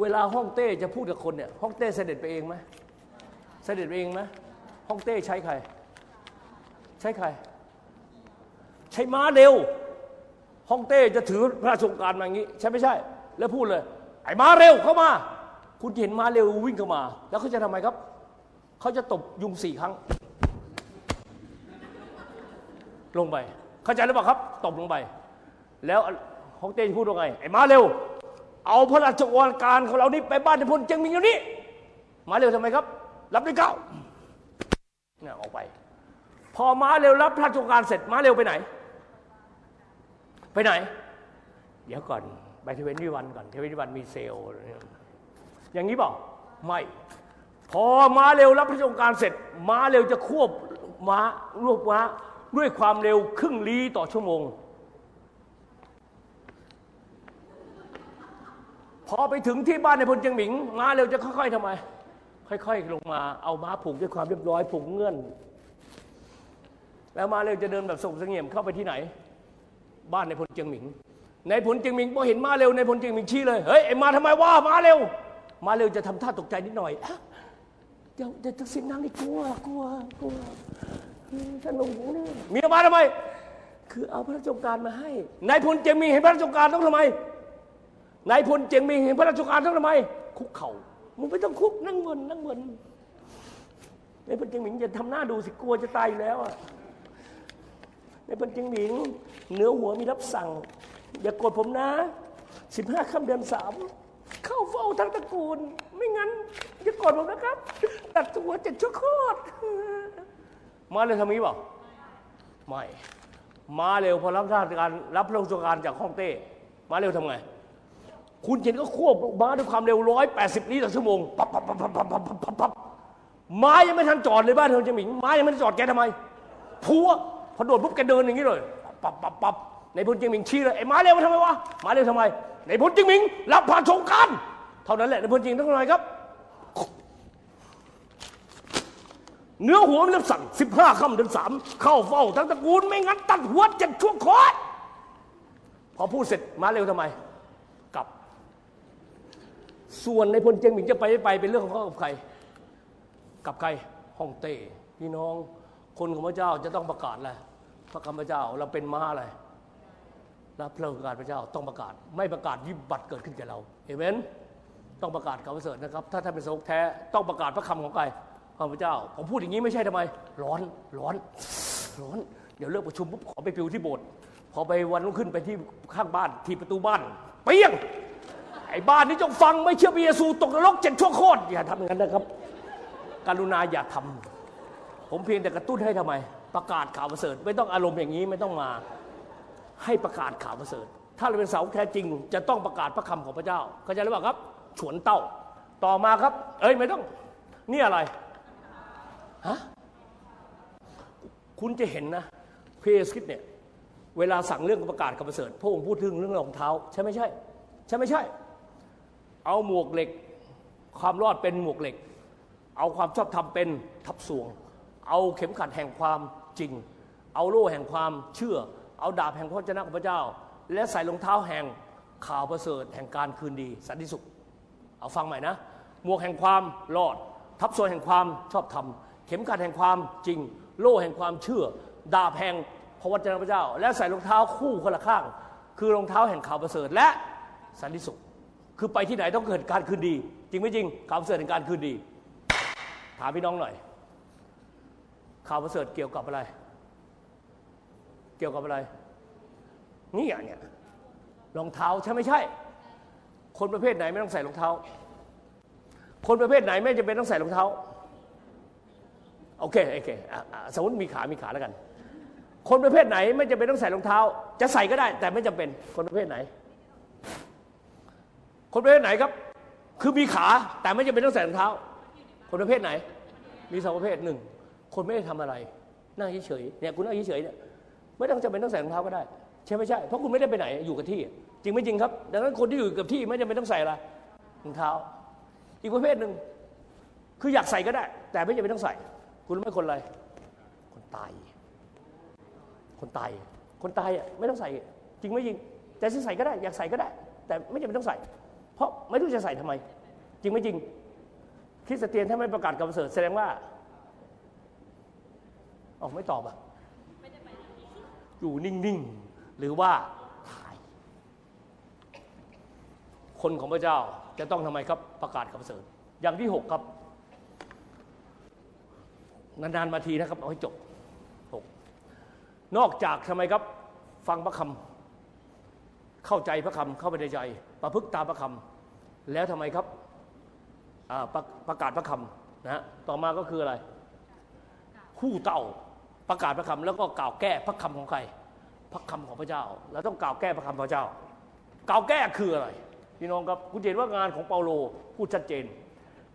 เวลาฮ่องเต้จะพูดกับคนเนี่ยฮ่องเต้เสด็จไปเองไหมเสด็จไปเองไหมฮ่องเต้ใช้ใคร ใช้ใคร ใช้ม้าเร็วฮ่องเต้จะถือพระราชองการมาอย่างนี้ ใช่ไม่ใช่ แล้วพูดเลย ไอ้ม้าเร็วเข้ามา คุณเห็นม้าเร็ววิ่งเข้ามา แล้วเขาจะทำไมครับ เขาจะตบยุงสี่ครั้ง ลงไป เข้าใจหรือเปล่าครับ ตบลงไป แล้วฮ่องเต้จะพูดว่าไงไอ้ม้าเร็ว เอาพระราชองการของเรานี่ไปบ้านในพลเจียงมิงอยู่นี้มาเร็วทำไมครับ รับด้วยเก้าเนี่ยออกไป พอมาเร็วรับพระราชองการเสร็จมาเร็วไปไหน ไปไหน เดี๋ยวก่อนไปเทเวนวิวันก่อนเทเวนวิวันมีเซลล์อย่างนี้เปล่าไม่ พอมาเร็วรับพระราชองการเสร็จ มาเร็วจะควบม้ารวบม้าด้วยความเร็วครึ่งลี้ต่อชั่วโมง พอไปถึงที่บ้านในพลเจียงหมิงม้าเร็วจะค่อยๆทำไม ค่อยๆลงมาเอาม้าผูกด้วยความเรียบร้อยผูกเงื่อน แล้วม้าเร็วจะเดินแบบสงบเสงี่ยมเข้าไปที่ไหน บ้านในพลเจียงหมิง ในพลเจียงหมิงพอเห็นม้าเร็วในพลเจียงหมิงชี้เลยเฮ้ยไอ้มาทำไมว่าม้าเร็วม้าเร็วจะทำท่าตกใจนิดหน่อยอะเดี๋ยวเดี๋ยวทักษิณนั่งนี่กลัวกลัวกลัวอืมสนุกนี่มีออกมาทำไม คือเอาพระราชองการมาให้ นายพลเจียงหมิงเห็นพระราชองการต้องทำไม นายพลเจียงหมิงเห็นพระราชการต้งทำไม คุกเข่ามึงไม่ต้องคุกนั่งเงินนั่งเงินนายพลเจียงหมิงจะทำหน้าดูสิกลัวจะตายอยู่แล้วอะนายพลเจียงหมิงเหนือหัวมีรับสั่ง อย่ากดผมนะสิบห้าค่ำเดือนสามเข้าเฝ้าทั้งตระกูล ไม่งั้นอย่ากดผมนะครับตัดตัวเจ็ดชั่วโคตรมาเลยทำนี้เปล่าไม่มาเร็วพอรับราชการรับราชการจากฮ่องเต้ มาเร็วทำไง คุณเห็นก็ควบม้าด้วยความเร็วร้อยแปดสิบลี้ต่อชั่วโมงปั๊บปั๊บปั๊บปั๊บปั๊บปั๊บปั๊บปั๊บม้ายังไม่ทันจอดเลยบ้านเธอจะหมิงม้ายังไม่ทันจอดแกทำไมพัวพอโดดปุ๊บแกเดินอย่างนี้เลยปั๊บปั๊บปั๊บในพลจียงหมิงชี้เลยไอ้ม้าเร็วมาทำไมวะม้าเร็วทำไมในพลจียงหมิงรับผ่านชงการเท่านั้นแหละในพลจียงต้องทำไมครับ เนื้อหัวมันเริ่มสั่นสิบห้าค่ำเดือนสามเข้าเฝ้าทั้งตระกูลไม่งั้นตัดหัวเจ็ดช่วคอพอพูดเสร็จมาเร็วทำไม ส่วนในพลเจียงหมิงจะไปไม่ไปเป็นเรื่องของเขากับใคร กับใครฮ่องเต้พี่น้องคนของพระเจ้าจะต้องประกาศแหละพระคำพระเจ้าเราเป็นม้าอะไรรับเพลิงการพระเจ้าต้องประกาศ ไม่ประกาศยิบบัตรเกิดขึ้นแก่เราเอเมนต้องประกาศข่าวประเสริฐนะครับ ถ้าท่านเป็นสาวกแท้ต้องประกาศพระคำของใครพระเจ้า ผมพูดอย่างนี้ไม่ใช่ทำไม ร้อนร้อนร้อนเดี๋ยวเลิกประชุมปุ๊บขอไปปิวที่โบสถ์พอไปวันรุ่งขึ้นไปที่ข้างบ้านที่ประตูบ้านเปี้ยง ไอ้บ้านนี้จงฟังไม่เชื่อพระเยซูตกนรกเจ็ดชั่วโคตรอย่าทำอย่างนั้นนะครับกรุณาอย่าทำผมเพียงแต่กระตุ้นให้ทำไม ประกาศข่าวประเสริฐ ไม่ต้องอารมณ์อย่างนี้ไม่ต้องมาให้ประกาศข่าวประเสริฐ ถ้าเราเป็นสาวแท้จริง จะต้องประกาศพระคำของพระเจ้าเข้าใจหรือเปล่าครับ ฉวนเต้าต่อมาครับ เอ้ยไม่ต้อง นี่อะไรฮะคุณจะเห็นนะเพสคิดเนี่ยเวลาสั่งเรื่องประกาศข่าวประเสริฐพระองค์พูดถึงเรื่องรองเท้า ใช่ไม่ใช่ ใช่ไม่ใช่ เอาหมวกเหล็ก ความรอดเป็นหมวกเหล็ก เอาความชอบธรรมเป็นทับสวง เอาเข็มขัดแห่งความจริง เอาโล่แห่งความเชื่อ เอาดาบแห่งพระเจ้าของพระเจ้า และใส่รองเท้าแห่งข่าวประเสริฐแห่งการคืนดี สันติสุข เอาฟังใหม่นะ หมวกแห่งความรอด ทับสวนแห่งความชอบธรรม เข็มขัดแห่งความจริง โล่แห่งความเชื่อ ดาบแห่งพระวจนะพระเจ้า และใส่รองเท้าคู่คนละข้าง คือรองเท้าแห่งข่าวประเสริฐและสันติสุข คือไปที่ไหนต้องเกิดการคืนดี จริงไม่จริงข่าวประเสริฐแห่งการคืนดี ถามพี่น้องหน่อย ข่าวประเสริฐเกี่ยวกับอะไร เกี่ยวกับอะไร นี่อะเนี่ยรองเท้าใช่ไม่ใช่ คนประเภทไหนไม่ต้องใส่รองเท้า คนประเภทไหนไม่จำเป็นต้องใส่รองเท้าโอเคโอเคสมมติมีขามีขาแล้วกัน คนประเภทไหนไม่จำเป็นต้องใส่รองเท้า จะใส่ก็ได้ แต่ไม่จำเป็นคนประเภทไหน คนประเภทไหนครับ คือมีขาแต่ไม่จำเป็นต้องใส่รองเท้า คนประเภทไหน มีสองประเภทหนึ่งคนไม่ได้ทำอะไร นั่งเฉยๆเนี่ยคุณนั่งเฉยๆเนี่ยไม่ต้องจำเป็นต้องใส่รองเท้าก็ได้ ใช่ไม่ใช่ เพราะคุณไม่ได้ไปไหนอยู่กับที่ จริงไม่จริงครับ ดังนั้นคนที่อยู่กับที่ไม่จำเป็นต้องใส่อะไรรองเท้า อีกประเภทหนึ่งคืออยากใส่ก็ได้ แต่ไม่จำเป็นต้องใส่ คุณรู้ไหมคนอะไร คนตาย คนตาย คนตายอะไม่ต้องใส่ จริงไม่จริง แต่จะใส่ก็ได้ อยากใส่ก็ได้ แต่ไม่จำเป็นต้องใส่ ราะไม่รู้จะใส่ทำไม จริงไม่จริงคริสเตียนถ้าไม่ประกาศกับประเสริฐแสดงว่าออกไม่ตอบอะอยู่นิ่งๆ หรือว่าถ่าย คนของพระเจ้าจะต้องทำไมครับประกาศกับประเสริฐอย่างที่หกครับนานๆมาทีนะครับ เอาให้จบหกนอกจากทำไมครับ ฟังพระคำเข้าใจพระคำเข้าไปในใจ ประพฤติตามพระคำ แล้วทำไมครับประประกาศพระคำนะฮะต่อมาก็คืออะไร คู่เต่าประกาศพระคำแล้วก็กล่าวแก้พระคำของใคร พระคำของพระเจ้าเราต้องกล่าวแก้พระคำพระเจ้า กล่าวแก้คืออะไรพี่น้องครับคุณเห็นว่างานของเปาโลพูดชัดเจน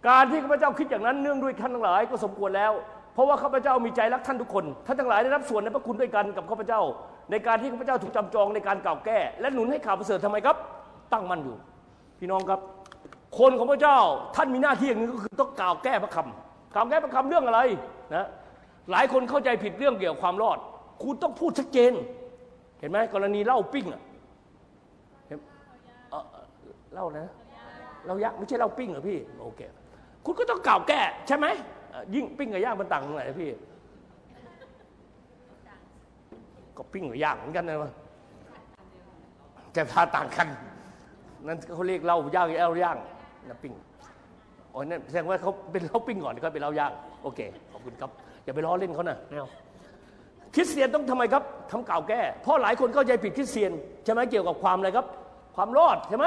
การที่ข้าพเจ้าคิดอย่างนั้นเนื่องด้วยท่านทั้งหลายก็สมควรแล้ว เพราะว่าข้าพเจ้ามีใจรักท่านทุกคนท่านทั้งหลายได้รับส่วนในพระคุณด้วยกันกับข้าพเจ้า ในการที่ข้าพเจ้าถูกจำจองในการกล่าวแก้ และหนุนให้ข่าวประเสริฐทำไมครับ ตั้งมั่นอยู่ พี่น้องครับ คนของพระเจ้าท่านมีหน้าที่อย่างนี้ก็คือต้องกล่าวแก้พระคำกล่าวแก้พระคำเรื่องอะไรนะหลายคนเข้าใจผิดเรื่องเกี่ยวกับความรอด คุณต้องพูดชัดเจน เห็นไหมกรณีเล้าปิ้งอะเห็นเอ่านะเล้ายักษ์ไม่ใช่เล้าปิ้งเหรอพี่โอเคคุณก็ต้องกล่าวแก้ใช่ไหมยิ่งปิ้งกับย่างมันต่างตรงไหนพี่ก็ปิ้งกับย่างเหมือนกันนะวะแต่พาต่างกัน นั่นเขาเรียกเล้าย่างเล้าย่าง นะปิ้งโอ้ยนั่นแสดงว่าเขาเป็นเหล้าปิ้งก่อนก็เป็นเหล้าย่างโอเคขอบคุณครับอย่าไปล้อเล่นเขานะไม่เอาคริสเตียนต้องทำไมครับทำกล่าวแก้ เพราะหลายคนเข้าใจผิดคริสเตียนใช่ไหมเกี่ยวกับความอะไรครับ ความรอดใช่ไหม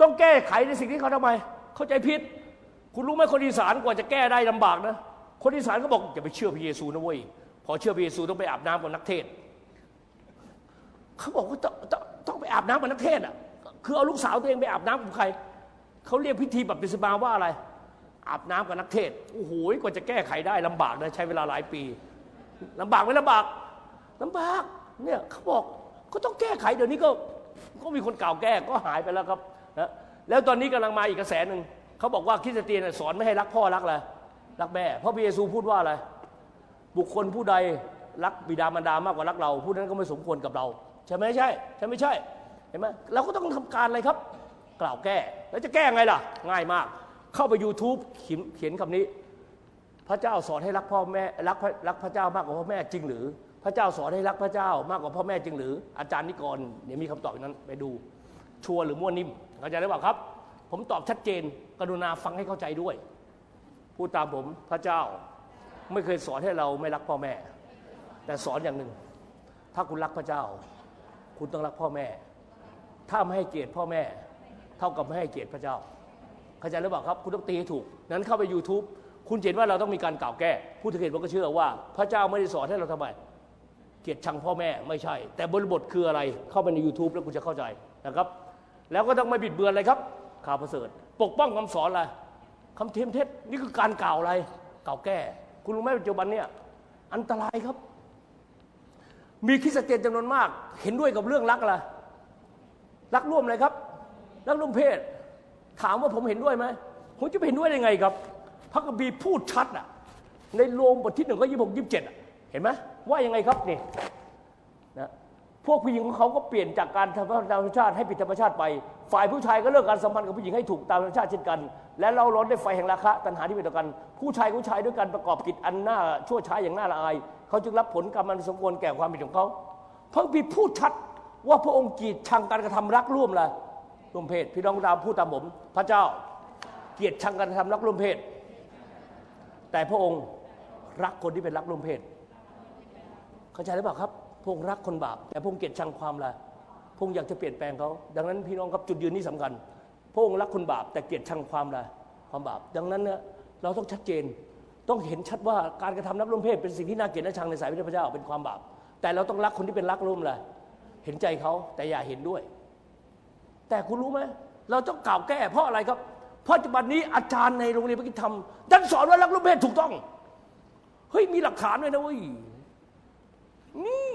ต้องแก้ไขในสิ่งที่เขาทำไม เข้าใจผิด คุณรู้ไหมคนอีสานกว่าจะแก้ได้ลำบากนะ คนอีสานก็บอกอย่าไปเชื่อพระเยซูนะเว้ยพอเชื่อพระเยซูต้องไปอาบน้ำกับนักเทศน์เขาบอกว่าต้องต้องต้องไปอาบน้ำกับนักเทศน์อะคือเอาลูกสาวตัวเองไปอาบน้ำกับใคร เขาเรียกพิธีแบบปิสมาว่าอะไร อาบน้ำกับนักเทศโอ้โหกว่าจะแก้ไขได้ลำบากนะใช้เวลาหลายปีลำบากไหมลำบากลำบากเนี่ยเขาบอกก็ต้องแก้ไขเดี๋ยวนี้ก็ก็มีคนกล่าวแก้ก็หายไปแล้วครับนะแล้วตอนนี้กำลังมาอีกกระแสหนึ่งเขาบอกว่าคริสเตียนสอนไม่ให้รักพ่อรักอะไรรักแม่เพราะพระเยซูพูดว่าอะไร บุคคลผู้ใดรักบิดามารดามากกว่ารักเรา ผู้นั้นก็ไม่สมควรกับเรา ใช่ไหมใช่ใช่ไม่ใช่เห็นไหมเราก็ต้องทำการอะไรครับ กล่าวแก้ แล้วจะแก้ไงล่ะ ง่ายมาก เข้าไป YouTube เขียนเขียนคำนี้ พระเจ้าสอนให้รักพ่อแม่รักพระรักพระเจ้ามากกว่าพ่อแม่จริงหรือ พระเจ้าสอนให้รักพระเจ้ามากกว่าพ่อแม่จริงหรือ อาจารย์นิกรเดี๋ยมีคำตอบอย่างนั้นไปดู ชัวร์หรือมั่วนิ่มเข้าใจหรือเปล่าครับ ผมตอบชัดเจนกรุณาฟังให้เข้าใจด้วยพูดตามผมพระเจ้าไม่เคยสอนให้เราไม่รักพ่อแม่ แต่สอนอย่างหนึ่ง ถ้าคุณรักพระเจ้า คุณต้องรักพ่อแม่ ถ้าไม่ให้เกียรติพ่อแม่ เท่ากับไม่ให้เกียรติพระเจ้าเข้าใจหรือเปล่าครับ คุณต้องตีให้ถูก นั้นเข้าไป YouTube คุณเห็นว่าเราต้องมีการกล่าวแก้ผู้ที่เห็นผมก็เชื่อว่า พระเจ้าไม่ได้สอนให้เราทำไม เกียดชังพ่อแม่ไม่ใช่ แต่บริบทคืออะไรเข้าไปใน YouTube แล้วคุณจะเข้าใจนะครับ แล้วก็ต้องไม่บิดเบือนอะไรครับ ข่าวประเสริฐ ปกป้องคำสอนอะไรคำเทียมเท็จนี่คือการกล่าวอะไรกล่าวแก้ คุณรู้ไหมปัจจุบันเนี่ยอันตรายครับ มีคริสเตียนจำนวนมาก เห็นด้วยกับเรื่องรักอะไรรักร่วมอะไรครับ รักร่วมเพศ ถามว่าผมเห็นด้วยไหมผมจะไปเห็นด้วยได้ไงครับพระคัมภีพูดชัดอะในโรมบทที่หนึ่งก็ยี่สิบหกยี่สิบเจ็ดเห็นไหมว่ายังไงครับนี่นะพวกผู้หญิงของเขาก็เปลี่ยนจากการทำตามธรรมชาติให้ผิดธรรมชาติไป ฝ่ายผู้ชายก็เลิกการสัมพันธ์กับผู้หญิงให้ถูกตามธรรมชาติเช่นกัน และเราร้อนด้ไฟแห่งราคะตัณหาที่เป็นต่อกัน ผู้ชายผู้ชายด้วยการประกอบกิจอันน่าชั่วช้าอย่างน่าละอาย เขาจึงรับผลกรรมอันสมควรแก่ความผิดของเขาพระคัมภีพูดชัดว่าพระองค์กีดชังการกระทำรักร่วมเลย ร่วมเพศ พี่น้องตามพูดตามผม พระเจ้าเกลียดชังการทำรักร่วมเพศ แต่พระองค์รักคนที่เป็นรักร่วมเพศ เข้าใจหรือเปล่าครับ พระองค์รักคนบาป แต่พระองค์เกลียดชังความละพระองค์อยากจะเปลี่ยนแปลงเขาดังนั้นพี่น้องครับจุดยืนนี้สำคัญ พระองค์รักคนบาป แต่เกลียดชังความละความบาป ดังนั้นเนี่ยเราต้องชัดเจนต้องเห็นชัดว่าการกระทำรักร่วมเพศเป็นสิ่งที่น่าเกลียดน่าชังในสายพระเจ้าเป็นความบาป แต่เราต้องรักคนที่เป็นรักร่วมละเห็นใจเขาแต่อย่าเห็นด้วย แต่คุณรู้ไหมเราต้องกล่าวแก้ เพราะอะไรครับ เพราะปัจจุบันนี้อาจารย์ในโรงเรียนพระกิจธรรมดันสอนว่ารักร่วมเพศถูกต้อง เฮ้ยมีหลักฐานเลยนะเว้ยนี่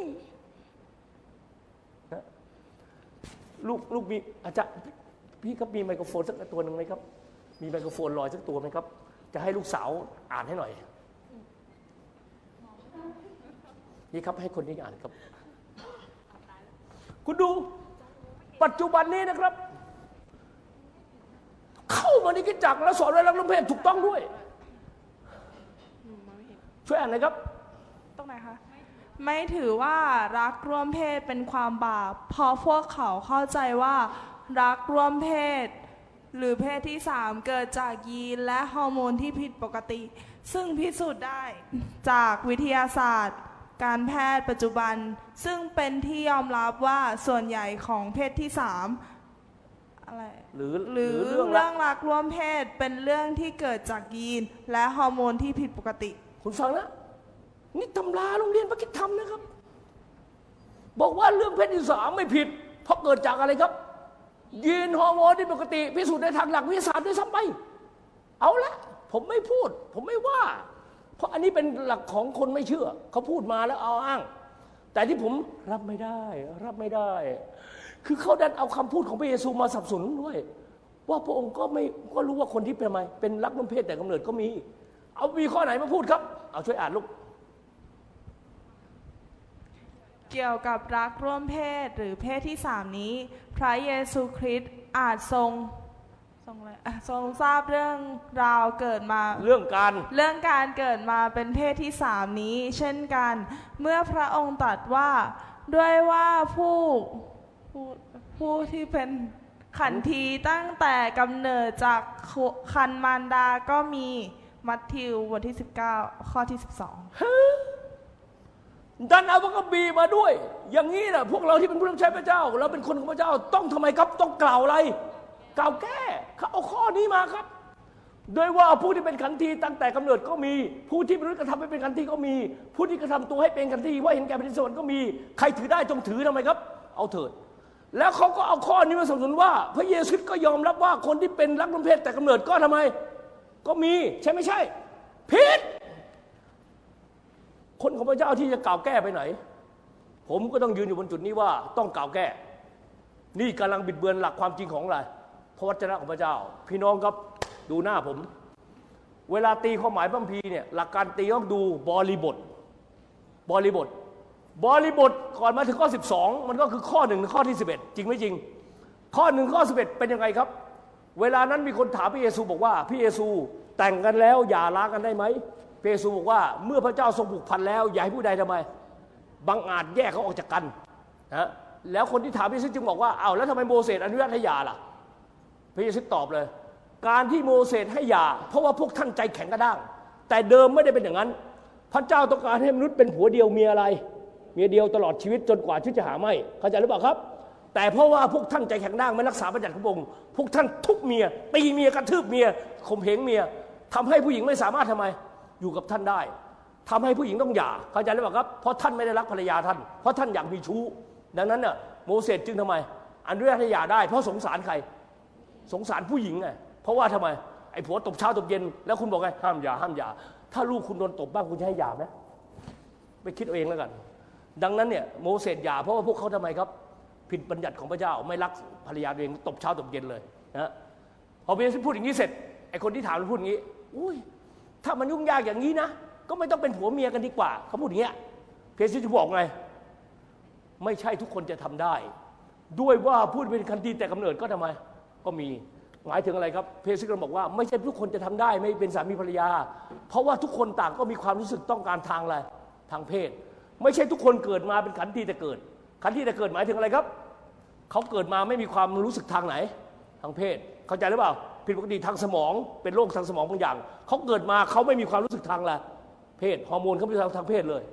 นะลูกลูกมีอาจารย์พี่ครับมีไมโครโฟนสักตัวหนึ่งไหมครับ มีไมโครโฟนลอยสักตัวไหมครับ จะให้ลูกสาวอ่านให้หน่อย นี่ครับให้คนนี้อ่านครับ คุณดู ปัจจุบันนี้นะครับ เข้ามาในกิจจักรแล้วสอนเรื่องรักร่วมเพศถูกต้องด้วย ช่วยอ่านหน่อยครับ ตรงไหนคะ ไม่ถือว่ารักร่วมเพศเป็นความบาปเพราะพวกเขาเข้าใจว่า รักร่วมเพศ หรือเพศที่สามเกิดจากยีนและฮอร์โมนที่ผิดปกติ ซึ่งพิสูจน์ได้จากวิทยาศาสตร์ การแพทย์ปัจจุบัน ซึ่งเป็นที่ยอมรับว่าส่วนใหญ่ของเพศที่สามอะไรหรือหรือเรื่องรัเรื่กองรักร่วมเพศเป็นเรื่องที่เกิดจากยีน และฮอร์โมนที่ผิดปกติ คุณฟังนะนี่ตำราโรงเรียนพระคิดธรรมนะครับ บอกว่าเรื่องเพศที่สามไม่ผิด เพราะเกิดจากอะไรครับ ยีนฮอร์โมนที่ปกติ พิสูจน์ในทางหลักวิทยาศาสตร์ด้วยซ้ำไป เอาละผมไม่พูด ผมไม่ว่าเพ ราะอันนี้เป็นหลักของคนไม่เชื่อ เขาพูดมาแล้วเอาอ้าง แต่ที่ผมรับไม่ได้ รับไม่ได้ คือเขาดันเอาคำพูดของพระเยซูมาสับสนด้วย ว่าพระองค์ก็ไม่ก็รู้ว่าคนที่เป็นทำไมเป็นรักร่วมเพศแต่กำเนิดก็มี เอามีข้อไหนมาพูดครับ เอาช่วยอ่านลูกเกี่ยวกับรักร่วมเพศหรือเพศที่สามนี้ พระเยซูคริสต์อาจทรง ทรงอะไรอะทรงทราบเรื่องราวเกิดมา เรื่องการ เรื่องการเกิดมาเป็นเพศที่สามนี้ เช่นกัน เมื่อพระองค์ตรัสว่าด้วยว่าผู้ผู้ผู้ที่เป็นขันทีตั้งแต่กำเนิดจากคันมารดาก็มีมัทธิวบทที่ 19 ข้อที่ 12ดันเอาพระคัมภีร์มาด้วย อย่างนี้นะพวกเราที่เป็นผู้รับใช้พระเจ้า เราเป็นคนของพระเจ้าต้องทำไมครับต้องกล่าวอะไร กล่าวแก้เขาเอาข้อนี้มาครับ โดยว่าผู้ที่เป็นขันทีตั้งแต่กำเนิดก็มี ผู้ที่มนุษย์กระทำให้เป็นขันทีก็มี ผู้ที่กระทำตัวให้เป็นขันทีว่าเห็นแก่แผ่นดินสวรรค์ก็มี ใครถือได้จงถือทำไมครับ เอาเถิด แล้วเขาก็เอาข้อนี้มาสนับสนุนว่า พระเยซูคริสก็ยอมรับว่าคนที่เป็นรักร่วมเพศแต่กำเนิดก็ทำไม ก็มีใช่ไม่ใช่ผิดคนของพระเจ้าที่จะกล่าวแก้ไปไหน ผมก็ต้องยืนอยู่บนจุดนี้ว่าต้องกล่าวแก้ นี่กำลังบิดเบือนหลักความจริงของอะไร ระวจนะของพระเจ้า พี่น้องครับดูหน้าผม เวลาตีความหมายพระคัมภีร์เนี่ยหลักการตีต้องดูบริบท บริบท บริบทก่อนมาถึงข้อ 12 มันก็คือข้อหนึ่งข้อที่ 11 จริงไม่จริง ข้อหนึ่งข้อ 11 เป็นยังไงครับ เวลานั้นมีคนถามพระเยซูบอกว่าพระเยซูแต่งกันแล้วอย่าล้างกันได้ไหมพระเยซูบอกว่าเมื่อพระเจ้าทรงผูกพันแล้วอย่าให้ผู้ใดทำไมบังอาจแยกเขาออกจากกันนะแล้วคนที่ถามพระเยซูจึงบอกว่าเอ้าแล้วทำไมโมเสสอนุญาตให้หย่าล่ะ พระเยซูตอบเลย การที่โมเสสให้หย่าเพราะว่าพวกท่านใจแข็งกระด้าง แต่เดิมไม่ได้เป็นอย่างนั้น พระเจ้าต้องการให้มนุษย์เป็นผัวเดียวเมียอะไร เมียเดียวตลอดชีวิตจนกว่าชีวิตจะหาไม่เข้าใจหรือเปล่าครับ แต่เพราะว่าพวกท่านใจแข็งด้างไม่รักษาบัญญัติของพระองค์พวกท่านทุกเมียตีเมียกระทืบเมียข่มเหงเมียทำให้ผู้หญิงไม่สามารถทำไมอยู่กับท่านได้ทำให้ผู้หญิงต้องหย่าเข้าใจหรือเปล่าครับเพราะท่านไม่ได้รักภรรยาท่าน เพราะท่านอยากมีชู้ ดังนั้นน่ะโมเสสจึงทำไมอนุญาตให้หย่าได้ เพราะสงสารใคร สงสารผู้หญิงไงเพราะว่าทำไมไอ้ผัวตบเช้าตบเย็นแล้วคุณบอกไงห้ามหย่าห้ามหย่าถ้าลูกคุณโดนตบบ้างคุณจะให้หย่าไหมไปคิดเอาเองแล้วกัน ดังนั้นเนี่ยโมเสสหย่าเพราะว่าพวกเขาทำไมครับ ผิดบัญญัติของพระเจ้าไม่รักภรรยาตัวเองตบเช้าตบเย็นเลยนะพอเบสพูดอย่างนี้เสร็จไอ้คนที่ถามมันพูดอย่างนี้ อุ้ยถ้ามันยุ่งยากอย่างนี้นะก็ไม่ต้องเป็นผัวเมียกันดีกว่าเขาพูดอย่างเงี้ยเพซิจะบอกไง ไม่ใช่ทุกคนจะทำได้ ด้วยว่าพูดเป็นคันดีแต่กำเนิดก็ทำไม ก็มีหมายถึงอะไรครับเพซิก็บอกว่าไม่ใช่ทุกคนจะทำได้ไม่เป็นสามีภรรยา เพราะว่าทุกคนต่างก็มีความรู้สึกต้องการทางอะไรทางเพศ ไม่ใช่ทุกคนเกิดมาเป็นขันทีแต่เกิด ขันทีแต่เกิดหมายถึงอะไรครับเขาเกิดมาไม่มีความรู้สึกทางไหนทางเพศ เข้าใจหรือเปล่าผิดปกติทางสมองเป็นโรคทางสมองบางอย่างเขาเกิดมาเขาไม่มีความรู้สึกทางอะเพศฮอร์โมนเขาไม่ทางทางเพศเลย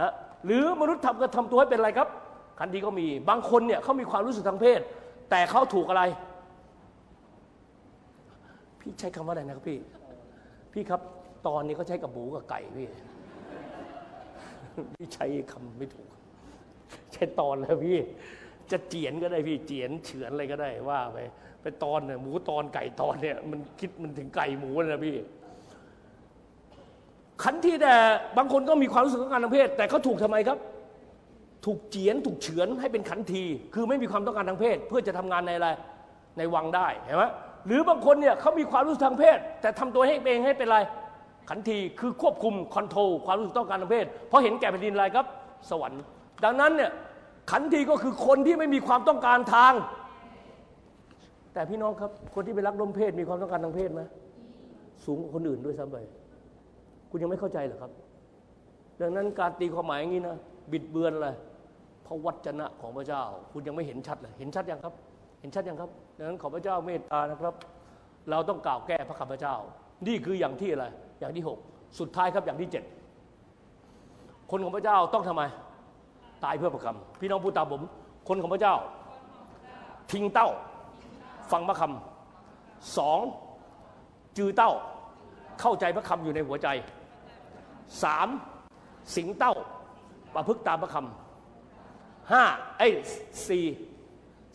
นะหรือมนุษย์ทำก็ทำตัวให้เป็นอะไรครับ ขันทีก็มีบางคนเนี่ยเขามีความรู้สึกทางเพศ แต่เขาถูกอะไร พี่ใช้คำว่าอะไรนะครับพี่ พี่ครับ ตอนนี้เขาใช้กับหมูกับไก่พี่ พี่ใช้คำไม่ถูก ใช้ตอนแล้วพี่ จะเจียนก็ได้พี่ เจียนเฉือนอะไรก็ได้ว่าไป ไปตอนเนี่ยหมูตอนไก่ตอนเนี่ย มันคิดมันถึงไก่หมูเลยนะพี่ขันที่แต่บางคนก็มีความรู้สึกต้องการทางเพศ แต่เขาถูกทำไมครับ ถูกเจียนถูกเฉือนให้เป็นขันที คือไม่มีความต้องการทางเพศ เพื่อจะทำงานในอะไรในวังได้เห็นไหม หรือบางคนเนี่ยเขามีความรู้สึกทางเพศ แต่ทำตัวให้เองให้เป็นไร ขันทีคือควบคุมคอนโทรลความรู้สึกต้องการทางเพศ เพราะเห็นแก่แผ่นดินอะไรครับ สวรรค์ ดังนั้นเนี่ยขันทีก็คือคนที่ไม่มีความต้องการทาง แต่พี่น้องครับคนที่ไปรักร่วมเพศมีความต้องการทางเพศไหมสูงกว่าคนอื่นด้วยซ้ำไปคุณยังไม่เข้าใจเหรอครับ ดังนั้นการตีความหมายอย่างนี้นะบิดเบือนเลยพระวจนะของพระเจ้า คุณยังไม่เห็นชัดเลยเห็นชัดยังครับ เห็นชัดยังครับ ดังนั้นขอพระเจ้าเมตตานะครับ เราต้องกล่าวแก้พระคำพระเจ้า นี่คืออย่างที่อะไรอย่างที่หกสุดท้ายครับอย่างที่เจ็ดคนของพระเจ้าต้องทำไม ตายเพื่อพระคำพี่น้องพูดตามผม คนของพระเจ้า ทิ้งเต้า ฟังพระคำสองจือเต้าเข้าใจพระคำอยู่ในหัวใจสามสิงเต้าประพฤติตามพระคำห้าไอ้สี่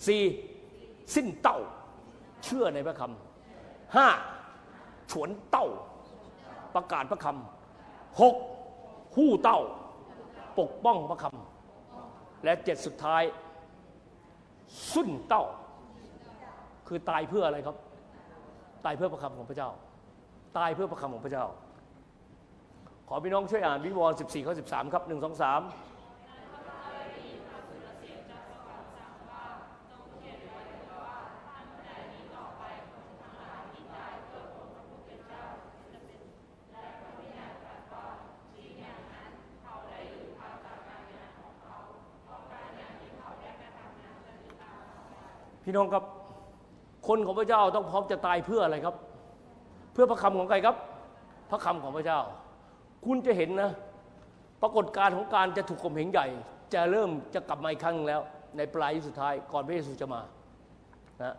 สี่ สิ้นเต้า เชื่อในพระคำห้าฉวนเต้า ประกาศพระคำหกหู้เต้า ปกป้องพระคำและเจ็ดสุดท้าย สุนเต้า คือตายเพื่ออะไรครับ ตายเพื่อพระคำของพระเจ้า ตายเพื่อพระคำของพระเจ้า ขอพี่น้องช่วยอ่านวิวรณ์14ข้อ13 ครับ 1 2 3 พี่น้องครับ คนของพระเจ้าต้องพร้อมจะตายเพื่ออะไรครับ เพื่อพระคำของใครครับ พระคำของพระเจ้า คุณจะเห็นนะ ปรากฏการของการจะถูกข่มเหงใหญ่ จะเริ่มจะกลับมาอีกครั้งแล้ว ในปลายสุดท้ายก่อนพระเยซูจะมานะ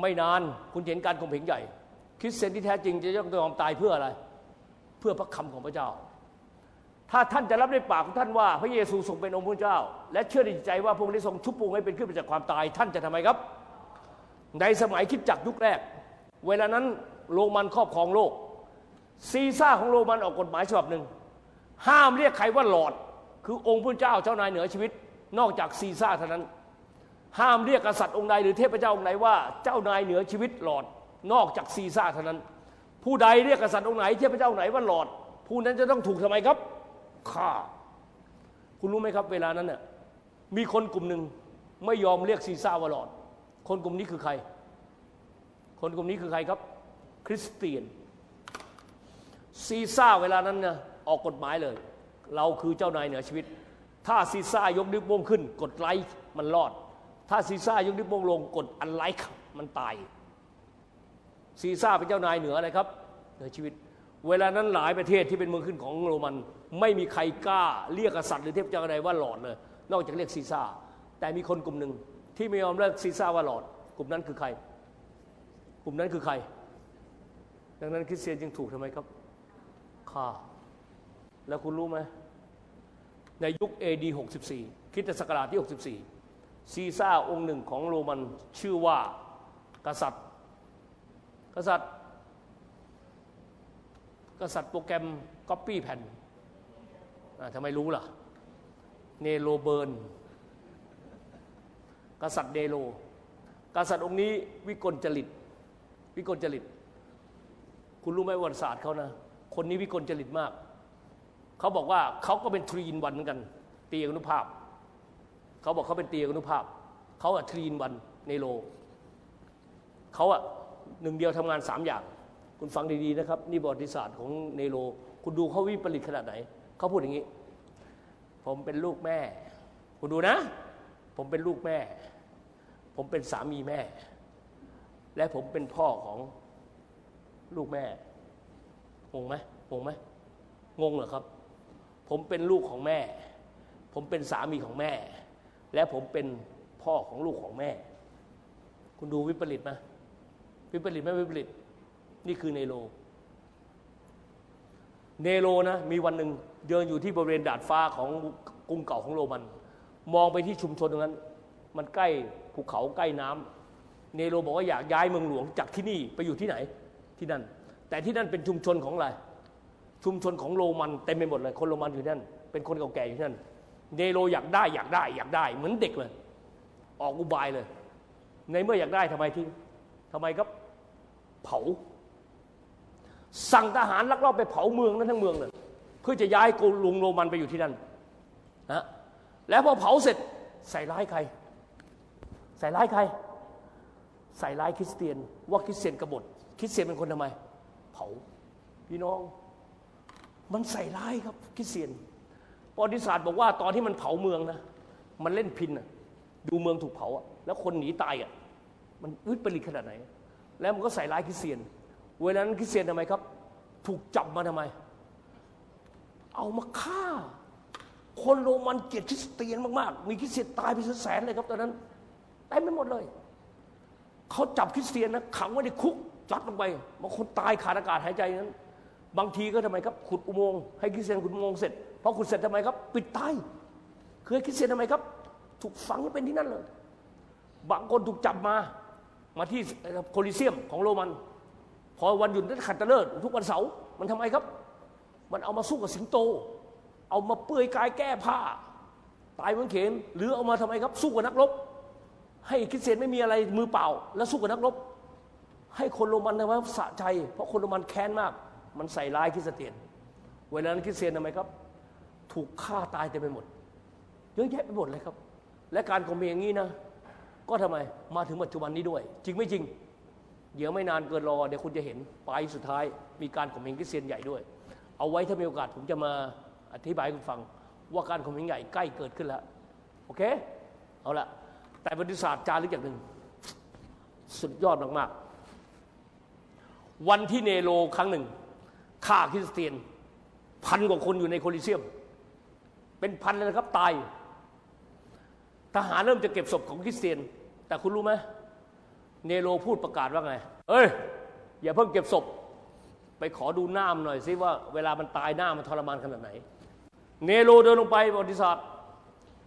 ไม่นานคุณเห็นการข่มเหงใหญ่คริสเตียนที่แท้จริงจะต้องยอมตายเพื่ออะไร เพื่อพระคำของพระเจ้า ถ้าท่านจะรับในปากของท่านว่า พระเยซูทรงเป็นองค์พระเจ้า และเชื่อในใจว่าพระองค์ได้ทรงชุบปรุงให้เป็นขึ้นมาจากความตาย ท่านจะทำไมครับ ในสมัยคิดจักยุคแรก เวลานั้นโรมันครอบครองโลก ซีซ่าของโรมันออกกฎหมายฉบับหนึ่งห้ามเรียกใครว่าหลอด คือองค์พระเจ้าเจ้านายเหนือชีวิต นอกจากซีซ่าเท่านั้น ห้ามเรียกกษัตริย์องค์ใดหรือเทพเจ้าองค์ไหนว่าเจ้านายเหนือชีวิตหลอด นอกจากซีซ่าเท่านั้น ผู้ใดเรียกกษัตริย์องค์ไหนเทพเจ้าองค์ไหนว่าหลอด ผู้นั้นจะต้องถูกทำไมครับ ฆ่า คุณรู้ไหมครับ เวลานั้นน่ะมีคนกลุ่มหนึ่งไม่ยอมเรียกซีซ่าว่าลอด คนกลุ่มนี้คือใคร คนกลุ่มนี้คือใครครับ คริสเตียน ซีซ่าเวลานั้นนะออกกฎหมายเลย เราคือเจ้านายเหนือชีวิต ถ้าซีซ่ายกนิ้วโป้งขึ้น กดไลค์มันรอด ถ้าซีซ่ายกนิ้วโป้งลงกดอันไลค์มันตายซีซ่าเป็นเจ้านายเหนืออะไรครับเหนือชีวิต เวลานั้นหลายประเทศที่เป็นเมืองขึ้นของโรมัน ไม่มีใครกล้าเรียกกษัตริย์หรือเทพเจ้าอะไรว่าหลอดเลย นอกจากเรียกซีซ่า แต่มีคนกลุ่มหนึ่งที่ไม่ยอมเรียกซีซ่าว่าหลอด กลุ่มนั้นคือใคร กลุ่มนั้นคือใคร ดังนั้นคริสเตียนจึงถูกทำไมครับฆ่า แล้วคุณรู้ไหมในยุค AD 64คริสตศักราชที่ 64 ซีซ่าองค์หนึ่งของโรมันชื่อว่ากษัตริย์ กษัตริย์ กษัตริย์โปรแกรมก๊อปปี้แผ่นทำไมรู้ล่ะ Nero Burn กษัตริย์เนโร กษัตริย์องค์นี้วิกลจริต วิกลจริต คุณรู้ไหมประวัติศาสตร์เขานะ คนนี้วิกลจริตมาก เขาบอกว่าเขาก็เป็น three in one เหมือนกัน ตีอนุภาพ เขาบอกเขาเป็นตีอนุภาพ เขาอะทรีนวันในโลเขาอะหนึ่งเดียวทำงานสามอย่าง คุณฟังดีๆนะครับ นี่ประวัติศาสตร์ของเนโร คุณดูเขาวิปริตขนาดไหน เขาพูดอย่างนี้ ผมเป็นลูกแม่ คุณดูนะ ผมเป็นลูกแม่ ผมเป็นสามีแม่ และผมเป็นพ่อของลูกแม่ งงไหมงงไหมงงเหรอครับ ผมเป็นลูกของแม่ ผมเป็นสามีของแม่ และผมเป็นพ่อของลูกของแม่ คุณดูวิปริตไหมวิปริตไหมวิปริต นี่คือเนโร เนโรนะมีวันหนึ่งเดินอยู่ที่บริเวณดาดฟ้าของกรุงเก่าของโรมัน มองไปที่ชุมชนตรงนั้น มันใกล้ภูเขาใกล้น้ำเนโรบอกว่าอยากย้ายเมืองหลวงจากที่นี่ไปอยู่ที่ไหนที่นั่น แต่ที่นั่นเป็นชุมชนของอะไรชุมชนของโรมันเต็มไปหมดเลยคนโรมันอยู่นั่น เป็นคนเก่าแก่อยู่ที่นั่นเนโรอยากได้อยากได้อยากได้เหมือนเด็กเลย ออกอุบายเลย ในเมื่ออยากได้ทำไมที่ทำไมครับเผา สั่งทหารลักลอบไปเผาเมืองนั้นทั้งเมืองเลยเพื่อจะย้ายกรุงโรมันไปอยู่ที่นั่นนะแล้วพอเผาเสร็จใส่ร้ายใคร ใส่ร้ายใคร ใส่ร้ายคริสเตียน ว่าคริสเตียนกบฏคริสเตียนเป็นคนทำไม เผาพี่น้อง มันใส่ร้ายครับคริสเตียนประวัติศาสตร์บอกว่าตอนที่มันเผาเมืองนะมันเล่นพินอะดูเมืองถูกเผาอะแล้วคนหนีตายอะมันอึดปริขนาดไหน แล้วมันก็ใส่ร้ายคริสเตียน เวลานั้นคริสเตียนทำไมครับ ถูกจับมาทำไม เอามาฆ่า คนโรมันเกลียดคริสเตียนมากๆ มีคริสเตียนตายไปแสนเลยครับตอนนั้นเต็มไปหมดเลย เขาจับคริสเตียนนะขังไว้ในคุกจัดลงไปบางคนตายขาดอากาศหายใจนั้น บางทีก็ทำไมครับ ขุดอุโมงค์ให้คริสเตียนขุดอุโมงค์เสร็จพอขุดเสร็จทำไมครับ ปิดตายคือคริสเตียนทำไมครับ ถูกฝังเป็นที่นั่นเลย บางคนถูกจับมามาที่โคลิเซียมของโรมัน อวันหยุดนัดขัดตะเลิศทุกวันเสาร์มันทำไมครับ มันเอามาสู้กับสิงโต เอามาเปื่อยกายแก้ผ้า ตายเหมือนเข็มหรือเอามาทำไมครับ สู้กับนักรบ ให้คิสเตียนไม่มีอะไรมือเปล่า แล้วสู้กับนักรบ ให้คนโรมันทำไมสะใจ เพราะคนโรมันแค้นมาก มันใส่ร้ายคริสเตียน เวลานั้นคิสเตียนทำไมครับ ถูกฆ่าตายเต็มไปหมดเยอะแยะไปหมดเลยครับ และการข่มเหงอย่างนี้นะ ก็ทำไมมาถึงปัจจุบันนี้ด้วย จริงไม่จริง เดี๋ยวไม่นานเกินรอเดี๋ยวคุณจะเห็นปลายสุดท้ายมีการข่มเหงคริสเตียนใหญ่ด้วย เอาไว้ถ้ามีโอกาสผมจะมาอธิบายให้คุณฟัง ว่าการข่มเหงใหญ่ใกล้เกิดขึ้นแล้วโอเคเอาละแต่ประวัติศาสตร์จารึกอย่างหนึ่งสุดยอดมากๆ วันที่เนโรครั้งหนึ่งฆ่าคริสเตียน พันกว่าคนอยู่ในโคลิเซียม เป็นพันเลยนะครับตาย ทหารเริ่มจะเก็บศพของคริสเตียน แต่คุณรู้ไหม เนโรพูดประกาศว่าไง เอ้ย อย่าเพิ่งเก็บศพ ไปขอดูหน้ามนหน่อยซิว่าเวลามันตายหน้ามันทรมานขนาดไหน เนโรเดินลงไปประวัติศาสตร์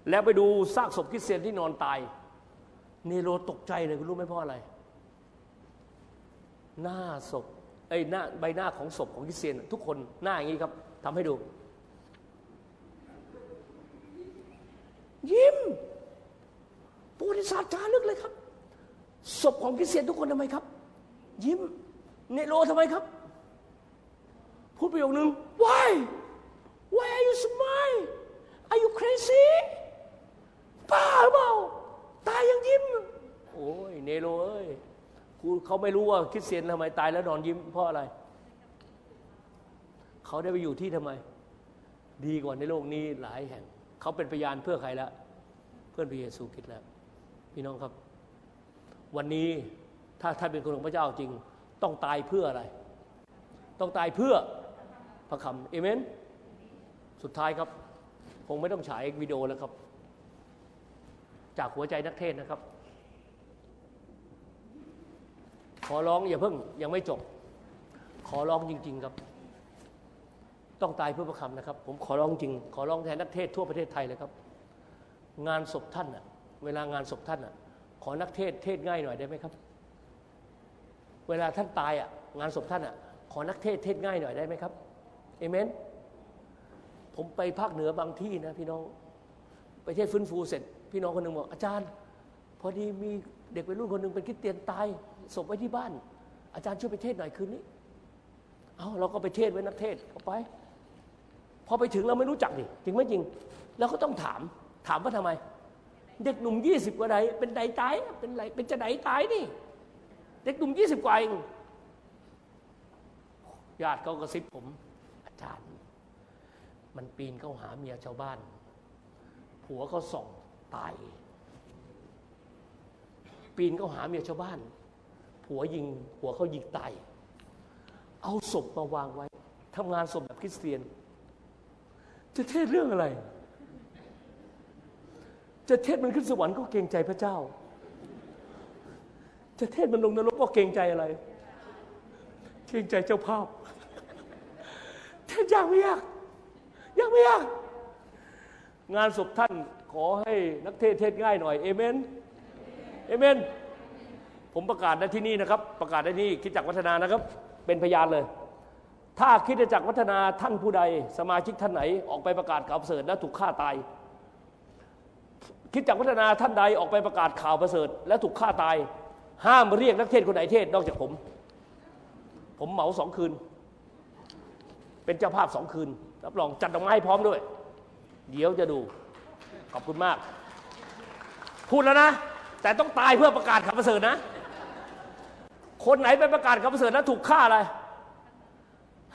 แล้วไปดูซากศพคริสเตียนที่นอนตาย เนโรตกใจเลยคุณรู้ไหมเพราะอะไร หน้าศพไอ้หน้าใบหน้าของศพของคริสเตียน ทุกคนหน้าอย่างนี้ครับทำให้ดู ยิ้มประวัติศาสตร์จารึกเลยครับ ศพของคริสเตียนทุกคนทำไมครับ ยิ้มเนโรทำไมครับ พูดประโยคนึง why why are you smile are you crazy บ้าเปล่าตายยังยิ้ม โอ้ยเนโรเอ้ยกูเขาไม่รู้ว่าคริสเตียนทำไมตายแล้วนอนยิ้มเพราะอะไร เขาได้ไปอยู่ที่ทำไม ดีกว่าในโลกนี้หลายแห่ง เขาเป็นพยานเพื่อใครแล้ว เพื่อนพระเยซูคริสต์แล้ว พี่น้องครับ วันนี้ถ้าท่านเป็นคนของพระเจ้าจริง ต้องตายเพื่ออะไร ต้องตายเพื่อพระคำเอเมน สุดท้ายครับ คงไม่ต้องฉายวิดีโอแล้วครับ จากหัวใจนักเทศนะครับ ขอร้องอย่าเพิ่งยังไม่จบ ขอร้องจริง ๆครับ ต้องตายเพื่อพระคำนะครับ ผมขอร้องจริง ขอร้องแทนนักเทศทั่วประเทศไทยเลยครับ งานศพท่านอะเวลางานศพท่านอะ ขอนักเทศเทศง่ายหน่อยได้ไหมครับ เวลาท่านตายอะงานศพท่านอะ ขอนักเทศเทศง่ายหน่อยได้ไหมครับเอเมน ผมไปภาคเหนือบางที่นะพี่น้อง ไปเทศฟื้นฟูเสร็จ พี่น้องคนหนึ่งบอกอาจารย์ พอดีมีเด็กวัยรุ่นคนหนึ่งเป็นคริสเตียนตายศพไว้ที่บ้าน อาจารย์ช่วยไปเทศหน่อยคืนนี้ เอาเราก็ไปเทศไว้นักเทศเอาไป พอไปถึงเราไม่รู้จักดิจริงไหมจริง เราก็ต้องถาม ถามว่าทำไม เด็กหนุ่มยี่สิบกว่าใดเป็นใดตายเป็นไรเป็นจะไหนตายนี่ เด็กหนุ่มยี่สิบกว่าเองญาติเขากระซิบผม อาจารย์ มันปีนเข้าหาเมียชาวบ้าน ผัวเขาส่องตาย ปีนเข้าหาเมียชาวบ้าน ผัวยิงผัวเขายิงตาย เอาศพมาวางไว้ทำงานศพแบบคริสเตียน จะเทศเรื่องอะไร จะเทศมันขึ้นสวรรค์ก็เกรงใจพระเจ้า จะเทศมันลงนรกก็เกรงใจอะไร เกรงใจเจ้าภาพ เทศยากไม่ยากยากไม่ยาก งานศพท่านขอให้นักเทศเทศง่ายหน่อยเอเมนเอเมน ผมประกาศได้ที่นี่นะครับ ประกาศได้ที่คิดจักวัฒนานะครับ เป็นพยานเลย ถ้าคิดจักวัฒนาท่านผู้ใด สมาชิกท่านไหนออกไปประกาศข่าวเสริฐและถูกฆ่าตาย คิดจักวัฒนาท่านใดออกไปประกาศข่าวประเสริฐ และถูกฆ่าตาย ห้ามเรียกนักเทศคนไหนเทศนอกจากผม ผมเหมาสองคืน เป็นเจ้าภาพสองคืนรับรองจัดดอกไม้ให้พร้อมด้วย เดี๋ยวจะดู ขอบคุณมาก พูดแล้วนะ แต่ต้องตายเพื่อประกาศข่าวประเสริฐนะ คนไหนไปประกาศข่าวประเสริฐแล้วถูกฆ่าอะไร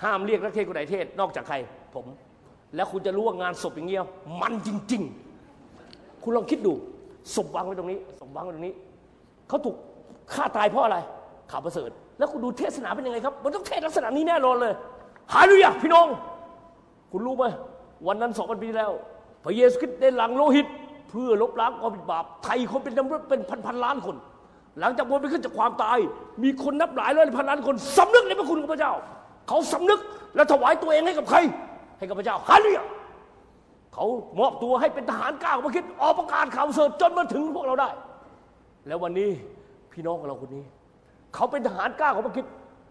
ห้ามเรียกนักเทศคนไหนเทศนอกจากใคร ผม แล้วคุณจะรู้ว่างานศพอย่างเงี้ยมันจริง ๆ คุณลองคิดดูศพวางไว้ตรงนี้ศพวางไว้ตรงนี้ เขาถูกฆ่าตายเพราะอะไร ข่าวประเสริฐ แล้วคุณดูเทศนาเป็นยังไงครับ มันต้องเทศลักษณะนี้แน่นอนเลยหาดูยะพี่น้อง คุณรู้ไหมวันนั้นสองพันปีแล้ว พระเยซูคริสต์ได้หลังโลหิต เพื่อลบล้างความผิดบาป ไทยคนเป็นจำนวนเป็นพันพันล้านคน หลังจากวนไปขึ้นจากความตาย มีคนนับหลายร้อยพันล้านคนสำนึกในพระคุณของพระเจ้า เขาสำนึกและถวายตัวเองให้กับใคร ให้กับพระเจ้าฮาเลลูยา เขามอบตัวให้เป็นทหารกล้าของพระคิดออกประกาศข่าวเสริฐจนมาถึงพวกเราได้ แล้ววันนี้พี่น้องของเราคนนี้ เขาเป็นทหารกล้าของพระคิด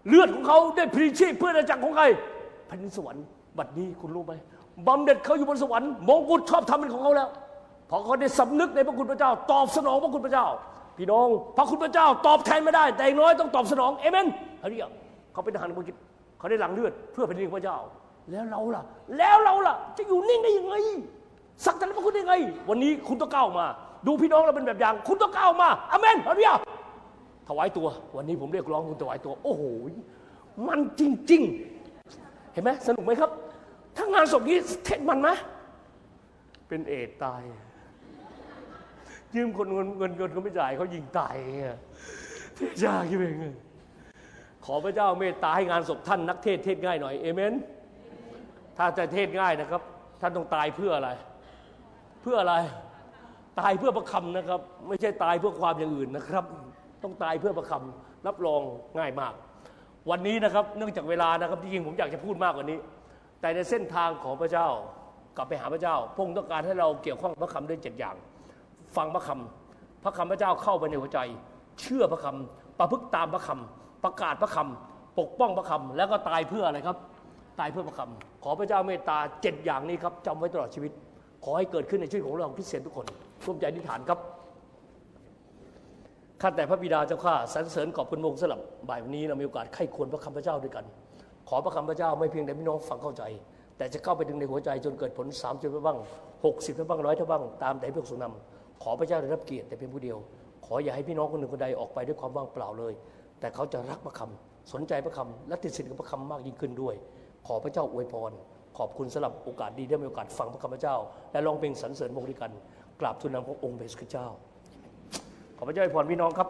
เลือดของเขาได้พลีชีพเพื่ออาณาจักรของใครแผ่นดินสวรรค์บัดนี้คุณรู้ไหมบำเหน็จเขาอยู่บนสวรรค์มงกุฎชอบทำเป็นของเขาแล้วเพราะเขาได้สำนึกในพระคุณพระเจ้า ตอบสนองพระคุณพระเจ้า พี่น้อง พระคุณพระเจ้า ตอบแทนไม่ได้ แต่อย่างน้อยต้องตอบสนองเอเมนเลลูยาเขาเป็นทหารของพระคิดเขาได้หลังเลือดเพื่อแผ่นดินพระเจ้า แล้วเราล่ะ แล้วเราล่ะ จะอยู่นิ่งได้ยังไง สักแต่ละคุณได้ไง วันนี้คุณต้องก้าวมา ดูพี่น้องเราเป็นแบบอย่าง คุณต้องก้าวมาอเมนฮาเลลูยาถวายตัว วันนี้ผมเรียกร้องคุณถวายตัว โอ้โห มันจริง ๆ เห็นไหมสนุกไหมครับ ถ้างานศพนี้เทศมันไหมเป็นเอดตาย ยืมคนเงินเงินเงินเขาไม่จ่ายเขายิงตายเงี้ยเทศยากยังไงขอพระเจ้าเมตตาให้งานศพท่านนักเทศเทศง่ายหน่อยเอเมน ถ้าจะเทศง่ายนะครับ ท่านต้องตายเพื่ออะไร เพื่ออะไร ตายเพื่อประคำนะครับ ไม่ใช่ตายเพื่อความอย่างอื่นนะครับ ต้องตายเพื่อประคำรับรองง่ายมาก วันนี้นะครับ เนื่องจากเวลานะครับที่จริงผมอยากจะพูดมากกว่านี้ แต่ในเส้นทางของพระเจ้ากลับไปหาพระเจ้าพงต้องการให้เราเกี่ยวข้องพระคำด้วยเจ็ดอย่าง ฟังพระคำพระคำพระเจ้าเข้าไปในหัวใจ เชื่อพระคำประพฤติตามพระคำประกาศพระคำปกป้องพระคำแล้วก็ตายเพื่ออะไรครับ ตายเพื่อพระคำขอพระเจ้าเมตตาเจ็ดอย่างนี้ครับจำไว้ตลอดชีวิต ขอให้เกิดขึ้นในชีวิตของเราคริสเตียนทุกคนร่วมใจอธิษฐานครับข้าแต่พระบิดาเจ้าข้าสรรเสริญขอบคุณพระองค์สำหรับบ่ายวันนี้เรามีโอกาสไข้ควรพระคำพระเจ้าด้วยกัน ขอพระคำพระเจ้าไม่เพียงแต่พี่น้องฟังเข้าใจ แต่จะเข้าไปถึงในหัวใจจนเกิดผลสามสิบบ้างหกสิบบ้างร้อยเท่าบ้างตามแต่พระองค์ทรงนำขอพระเจ้าได้รับเกียรติแต่เพียงผู้เดียว ขออย่าให้พี่น้องคนหนึ่งคนใดออกไปด้วยความว่างเปล่าเลย แต่เขาจะรักพระคำสนใจพระคำและติดสินกับพระคำมากยิ่งขึ้นด้วย ขอพระเจ้าอวยพร ขอบคุณสำหรับโอกาสดีได้มีโอกาสฟังพระคำพระเจ้า และร้องเพลงสรรเสริญพระองค์ด้วยกัน กราบทูลนำพระองค์พระเยซูคริสต์เจ้า ขอพระเจ้าอวยพรพี่น้องครับ